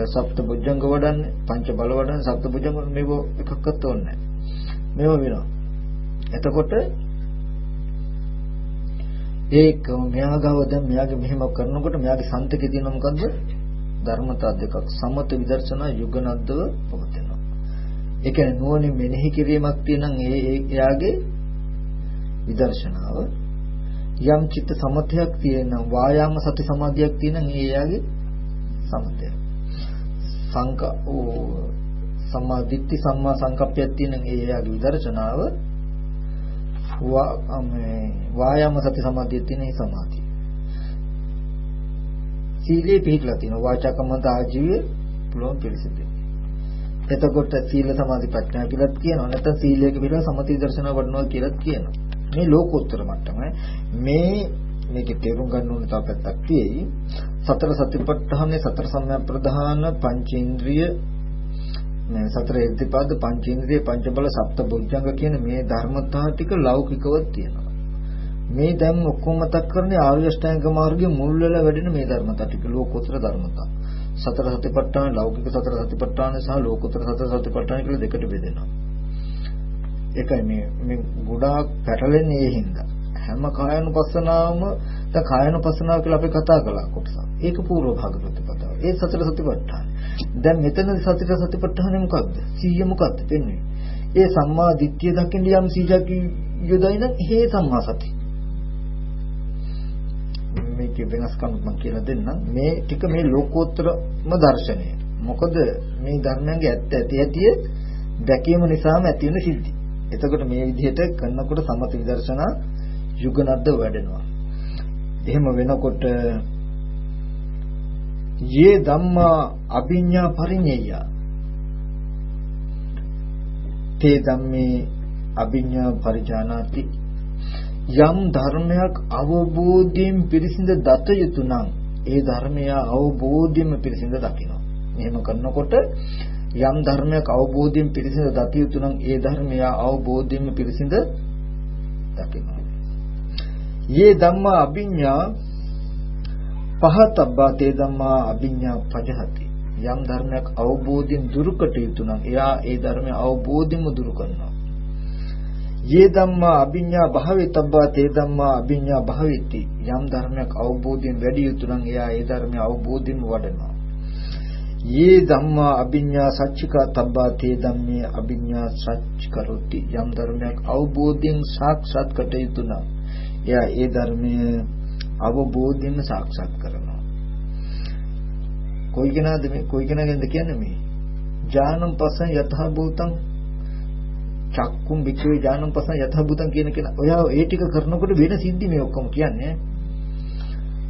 සප්ත බුද්ධංග වඩන්නේ පංච බල වඩන්නේ සප්ත බුද්ධංග මේව එකක්වත් ඕනේ නැහැ. මේව වෙනවා. එතකොට ඒක මෙයා ගාව දැන් මෙයාගේ මෙහෙම කරනකොට මෙයාගේ සන්තකේ තියෙන මොකද්ද? ධර්මතා දෙකක් සමත විදර්ශනා යුගනද්දව පවතිනවා. ඒ කියන්නේ නුවණින් මෙනෙහි කිරීමක් තියෙනම් ඒ එයාගේ විදර්ශනාව යම් චිත්ත සමතයක් තියෙනම් වායාම සති සමාධියක් තියෙනම් ඒ එයාගේ සමතය. සංක සම්මාදිට්ඨි සම්මා සංකප්පයක් තියෙනම් ඒ එයාගේ විදර්ශනාව වායාම සති සමාධිය තියෙන සමාධිය. සීලේ පිළිපලා තියෙනවා වාචාකම්මන්ත ආජීවය පුළුවන් පිළිසිදු. එතකොට සීල සමාධි ප්‍රඥා කියලාත් කියනවා නැත්නම් සීලයක පිළිලා සමති දර්ශන වඩනවා කියලාත් කියනවා. මේ ලෝකෝත්තර මට්ටමයි. මේ මේක තේරුම් ගන්න ඕන තව පැත්තක් තියෙයි. සතර සතිපට්ඨානේ සතර සම්‍යක් ප්‍රධාන පංචේන්ද්‍රිය මේ සතර ඉර්ධිපාද පංචේන්ද්‍රිය පංච බල සප්ත බොජ්ජංග කියන මේ ධර්මතා ටික ලෞකිකව තියෙනවා. මේ දැන් ඔක්කොම මතක් කරන්නේ ආර්ය අෂ්ටාංග මාර්ගයේ මුල් වෙලා වැඩෙන මේ ධර්මතා ටික ලෝකෝත්තර ධර්මතා. සතර සතිපට්ඨාන ලෞකික සතර සතිපට්ඨාන සහ ලෝකෝත්තර සතර සතිපට්ඨාන කියලා දෙකට බෙදෙනවා. ඒකයි මේ මේ ගොඩාක් පැටලෙන්නේ ඒ හින්දා. හැම කායනුපස්සනාවම දැන් කායනුපස්සනාව කියලා අපි කතා කළා කොටස. ඒක පූර්ව භාග ප්‍රතිපදාව. ඒ සතර සතිපට්ඨාන. දැන් මෙතන සතර සතිපට්ඨානේ මොකක්ද? සීය මොකක්ද වෙන්නේ? ඒ සම්මා දිට්ඨිය දකින්න යම් සීජක් යොදයින හේ සම්මා සති. මේකේ වෙනස්කම් මම කියලා දෙන්නම්. මේ ටික මේ ලෝකෝත්තරම දර්ශනය. මොකද මේ ධර්මයන්ගේ ඇත්ත ඇති ඇති දැකීම නිසාම ඇති වෙන සිද්ධි. එතකොට මේ විදිහට කරනකොට සමත විදර්ශනා යුගනද්ද වැඩෙනවා. එහෙම වෙනකොට යේ ධම්මා අභිඤ්ඤා පරිඤ්ඤය තේ ධම්මේ අභිඤ්ඤා පරිජානාති යම් ධර්මයක් අවබෝධයෙන් පිරිසිඳ දත යුතු නම් ඒ ධර්මය අවබෝධයෙන්ම පිරිසිඳ දකිනවා. එහෙම කරනකොට යම් ධර්මයක් අවබෝධයෙන් පිරිසිඳ දත යුතු නම් ඒ ධර්මය අවබෝධයෙන්ම පිරිසිඳ දකිනවා. යේ ධම්මා අභිඤ්ඤා පහතබ්බා තේ ධම්මා අභිඤ්ඤා පජහති යම් ධර්මයක් අවබෝධයෙන් දුරුකට යුතු නම් එයා ඒ ධර්මය අවබෝධයෙන්ම දුරු කරනවා යේ ධම්මා අභිඤ්ඤා භාවිතබ්බා තේ ධම්මා අභිඤ්ඤා භාවිති යම් ධර්මයක් අවබෝධයෙන් වැඩි යුතු නම් එයා ඒ ධර්මය අවබෝධයෙන්ම වඩනවා යේ ධම්මා අභිඤ්ඤා සච්චිකා තබ්බා තේ ධම්මේ අභිඤ්ඤා සච්ච කරොති යම් ධර්මයක් අවබෝධයෙන් සාක්ෂාත් කට යුතු නම් එයා ඒ ධර්මය අවබෝධයෙන්ම සාක්ෂාත් කරනවා. කොයි කෙනාද මේ කොයි කෙනාගෙන්ද කියන්නේ මේ? ඥානම් පසං යතහ භූතං චක්කුම් වික්‍රේ ඥානම් පසං යතහ භූතං කියන කෙනා. ඔයා ඒ ටික කරනකොට වෙන සිද්ධි මේ ඔක්කොම කියන්නේ.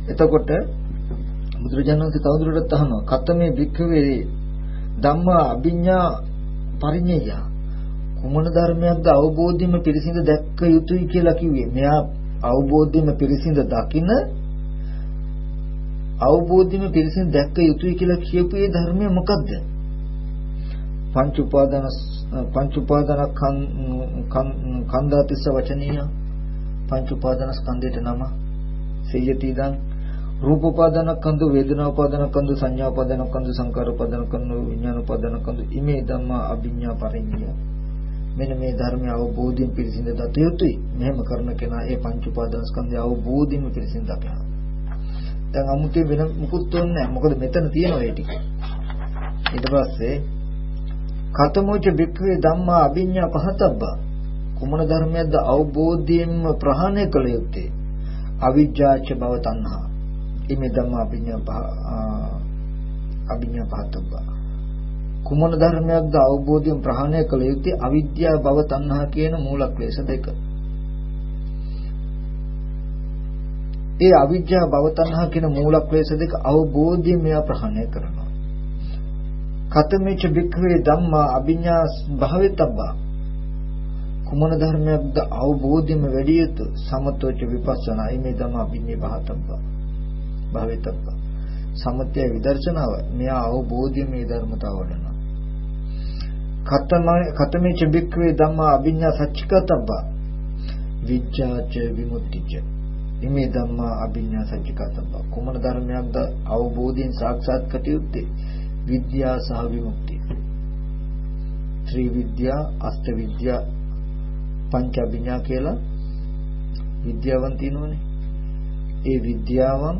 එතකොට බුදුරජාණන් වහන්සේ තවදුරටත් අහනවා කතමේ වික්‍රේ ධම්මා අභිඤ්ඤා පරිඤ්ඤය කුමන ධර්මයක්ද අවබෝධයෙන්ම පිරිසිඳ දැක්ක යුතුයි කියලා කිව්වේ. මෙයා අවබෝධයෙන්ම පිරිසිඳ දකින අවබෝධයෙන්ම පිරිසිඳ දැක්ක යුතුයි කියලා කියපු ඒ ධර්මය මොකද්ද? පංච උපාදාන පංච උපාදාන කන්දාතිස්ස වචනීය පංච උපාදාන ස්කන්ධයට නම සියති දන් රූප උපාදාන කන්ද වේදනා උපාදාන කන්ද සංඥා උපාදාන කන්ද සංකාර උපාදාන කන්ද විඥාන උපාදාන කන්ද ඉමේ ධම්මා අභිඤ්ඤා පරිඤ්ඤය මෙන්න මේ ධර්මය අවබෝධයෙන් පිරිසිඳ දත යුතුයි. මෙහෙම කරන කෙනා ඒ පංච උපාදානස්කන්ධය අවබෝධයෙන්ම පිරිසිඳ දකිනවා. දැන් අමුතේ වෙන මුකුත් ඕනේ නැහැ. මොකද මෙතන තියෙනවා ඒ ටික. ඊට පස්සේ කතමෝච බික්ඛවේ ධම්මා අභිඤ්ඤා පහතබ්බා කුමන ධර්මයක්ද අවබෝධයෙන්ම ප්‍රහාණය කළ යුත්තේ? අවිජ්ජාච භව තණ්හා. ඉමේ ධම්මා අභිඤ්ඤා පහ අභිඤ්ඤා පහතබ්බා කුමන ධර්මයක්ද අවබෝධයෙන් ප්‍රහාණය කළ යුත්තේ අවිද්‍යාව භව තණ්හා කියන මූල ක්ලේශ දෙක. ඒ අවිද්‍යාව භව තණ්හා කියන මූල ක්ලේශ දෙක අවබෝධයෙන් මෙයා ප්‍රහාණය කරනවා. කතමේච බික්ඛවේ ධම්මා අභිඤ්ඤා භාවිතබ්බා. කුමන ධර්මයක්ද අවබෝධයෙන් වැඩි යුතු සමතෝච විපස්සනා මේ ධම්ම අභිඤ්ඤේ භාතබ්බා භාවිතබ්බා. සමතය විදර්ශනාව මෙයා අවබෝධයෙන් මේ ධර්මතාව වඩනවා. කතමේ චබික්වේ ධම්මා අභිඤ්ඤා සච්චිකතබ්බා. විඥාච විමුක්තිච. ඉමේ ධම්මා අභිඤ්ඤා සච්චිකතබ්බා. කුමන ධර්මයක්ද අවබෝධයෙන් සාක්ෂාත් කටයුත්තේ? විද්‍යා සහ විමුක්තිය ත්‍රි විද්‍යා අෂ්ට විද්‍යා පංච අභිඥා කියලා විද්‍යාවන් තියෙනවනේ. ඒ විද්‍යාවන්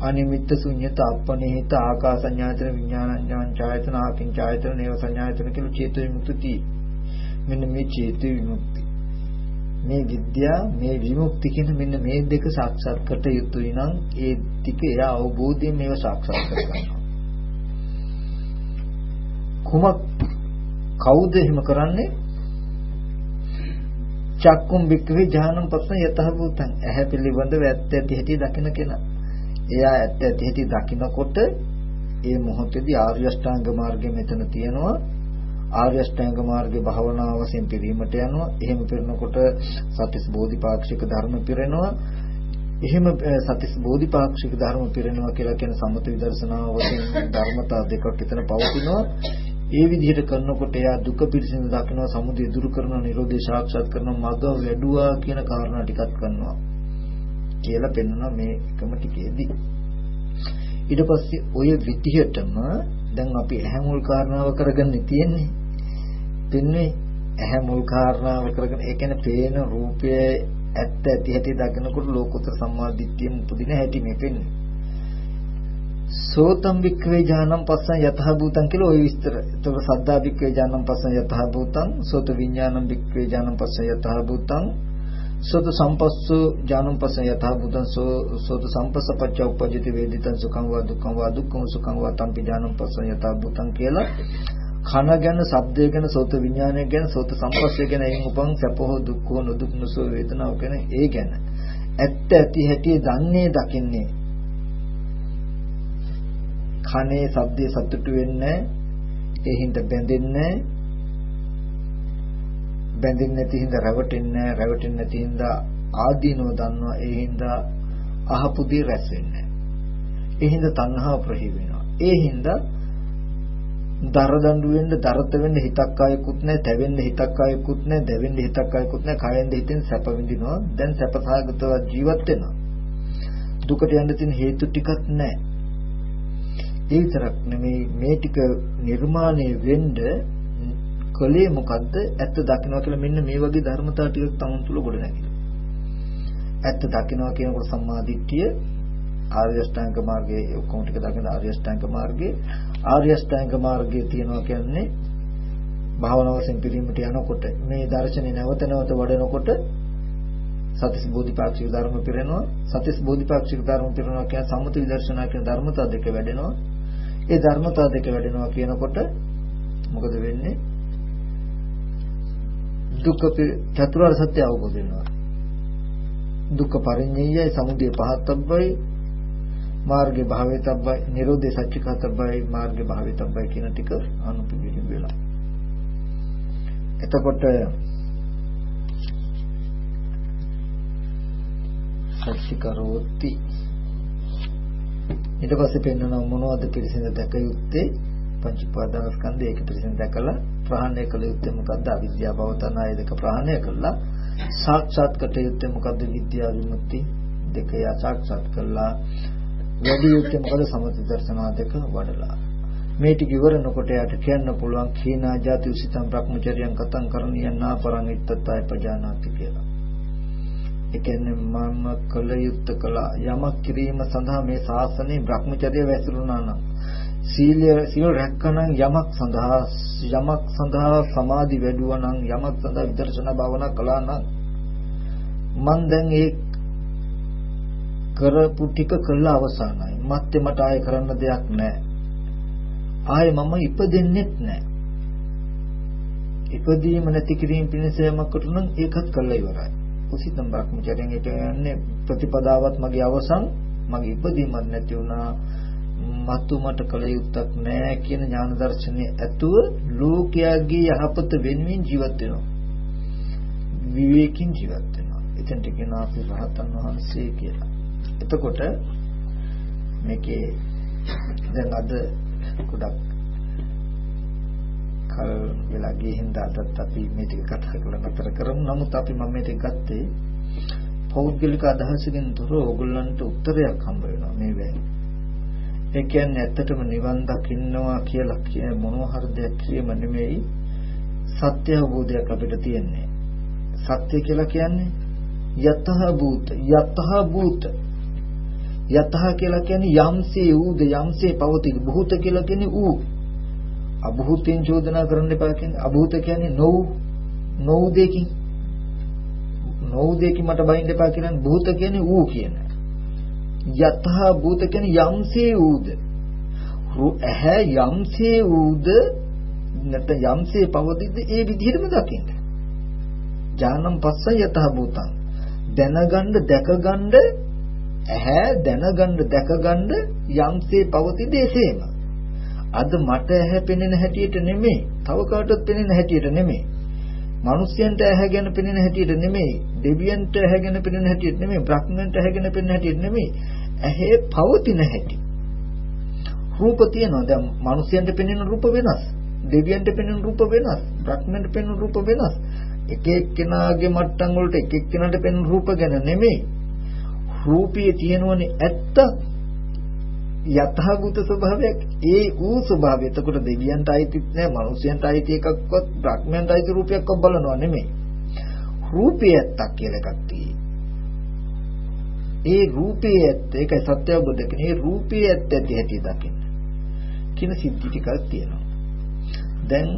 අනිමිත්ත ශුන්්‍යත අපනිහිත ආකාසඤ්ඤායතන විඥානඤ්ඤායතන ආකින්චායතන නේව සංඥායතන කියලා චේතු විමුක්ති මෙන්න මේ චේතු විමුක්ති. මේ විද්‍යා මේ විමුක්ති කියන මෙන්න මේ දෙක සාක්ෂාත් කර යුතුයි නම් ඒ ටික එයා අවබෝධයෙන් මේව සාක්ෂාත් කරගන්නවා. කුමක් කවුද එහෙම කරන්නේ? චක්කුම් වික්‍රේ ඥානම් පස්සෙන් යතහ භූතං. ඇහැ පිළිබඳව ඇත්ත ඇති හැටි දකින කෙනා. එයා ඇත්ත ඇති හැටි දකිනකොට ඒ මොහොතේදී ආර්ය අෂ්ටාංග මාර්ගය මෙතන තියෙනවා. ආර්ය අෂ්ටාංග මාර්ගයේ භාවනාව වශයෙන් පිරීමට යනවා. එහෙම පිරනකොට සත්‍තිස් බෝධිපාක්ෂික ධර්ම පිරෙනවා. එහෙම සත්‍තිස් බෝධිපාක්ෂික ධර්ම පිරෙනවා කියලා කියන සමත විදර්ශනාව වශයෙන් ධර්මතා දෙකක් එතන පවතිනවා. ඒ විදිහට කරනකොට එයා දුක පිළිසිඳ දකිනවා සමුදය දුරු කරනවා නිරෝධය සාක්ෂාත් කරනවා මග වැඩුවා කියන කාරණා ටිකක් කරනවා කියලා පෙන්වනවා මේ එකම ටිකේදී. ඊට පස්සේ ඔය විදිහටම දැන් අපි ඇහැ මුල් කාරණාව කරගෙන තියෙන්නේ. පින්නේ ඇහැ මුල් කාරණාව කරගෙන ඒ කියන්නේ පේන රූපය ඇත්ත ඇති හැටි දකිනකොට ලෝකෝත්තර සම්මාදිට්ඨියෙන් උපදින හැටි මේ පෙන්නේ සෝතම් වික්‍රේ ඥානම් පස්සන් යතහ භූතං කියලා ওই විස්තර. එතකොට සද්දා වික්‍රේ ඥානම් පස්සන් යතහ භූතං, සෝත විඥානම් වික්‍රේ ඥානම් පස්සන් යතහ භූතං, සෝත සම්පස්සෝ ඥානම් පස්සන් යතහ භූතං, සෝත සම්පස්සපච්ච උපජ්ජති වේදිතං සුඛං වා දුක්ඛං වා දුක්ඛං සුඛං වා තම්පි ඥානම් පස්සන් යතහ භූතං කියලා කන ගැන, ශබ්දය ගැන, සෝත විඥානය ගැන, සෝත සම්පස්සය ගැන එයින් උපන් සැප හෝ දුක් හෝ නොදුක් නොසෝ වේදනාව ගැන ඒ ගැන ඇත්ත ඇති හැටි දන්නේ දකින්නේ කනේ ශබ්දේ සතුටු වෙන්නේ ඒ හින්දා බැඳෙන්නේ බැඳෙන්නේ නැති හින්දා රැවටෙන්නේ රැවටෙන්නේ නැති හින්දා ආදීනව දන්නවා. ඒ හින්දා අහපු දේ රැස් වෙන්නේ ඒ හින්දා තණ්හාව ප්‍රහි වෙනවා. ඒ හින්දා දරදඬු වෙන්න දරත වෙන්න හිතක් ආයකුත් නැහැ. තැවෙන්න හිතක් ආයකුත් නැහැ. දැවෙන්න හිතක් ආයකුත් නැහැ. කයෙන් දෙහිතෙන් සැප විඳිනවා. දැන් සැපසහගතව ජීවත් වෙනවා. දුකට යන්න තියෙන හේතු ටිකක් නැහැ. ඒ විතරක් නෙමෙයි මේ ටික නිර්මාණය වෙන්න කලේ මොකද්ද? ඇත්ත දකින්නවා කියලා මෙන්න මේ වගේ ධර්මතාව ටිකක් තමන් තුළ ගොඩ නැගිලා. ඇත්ත දකින්නවා කියනකොට සම්මා දිට්ඨිය ආර්ය අෂ්ටාංග මාර්ගයේ ඔක්කොම ටික දකින ආර්ය අෂ්ටාංග මාර්ගයේ. ආර්ය අෂ්ටාංග මාර්ගයේ තියෙනවා කියන්නේ භාවනාව වශයෙන් පිළිමිට යනකොට මේ දර්ශනේ නැවත නැවත වඩනකොට සතිස් බෝධිපාක්ෂික ධර්ම පිරෙනවා. සතිස් බෝධිපාක්ෂික ධර්ම පිරෙනවා කියන සම්මුති විදර්ශනා කියන ධර්මතා දෙක වැඩෙනවා. ඒ ධර්මතා දෙක වැඩෙනවා කියනකොට මොකද වෙන්නේ? දුක්ඛ චතුරාර්ය සත්‍ය අවබෝධ වෙනවා. දුක්ඛ පරිඤ්ඤයයි සමුදය පහත්තබ්බයි මාර්ගේ භාවේතබ්බයි නිරෝධේ සත්‍චිකතබ්බයි මාර්ගේ භාවේතබ්බයි කියන ටික අනුපිළිවෙලින් වෙලා. එතකොට සත්‍චිකරෝති ඊට පස්සේ පෙන්වන මොනවද පිළිසිඳ දැක යුත්තේ? පංච උපාදානස්කන්ධය ඒක පිළිසිඳ දැකලා ප්‍රහාණය කළ යුත්තේ මොකද්ද? අවිද්‍යාව භව තණ්හාය දෙක ප්‍රහාණය කළා. සාක්ෂාත් කට යුත්තේ මොකද්ද? විද්‍යාව විමුක්ති දෙක යා සාක්ෂාත් කළා. වැඩි යුත්තේ මොකද? සමථ දර්ශනා දෙක වඩලා. මේ ටික ඉවරනකොට යාට කියන්න පුළුවන් කීනා ජාති උසිතම් භ්‍රමචර්යයන් කතං කරණීය නාපරං ඉත්තත්ය පජානාති කියලා. ඒ කියන්නේ මම කළ යුත්ත කළා. යමක් කිරීම සඳහා මේ ශාසනයේ Brahmacharya වැසිරුණා නම් සීලය සීල රැක්කනම් යමක් සඳහා යමක් සඳහා සමාධි වැඩුවා නම් යමක් සඳහා විදර්ශනා භාවනා කළා නම් මන් දැන් ඒ කරපු ටික කළා අවසానයි මත්තේ මට ආයෙ කරන්න දෙයක් නැහැ. ආයෙ මම ඉපදෙන්නෙත් නැහැ. ඉපදීම නැති කිරීම පිණිස යමක් කරුණම් ඒකත් කළා ඉවරයි. කුසිතම් භ්‍රමචර්යයෙන් ඒ කියන්නේ ප්‍රතිපදාවත් මගේ අවසන් මගේ ඉපදීමක් නැති වුණා. මතු මට කල යුත්තක් නැහැ කියන ඥාන දර්ශනයේ ඇතුව ලෝකයාගේ යහපත වෙනුවෙන් ජීවත් වෙනවා. විවේකින් ජීවත් වෙනවා. එතනට කියනවා අපි රහතන් වහන්සේ කියලා. එතකොට මේකේ දැන් අද ගොඩක් කල වෙලා ගිය හින්දා අදත් අපි මේ ටික කතා කරලා නතර කරමු. නමුත් අපි මම මේ ටික ගත්තේ පෞද්ගලික අදහසකින් තොර ඕගොල්ලන්ට උත්තරයක් හම්බ වෙනවා මේ වෙලාවේ. ඒ කියන්නේ ඇත්තටම නිවන් දකින්නවා කියලා කියන මොනවා හරි දෙයක් කියම නෙමෙයි සත්‍ය අවබෝධයක් අපිට තියෙන්නේ. සත්‍ය කියලා කියන්නේ යතහ භූත යතහ භූත යතහ කියලා කියන්නේ යම්සේ ඌද යම්සේ පවතින භූත කියලා කියන්නේ ඌ අභූතයෙන් චෝදනා කරන්න එපා කියන්නේ අභූත කියන්නේ නොව් නොව් දෙකින්. නොව් දෙකින් මට බයින්න එපා කියන්නේ භූත කියන්නේ ඌ කියන යතහ භූත කියන්නේ යම්සේ ඌද. ඇහැ යම්සේ ඌද නැත්නම් යම්සේ පවතිද්ද ඒ විදිහටම දකින්න. ඥානම් පස්ස යතහ භූතං. දැනගන්න දැකගන්න ඇහැ දැනගන්න දැකගන්න යම්සේ පවතිද එසේම අද මට ඇහැ පෙනෙන හැටියට නෙමෙයි, තව කාටවත් පෙනෙන හැටියට නෙමෙයි. මිනිස්යන්ට ඇහැ ගැන පෙනෙන හැටියට නෙමෙයි, දෙවියන්ට ඇහැ ගැන පෙනෙන හැටියට නෙමෙයි, බ්‍රහ්මයන්ට ඇහැ ගැන පෙනෙන හැටියට නෙමෙයි. ඇහි පවතින හැටි. රූප තියෙනවා. දැන් මිනිස්යන්ට පෙනෙන රූප වෙනස්. දෙවියන්ට පෙනෙන රූප වෙනස්. බ්‍රහ්මයන්ට පෙනෙන රූප වෙනස්. එක එක්කෙනාගේ මට්ටම් වලට එක එක්කෙනාට පෙනෙන රූප ගැන නෙමෙයි. රූපයේ තියෙනවනේ ඇත්ත යථාභූත ස්වභාවයක් ඒ ඌ ස්වභාවය. එතකොට දෙවියන්ට අයිතිත් නෑ, මිනිසයන්ට අයිති එකක්වත්, බ්‍රහ්මයන්ට අයිති රූපයක්වත් බලනවා නෙමෙයි. රූපය ඇත්තක් කියලා එකක් තියෙයි. ඒ රූපේ ඇත්ත ඒකයි සත්‍ය අවබෝධ කරන්නේ. ඒ රූපේ ඇත්ත ඇති ඇති දකින්න. කියන සිද්ධි ටිකක් තියෙනවා. දැන්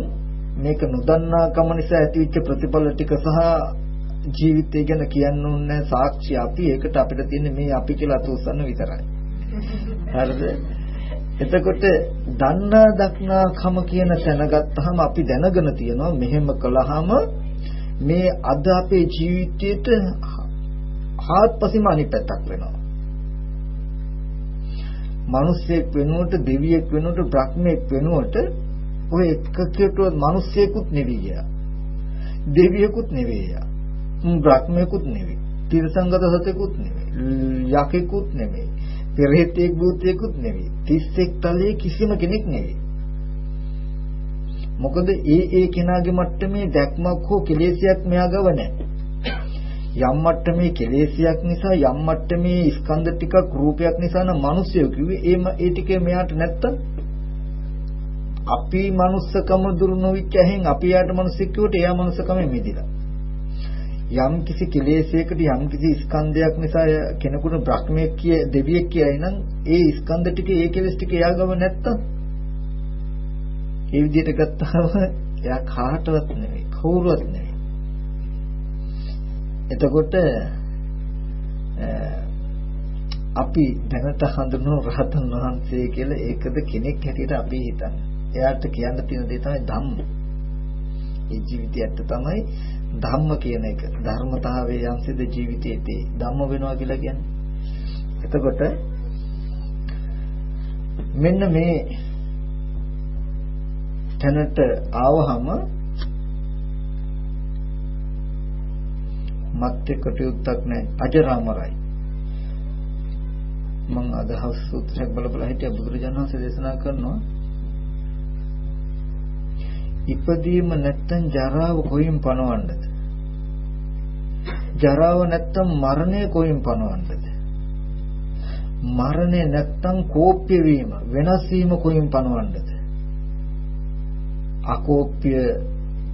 මේක නොදන්නාකම නිසා ඇතිවෙච්ච ප්‍රතිඵල ටික සහ ජීවිතය ගැන කියන්න ඕනේ සාක්ෂි අපි ඒකට අපිට තියෙන්නේ මේ අපි කියලා අතෝසන්න විතරයි. හරිද? එතකොට දන්නා දක්නාකම කියන තැන ගත්තාම අපි දැනගෙන තියෙනවා මෙහෙම කළාම මේ අද අපේ ජීවිතේට හාත්පසින්ම අනිත් පැත්තක් වෙනවා. මිනිස්සෙක් වෙනුවට දෙවියෙක් වෙනුවට බ්‍රහ්මෙක් වෙනුවට ඔය එකකටවත් මිනිස්සෙකුත් නෙවෙයි යා. දෙවියෙකුත් නෙවෙයි යා. බ්‍රහ්මයෙකුත් නෙවෙයි. තිරසංගත සතෙකුත් නෙවෙයි. යකෙකුත් නෙවෙයි. පෙරේතෙක් භූතයෙකුත් නෙවෙයි. 31 තලයේ කිසිම කෙනෙක් නෙවෙයි. මොකද ඒ ඒ කෙනාගේ මට්ටමේ දැක්මක් හෝ කෙලෙසයක් මෙයා ගව නැහැ. යම් මට්ටමේ කෙලෙසයක් නිසා යම් මට්ටමේ ස්කන්ධ ටිකක් රූපයක් නිසා නම් මිනිස්සු කිව්වේ ඒ ඒ ටිකේ මෙයාට නැත්තම් අපි manussකම දුරු නොවිච්ච ඇහෙන් අපි යාට මිනිස්සෙක් කිව්වට එයා manussකම මිදිලා යම් කිසි කෙලෙසයකට යම් කිසි ස්කන්ධයක් නිසා කෙනෙකුට බ්‍රහ්මයක් කිය දෙවියෙක් කියයි නම් ඒ ස්කන්ධ ටික ඒ කෙලෙස් ටික එයා ගව නැත්තම් ඒ විදිහට ගත්තාම එයා කාටවත් නෙවෙයි කවුරුවත් නෙවෙයි එතකොට අපි දැනට හඳුනන රහතන් වහන්සේ කියලා ඒකද කෙනෙක් හැටියට අපි හිතන්නේ. එයාට කියන්න තියෙන දේ තමයි ධම්ම. ඒ ජීවිතයත් තමයි ධම්ම කියන එක. ධර්මතාවයේ අංශද ජීවිතයේ ධම්ම වෙනවා කියලා කියන්නේ. එතකොට මෙන්න මේ තැනට ආවහම මත්ත්‍ය කටයුත්තක් නැහැ අජරාමරයි මම අදහස් සූත්‍රයක් බල බල හිටිය බුදුරජාණන් වහන්සේ දේශනා කරනවා ඉපදීම නැත්තම් ජරාව කොයින් පණවන්නද ජරාව නැත්තම් මරණය කොයින් පණවන්නද මරණය නැත්තම් කෝප්‍ය වීම වෙනස් වීම කොයින් පණවන්නද අකෝප්‍ය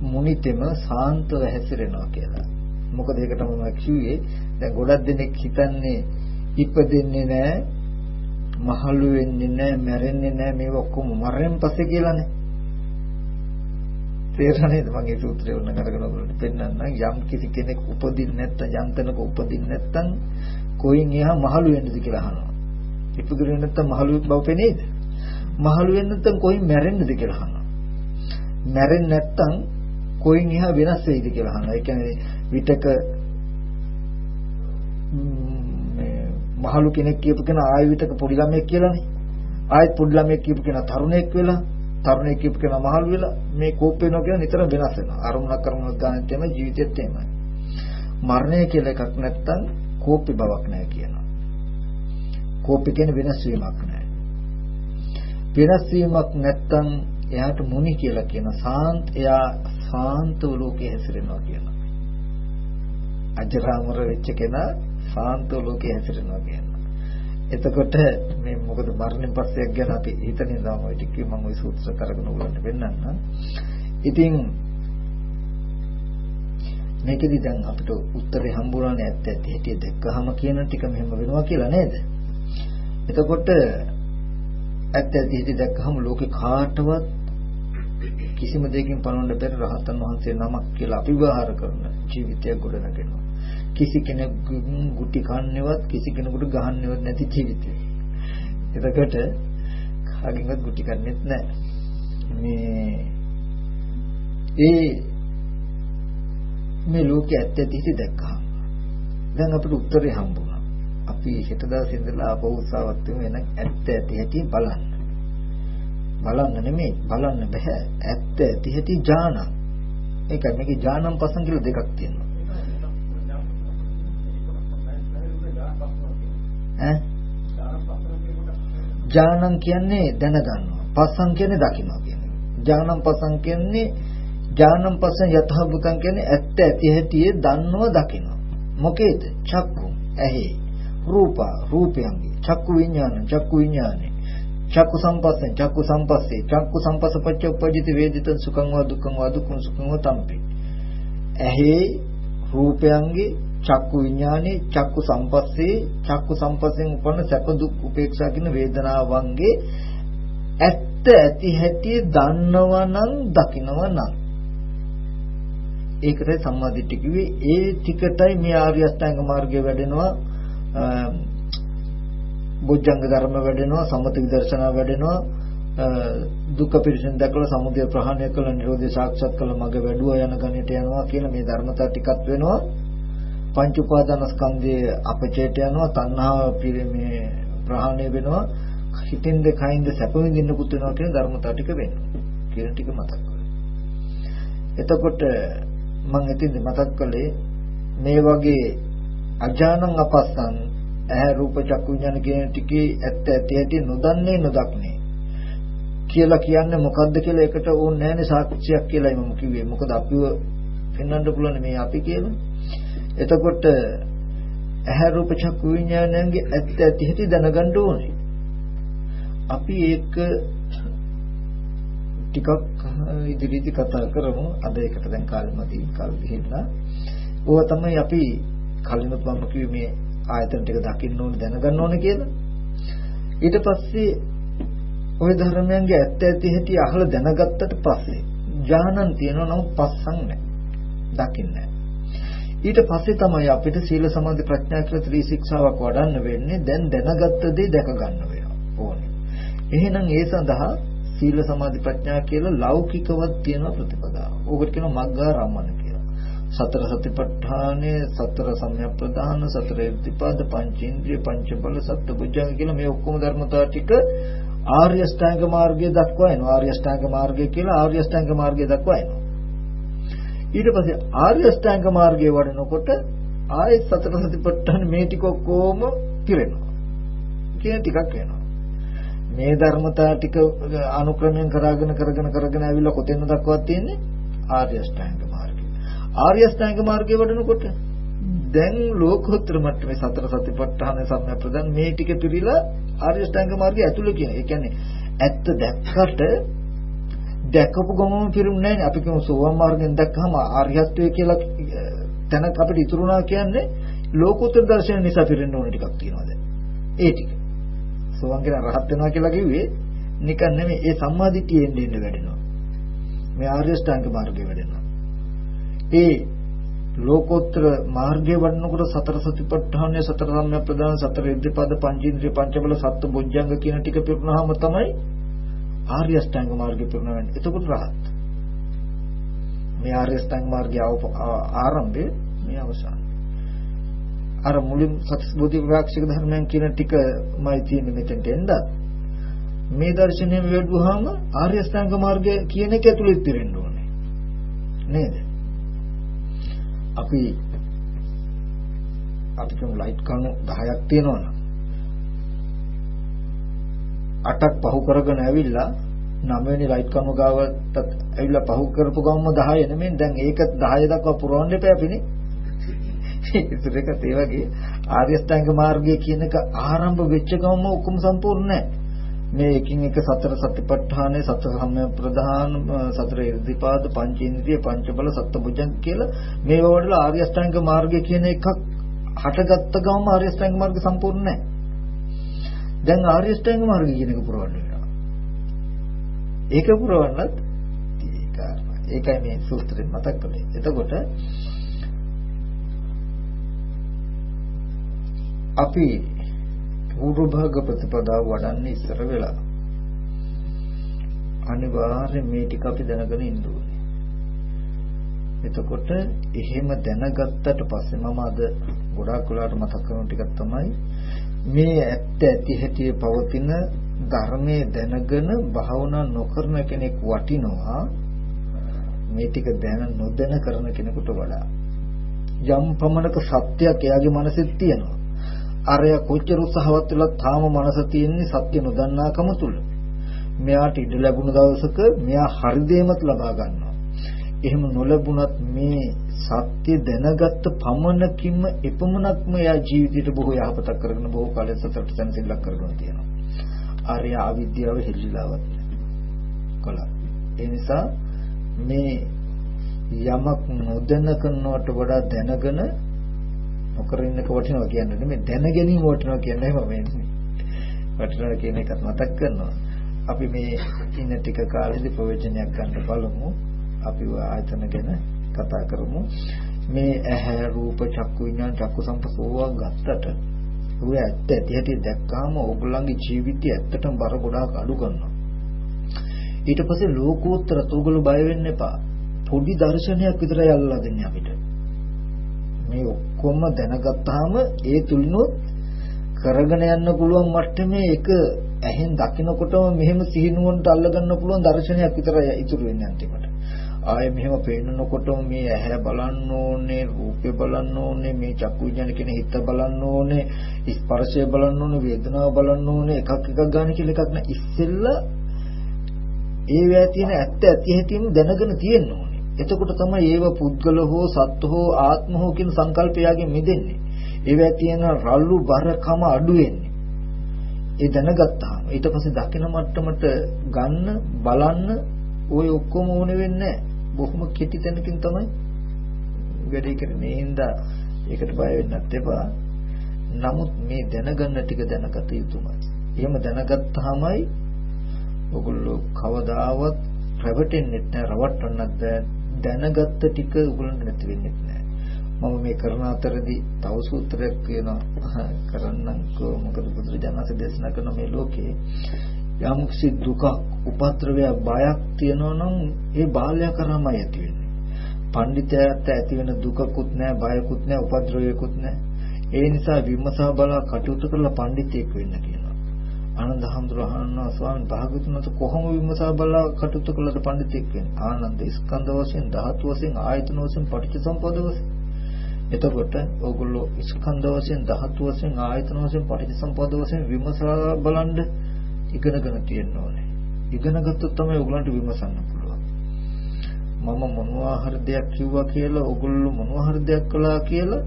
මුනිතෙම සාන්තව හැසිරෙනවා කියලා. මොකද ඒකට මම කිව්වේ දැන් ගොඩක් දෙනෙක් හිතන්නේ ඉපදෙන්නේ නැහැ මහලු වෙන්නේ නැහැ මැරෙන්නේ නැහැ මේව ඔක්කොම මරණයෙන් පස්සේ කියලානේ. තේරෙනේද මම ඒ සූත්‍රය උන්න කරගෙන ඔයගොල්ලන්ට පෙන්නන්නම්. යම් කිසි කෙනෙක් උපදින්න නැත්තම් යන්තනක උපදින්න නැත්තම් කොයින් එහා මහලු වෙන්නද කියලා අහනවා. ඉපදුනේ නැත්තම් මහලු බව පෙනේද? මහලු වෙන්න නැත්තම් කොයින් මැරෙන්නද කියලා අහනවා. මැරෙන්නේ නැත්තම් කොයින් එහා වෙනස් වෙයිද කියලා අහනවා. ඒ කියන්නේ විතක මේ මහලු කෙනෙක් කියපු කෙනා ආයෙ විතක පොඩි ළමයෙක් කියලානේ. ආයෙත් පොඩි ළමයෙක් කියපු කෙනා තරුණයෙක් වෙලා, තරුණයෙක් කියපු කෙනා මහලු වෙලා මේ කෝප වෙනවා කියන නිතර වෙනස් වෙනවා. අරමුණක් අරමුණක් ගන්න තමයි ජීවිතෙත් එහෙමයි. මරණය කියලා එකක් නැත්තම් කෝපි බවක් නැහැ කියනවා. කෝපි කියන්නේ වෙනස් වීමක් නැහැ. වෙනස් වීමක් නැත්තම් එයාට මුනි කියලා කියන සාන්ත එයා සාන්තව ලෝකේ හැසිරෙනවා කියනවා. අජරාමර වෙච්ච කෙනා සාන්ත ලෝකේ හැසිරෙනවා කියනවා. එතකොට මේ මොකද මරණයෙන් පස්සේ ගැන අපි හිතන ඉඳලා ඔය ටික මම ওই සූත්‍ර කරගෙන උගලන්ට වෙන්නන්න. ඉතින් මේකෙදි දැන් අපිට උත්තරේ හම්බුණානේ ඇත්ත ඇත්ත හිතේ දැක්කහම කියන ටික මෙහෙම වෙනවා කියලා නේද? එතකොට ඇත්ත ඇත්ත හිතේ දැක්කහම ලෝකේ කාටවත් කිසිම දෙයකින් පණවන්න බැරි රහතන් වහන්සේ නමක් කියලා අභිවහාර කරන ජීවිතයක් ගොඩනගෙනවා. කිසි කෙනෙකුගෙන් ගුටි කන්නේවත් කිසි කෙනෙකුට ගහන්නේවත් නැති ජීවිතය. එතකොට කාගෙන්වත් ගුටි කන්නේත් නැහැ. මේ ඒ මේ ලෝකයේ ඇත්ත ඇති දැක්කහම දැන් අපිට උත්තරේ හම්බුණා. අපි හෙට දවසේ ඉඳලා ආපහු උත්සාහවත් වෙමු එන ඇත්ත ඇති හැටි බලන්න. බලන්න නෙමෙයි බලන්න බෑ. ඇත්ත ඇති හැටි ඥානං. ඒකයි මේකේ ඥානං පසං කියලා දෙකක් තියෙනවා. ඈ ඥානං කියන්නේ දැනගන්නවා. පස්සං කියන්නේ දකින්නවා කියන්නේ. ඥානම් පසං කියන්නේ ඥානම් පසං යතහ බුතං කියන්නේ ඇත්ත ඇති හැටියේ දන්නව දකිනවා. මොකේද? චක්කු ඇහි රූපා රූපයන්ගේ චක්කු විඥාන චක්කු විඥානේ චක්කු සම්පස්සේ චක්කු සම්පස්සේ චක්කු සම්පස්සපච්ච උපජිත වේදිත සුඛං වා දුක්ඛං වා දුක්ඛං සුඛං වා තම්පි ඇහි රූපයන්ගේ චක්කු විඥානේ චක්කු සම්පස්සේ චක්කු සම්පස්යෙන් උපන්න සැප දුක් උපේක්ෂා කියන වේදනාවන්ගේ ඇත්ත ඇති හැටි දන්නවා නම් දකිනවා නම් ඒකටයි සම්මාදිට්ඨිය කිව්වේ. ඒ ටිකටයි මේ ආර්ය අෂ්ටාංග මාර්ගය වැඩෙනවා. බොජ්ජංග ධර්ම වැඩෙනවා සමත විදර්ශනා වැඩෙනවා. දුක්ඛ පිරිසින් දැකලා සමුදය ප්‍රහාණය කළ නිරෝධය සාක්ෂාත් කළ මඟ වැඩුවා යන ගණිත යනවා කියලා මේ ධර්මතා ටිකක් වෙනවා. පංච උපාදානස්කන්ධයේ අපචේට යනවා තණ්හාව මේ ප්‍රහාණය වෙනවා හිතෙන්ද කයින්ද සැප විඳින්නකුත් වෙනවා කියන ධර්මතා ටික වෙනවා කියන ටික මතක් එතකොට මම ඉතින් මතක් කළේ මේ වගේ අජානං අපස්සන් ඇහැ රූප චක්කු විඥාන කියන ටිකේ ඇත්ත ඇති ඇති නොදන්නේ නොදක්නේ කියලා කියන්නේ මොකද්ද කියලා එකට ඕනේ නැහැනේ සාක්ෂියක් කියලායි මම කිව්වේ. මොකද අපිව පෙන්වන්න පුළුවන් මේ අපි කියලා. එතකොට ඇහැ රූප චක්කු විඥානයන්ගේ ඇත්ත ඇති හැටි දැනගන්න ඕනේ. අපි ඒක ටිකක් ඉදිරියේදී කතා කරමු. අද ඒකට දැන් කාලෙමදි කල් ගිහිල්ලා. ඕවා තමයි අපි කලිනුත් මම කිව්වේ මේ ආයතන ටික දකින්න ඕනේ දැනගන්න ඕනේ කියලා. ඊට පස්සේ ওই ධර්මයන්ගේ ඇත්ත ඇති හැටි අහලා දැනගත්තට පස්සේ ඥානන් තියෙනවා නමුත් පස්සන් නැහැ. දකින්නේ ඊට පස්සේ තමයි අපිට සීල සමාධි ප්‍රඥා කියලා ත්‍රි ශික්ෂාවක් වඩන්න වෙන්නේ. දැන් දැනගත්ත දේ දැක ගන්න වෙනවා ඕනේ. එහෙනම් ඒ සඳහා සීල සමාධි ප්‍රඥා කියලා ලෞකිකවත් තියෙන ප්‍රතිපදාව. ඕකට කියනවා මග්ගා රම්මන කියලා. සතර සතිපට්ඨානය, සතර සම්‍යක් ප්‍රදාන, සතර ඉද්ධිපාද, පංචේන්ද්‍රිය, පංච බල, සත්බුද්ධංග කියලා මේ ඔක්කොම ධර්මතාව ටික ආර්ය අෂ්ටාංග මාර්ගය දක්වා එනවා. ආර්ය අෂ්ටාංග මාර්ගය කියලා ආර්ය අෂ්ටාංග මාර්ගය දක්වා එනවා. ඊට පස්සේ ආර්ය අෂ්ටාංග මාර්ගය වඩනකොට ආයෙත් සතර සතිපට්ඨාන මේ ටික ඔක්කොම පිරෙනවා. කියන ටිකක් වෙනවා. මේ ධර්මතා ටික අනුක්‍රමයෙන් කරගෙන කරගෙන කරගෙන ඇවිල්ලා කොතෙන්ද දක්වත් තියෙන්නේ? ආර්ය අෂ්ටාංග මාර්ගය. ආර්ය අෂ්ටාංග මාර්ගය වඩනකොට දැන් ලෝකෝත්තර මට්ටමේ සතර සතිපට්ඨාන සම්ප්‍රදාන මේ ටික පිළිලා ආර්ය අෂ්ටාංග මාර්ගය ඇතුළේ කියන. ඒ කියන්නේ ඇත්ත දැක්කට දැකපු ගමම පිරුන්නේ නැහැ. අපි කියමු සෝවාන් මාර්ගෙන් දැක්කම ආර්යත්වය කියලා තැනක් අපිට ඉතුරුනා කියන්නේ ලෝකෝත්තර දර්ශන නිසා පිරෙන්න ඕන ටිකක් තියෙනවා දැන්. ඒ ටික. සෝවාන් කියන රහත් වෙනවා කියලා කිව්වේ නිකන් නෙමෙයි ඒ සම්මාදිටියේ එන්න එන්න වැඩෙනවා. මේ ආර්ය අෂ්ටාංග මාර්ගය වැඩෙනවා. ඒ ලෝකෝත්තර මාර්ගයේ වඩනකොට සතර සතිපට්ඨානය සතර සම්‍යක් ප්‍රදාන සතර ඉද්ධිපද පංචේන්ද්‍රිය පංචබල සත්ත්ව බොජ්ජංග කියන ටික පිරුණාම තමයි ආර්ය අෂ්ටාංග මාර්ගය පිරුණා වෙන්නේ. එතකොට රහත්. මේ ආර්ය අෂ්ටාංග මාර්ගය ආරම්භය මේ අවසාන. අර මුලින් සත්‍ස්බෝධි විරාක්ෂක ධර්මයන් කියන ටිකමයි තියෙන්නේ මෙතෙන්ට එන්නත්. මේ දර්ශනය වැඩුවාම ආර්ය අෂ්ටාංග මාර්ගය කියන එක ඇතුළේ ඉතිරෙන්න ඕනේ. නේද? අපි අපි කියමු ලයිට් කණු 10ක් තියෙනවනම් 8ක් පහු කරගෙන ඇවිල්ලා 9 වෙනි ලයිට් කණු ගාවට ඇවිල්ලා පහු කරපු ගමම 10 නෙමෙයි. දැන් ඒක 10 දක්වා පුරවන්න එපා අපිනේ ඒත් ඒකත් ඒ වගේ ආර්ය ශ්‍රැංග මාර්ගය කියන එක ආරම්භ වෙච්ච ගමම ඔක්කොම සම්පූර්ණ නැහැ. මේ එකින් එක සතර සතිපට්ඨානය සතර සම්‍ය ප්‍රධාන සතර ඉර්ධිපාද පංචේන්ද්‍රිය පංචබල සත්බුජං කියලා මේවා වල ආර්ය අෂ්ටාංග මාර්ගය කියන එකක් හටගත්ත ගමන් ආර්ය අෂ්ටාංග මාර්ගය සම්පූර්ණ නැහැ. දැන් ආර්ය අෂ්ටාංග මාර්ගය කියන එක පුරවන්න වෙනවා. ඒක පුරවන්නත් ඒකයි මේ සූත්‍රයෙන් මතක් කළේ. එතකොට අපි පූර්ව භාග ප්‍රතිපදාව වඩන්නේ ඉස්සර වෙලා අනිවාර්යයෙන් මේ ටික අපි දැනගෙන ඉන්න ඕනේ. එතකොට එහෙම දැනගත්තට පස්සේ මම අද ගොඩාක් වෙලාවට මතක් කරන ටිකක් තමයි මේ ඇත්ත ඇති හැටි පවතින ධර්මයේ දැනගෙන භාවනා නොකරන කෙනෙක් වටිනවා මේ ටික දැන නොදැන කරන කෙනෙකුට වඩා යම් පමණක සත්‍යයක් එයාගේ මනසෙත් තියෙනවා අරය කොච්චර උත්සාහවත් වෙලත් තාම මනස තියෙන්නේ සත්‍ය නොදන්නාකම තුල. මෙයාට ඉඩ ලැබුණ දවසක මෙයා හරි දෙයමත් ලබා ගන්නවා. එහෙම නොලැබුණත් මේ සත්‍ය දැනගත්ත පමණකින්ම එපමණක්ම එයා ජීවිතයට බොහෝ යහපතක් කරගෙන බොහෝ කාලයක් සතුට සැනසෙල්ලක් කරගෙන තියෙනවා. ආර්ය අවිද්‍යාව හෙල්ලිලාවත් කළා. ඒ නිසා මේ යමක් නොදැන කරනවට වඩා දැනගෙන නොකර ඉන්නක වටිනවා කියන්නේ නෙමෙයි දැන ගැනීම වටිනවා කියන්නේ එහෙම වෙන්නේ. වටිනවා කියන එකත් මතක් කරනවා. අපි මේ ඉන්න ටික කාලෙදි ප්‍රවචනයක් ගන්න බලමු. අපි ආයතන ගැන කතා කරමු. මේ ඇහැ රූප චක්කු විඤ්ඤාණ චක්කු සම්පසෝවා ගත්තට ඔය ඇත්ත ඇති හැටි දැක්කාම ඕගොල්ලන්ගේ ජීවිතය ඇත්තටම බර ගොඩාක් අඩු කරනවා. ඊට පස්සේ ලෝකෝත්තර තුගල බය වෙන්න එපා. පොඩි දර්ශනයක් විතරයි අල්ලලා දෙන්නේ අපිට. මේ ඔක්කොම දැනගත්තාම ඒ තුලිනුත් කරගෙන යන්න පුළුවන් මට්ටමේ එක ඇහෙන් දකිනකොටම මෙහෙම සිහිනුවන්ට අල්ලගන්න පුළුවන් දර්ශනයක් විතරයි ඉතුරු වෙන්නේ අන්තිමට. ආයෙ මෙහෙම පේනකොටම මේ ඇහැ බලන්න ඕනේ, රූපය බලන්න ඕනේ, මේ චක්කු විඥාන කියන හිත බලන්න ඕනේ, ස්පර්ශය බලන්න ඕනේ, වේදනාව බලන්න ඕනේ, එකක් එකක් ගන්න කියලා එකක් නෑ. ඉස්සෙල්ලා ඒ වේ තියෙන ඇත්ත ඇති හැටිම දැනගෙන තියෙන්න ඕනේ. එතකොට තමයි ඒව පුද්ගල හෝ සත්ත්ව හෝ ආත්ම හෝ කියන සංකල්පයගෙන් මිදෙන්නේ. ඒවැ තියෙන රළු බරකම අඩු වෙන්නේ. ඒ දැනගත්තාම ඊට පස්සේ දකින මට්ටමට ගන්න බලන්න ওই ඔක්කොම ඕනේ වෙන්නේ බොහොම කෙටි තැනකින් තමයි වැඩේ කරන්නේ. හින්දා ඒකට බය වෙන්නත් එපා. නමුත් මේ දැනගන්න ටික දැනගත යුතුමයි. එහෙම දැනගත්තාමයි ඔගොල්ලෝ කවදාවත් රැවටෙන්නේ නැහැ, රවට්ටන්නත් දැනගත්ත ටික උගලන්ට නැති වෙන්නේ නැහැ. මම මේ කරන අතරදී තව සූත්‍රයක් කියනවා කරන්නම්කෝ මොකද බුදුරජාණන්සේ දේශනා කරන මේ ලෝකේ යම් කිසි දුක උපද්‍රවය බයක් තියෙනවා නම් ඒ බාලය කරාමයි ඇති වෙන්නේ. පඬිතයාට ඇති වෙන දුකකුත් නැහැ බයකුත් නැහැ උපද්‍රවයකුත් නැහැ. ඒ නිසා විමසා බලා කටයුතු කරලා පඬිතෙක් වෙන්න කියනවා. ආනන්ද හඳුරහනවා ස්වාමීන් භාගතුනත කොහොම විමසා බලා කටයුතු කළාද පඬිතෙක් වෙන්නේ? ආනන්ද ස්කන්ධ වශයෙන් ධාතු වශයෙන් ආයතන වශයෙන් පටිච්චසමුප්පාද වශයෙන් එතකොට ඕගොල්ලෝ ස්කන්ධ වශයෙන් ධාතු වශයෙන් ආයතන වශයෙන් පටිච්චසමුප්පාද වශයෙන් විමසා බලන්න ඉගෙනගෙන තියෙන්න ඕනේ. ඉගෙන ගත්තොත් තමයි ඔයගලන්ට විමසන්න පුළුවන්. මම මොනවා හරි දෙයක් කිව්වා කියලා ඔයගොල්ලෝ මොනවා හරි දෙයක් කළා කියලා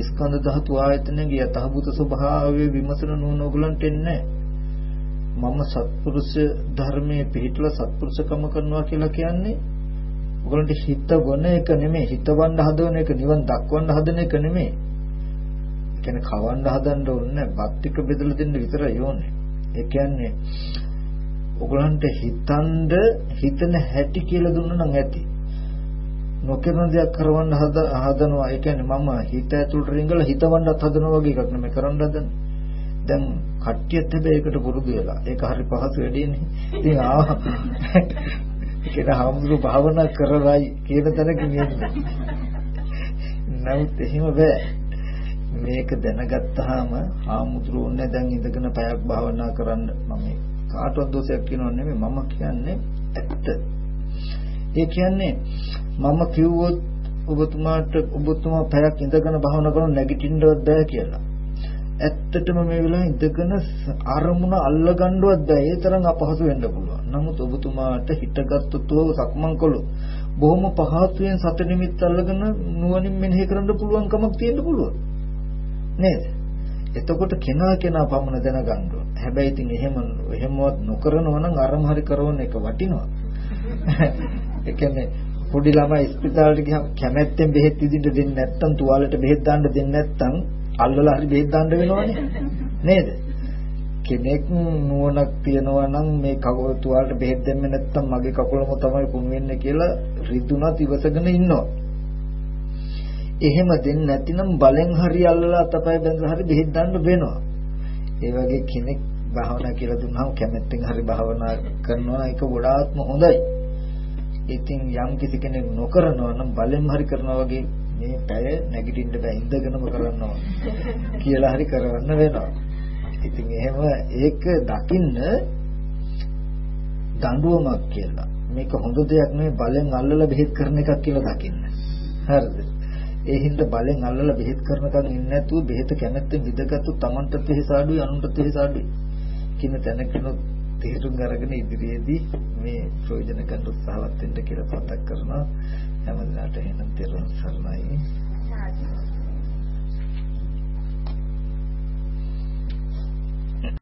ස්කන්ධ ධාතු ආයතනයේ යථාභූත ස්වභාවය විමසන නෝන ඔයගලන්ට එන්නේ මම සත්පුරුෂ ධර්මයේ පිළිట్లా සත්පුරුෂකම කරනවා කියලා කියන්නේ ඔයගලන්ට හිත වන එක නෙමෙයි හිතවන්න හදන එක නිවන් දක්වන්න හදන එක නෙමෙයි. කියන්නේ කවන්න හදන්න ඕනේ බත් ටික බෙදලා දෙන්න විතරයි ඕනේ. ඒ කියන්නේ ඔයගලන්ට හිතනද හිතන හැටි කියලා දුන්නා නම් ඇති. නොකරන දෙයක් කරවන්න හදනවා. ඒ කියන්නේ මම හිත ඇතුළට රිංගලා හිතවන්නත් හදනවා වගේ එකක් නෙමෙයි කරන්න හදන්නේ. දැන් කට්ටියත් හැබැයි ඒකට පුරුදු වෙලා. ඒක හරි පහසු වැඩේනේ. ඉතින් ආ ඒක හාමුදුරු භාවනා කරලයි කියන තැනක නියන්නේ. නමුත් එහෙම බෑ. මේක දැනගත්තාම ආමුද්‍රෝන්නේ දැන් ඉඳගෙන පැයක් භාවනා කරන්න මම කාටවත් දෝෂයක් කියනව නෙමෙයි මම කියන්නේ ඇත්ත. ඒ කියන්නේ මම කිව්වොත් ඔබතුමාට ඔබතුමා පැයක් ඉඳගෙන භාවනා කරන නැගිටින්නවත් බෑ කියලා. ඇත්තටම මේ වෙලාවේ ඉඳගෙන අරමුණ අල්ලගන්නවත් බෑ. ඒ තරම් අපහසු වෙන්න පුළුවන්. නමුත් ඔබතුමාට හිතගත්තොත් සක්මන් කළොත් බොහොම පහසුවෙන් සත නිමිත්ත අල්ලගෙන නුවණින් මෙනෙහි කරන්න පුළුවන් කමක් තියෙන්න පුළුවන්. නේද? එතකොට කෙනා කෙනා පමණ දැනගන්න ඕන. හැබැයි ඉතින් එහෙම එහෙමවත් නොකරනවා නම් අරම හරි කරන එක වටිනවා. ඒ කියන්නේ පොඩි ළමයි ස්පිතාලෙට ගියාම කැමැත්තෙන් බෙහෙත් විදින්න දෙන්නේ නැත්තම් තුවාලෙට බෙහෙත් දාන්න දෙන්නේ නැත්තම් අල්ලලා හරි බෙහෙත් දාන්න වෙනවනේ. නේද? කෙනෙක් නුවණක් තියනවා නම් මේ කකුල තුවාලෙට බෙහෙත් දෙන්නේ නැත්තම් මගේ කකුලම තමයි කුණු වෙන්නේ කියලා රිදුනත් ඉවසගෙන ඉන්නවා. එහෙම දෙන්නේ නැතිනම් බලෙන් හරි අල්ලලා අතපය බැඳලා හරි බෙහෙත් දාන්න වෙනවා. ඒ වගේ කෙනෙක් භාවනා කියලා දුන්නාම කැමැත්තෙන් හරි භාවනා කරනවා ඒක ගොඩාක්ම හොඳයි. ඉතින් යම් කිසි කෙනෙක් නොකරනවා නම් බලෙන් හරි කරනවා වගේ මේ පැය නැගිටින්න බෑ ඉඳගෙනම කරනවා කියලා හරි කරවන්න වෙනවා. ඉතින් එහෙම ඒක දකින්න දඬුවමක් කියලා. මේක හොඳ දෙයක් නෙවෙයි බලෙන් අල්ලලා බෙහෙත් කරන එකක් කියලා දකින්න. හරිද? ඒ හින්දා බලෙන් අල්ලලා බෙහෙත් කරනකම් ඉන්නේ නැතුව බෙහෙත කැමැත්තෙන් විදගත්තු Tamanට තෙහසාඩුයි අනුන්ට තෙහසාඩුයි කියන තැනකනොත් තේරුම් අරගෙන ඉදිරියේදී මේ ප්‍රයෝජන ගන්න උත්සාහවත් වෙන්න කියලා සතක් කරනවා. හැමදාට එහෙනම් තෙරුවන් සරණයි.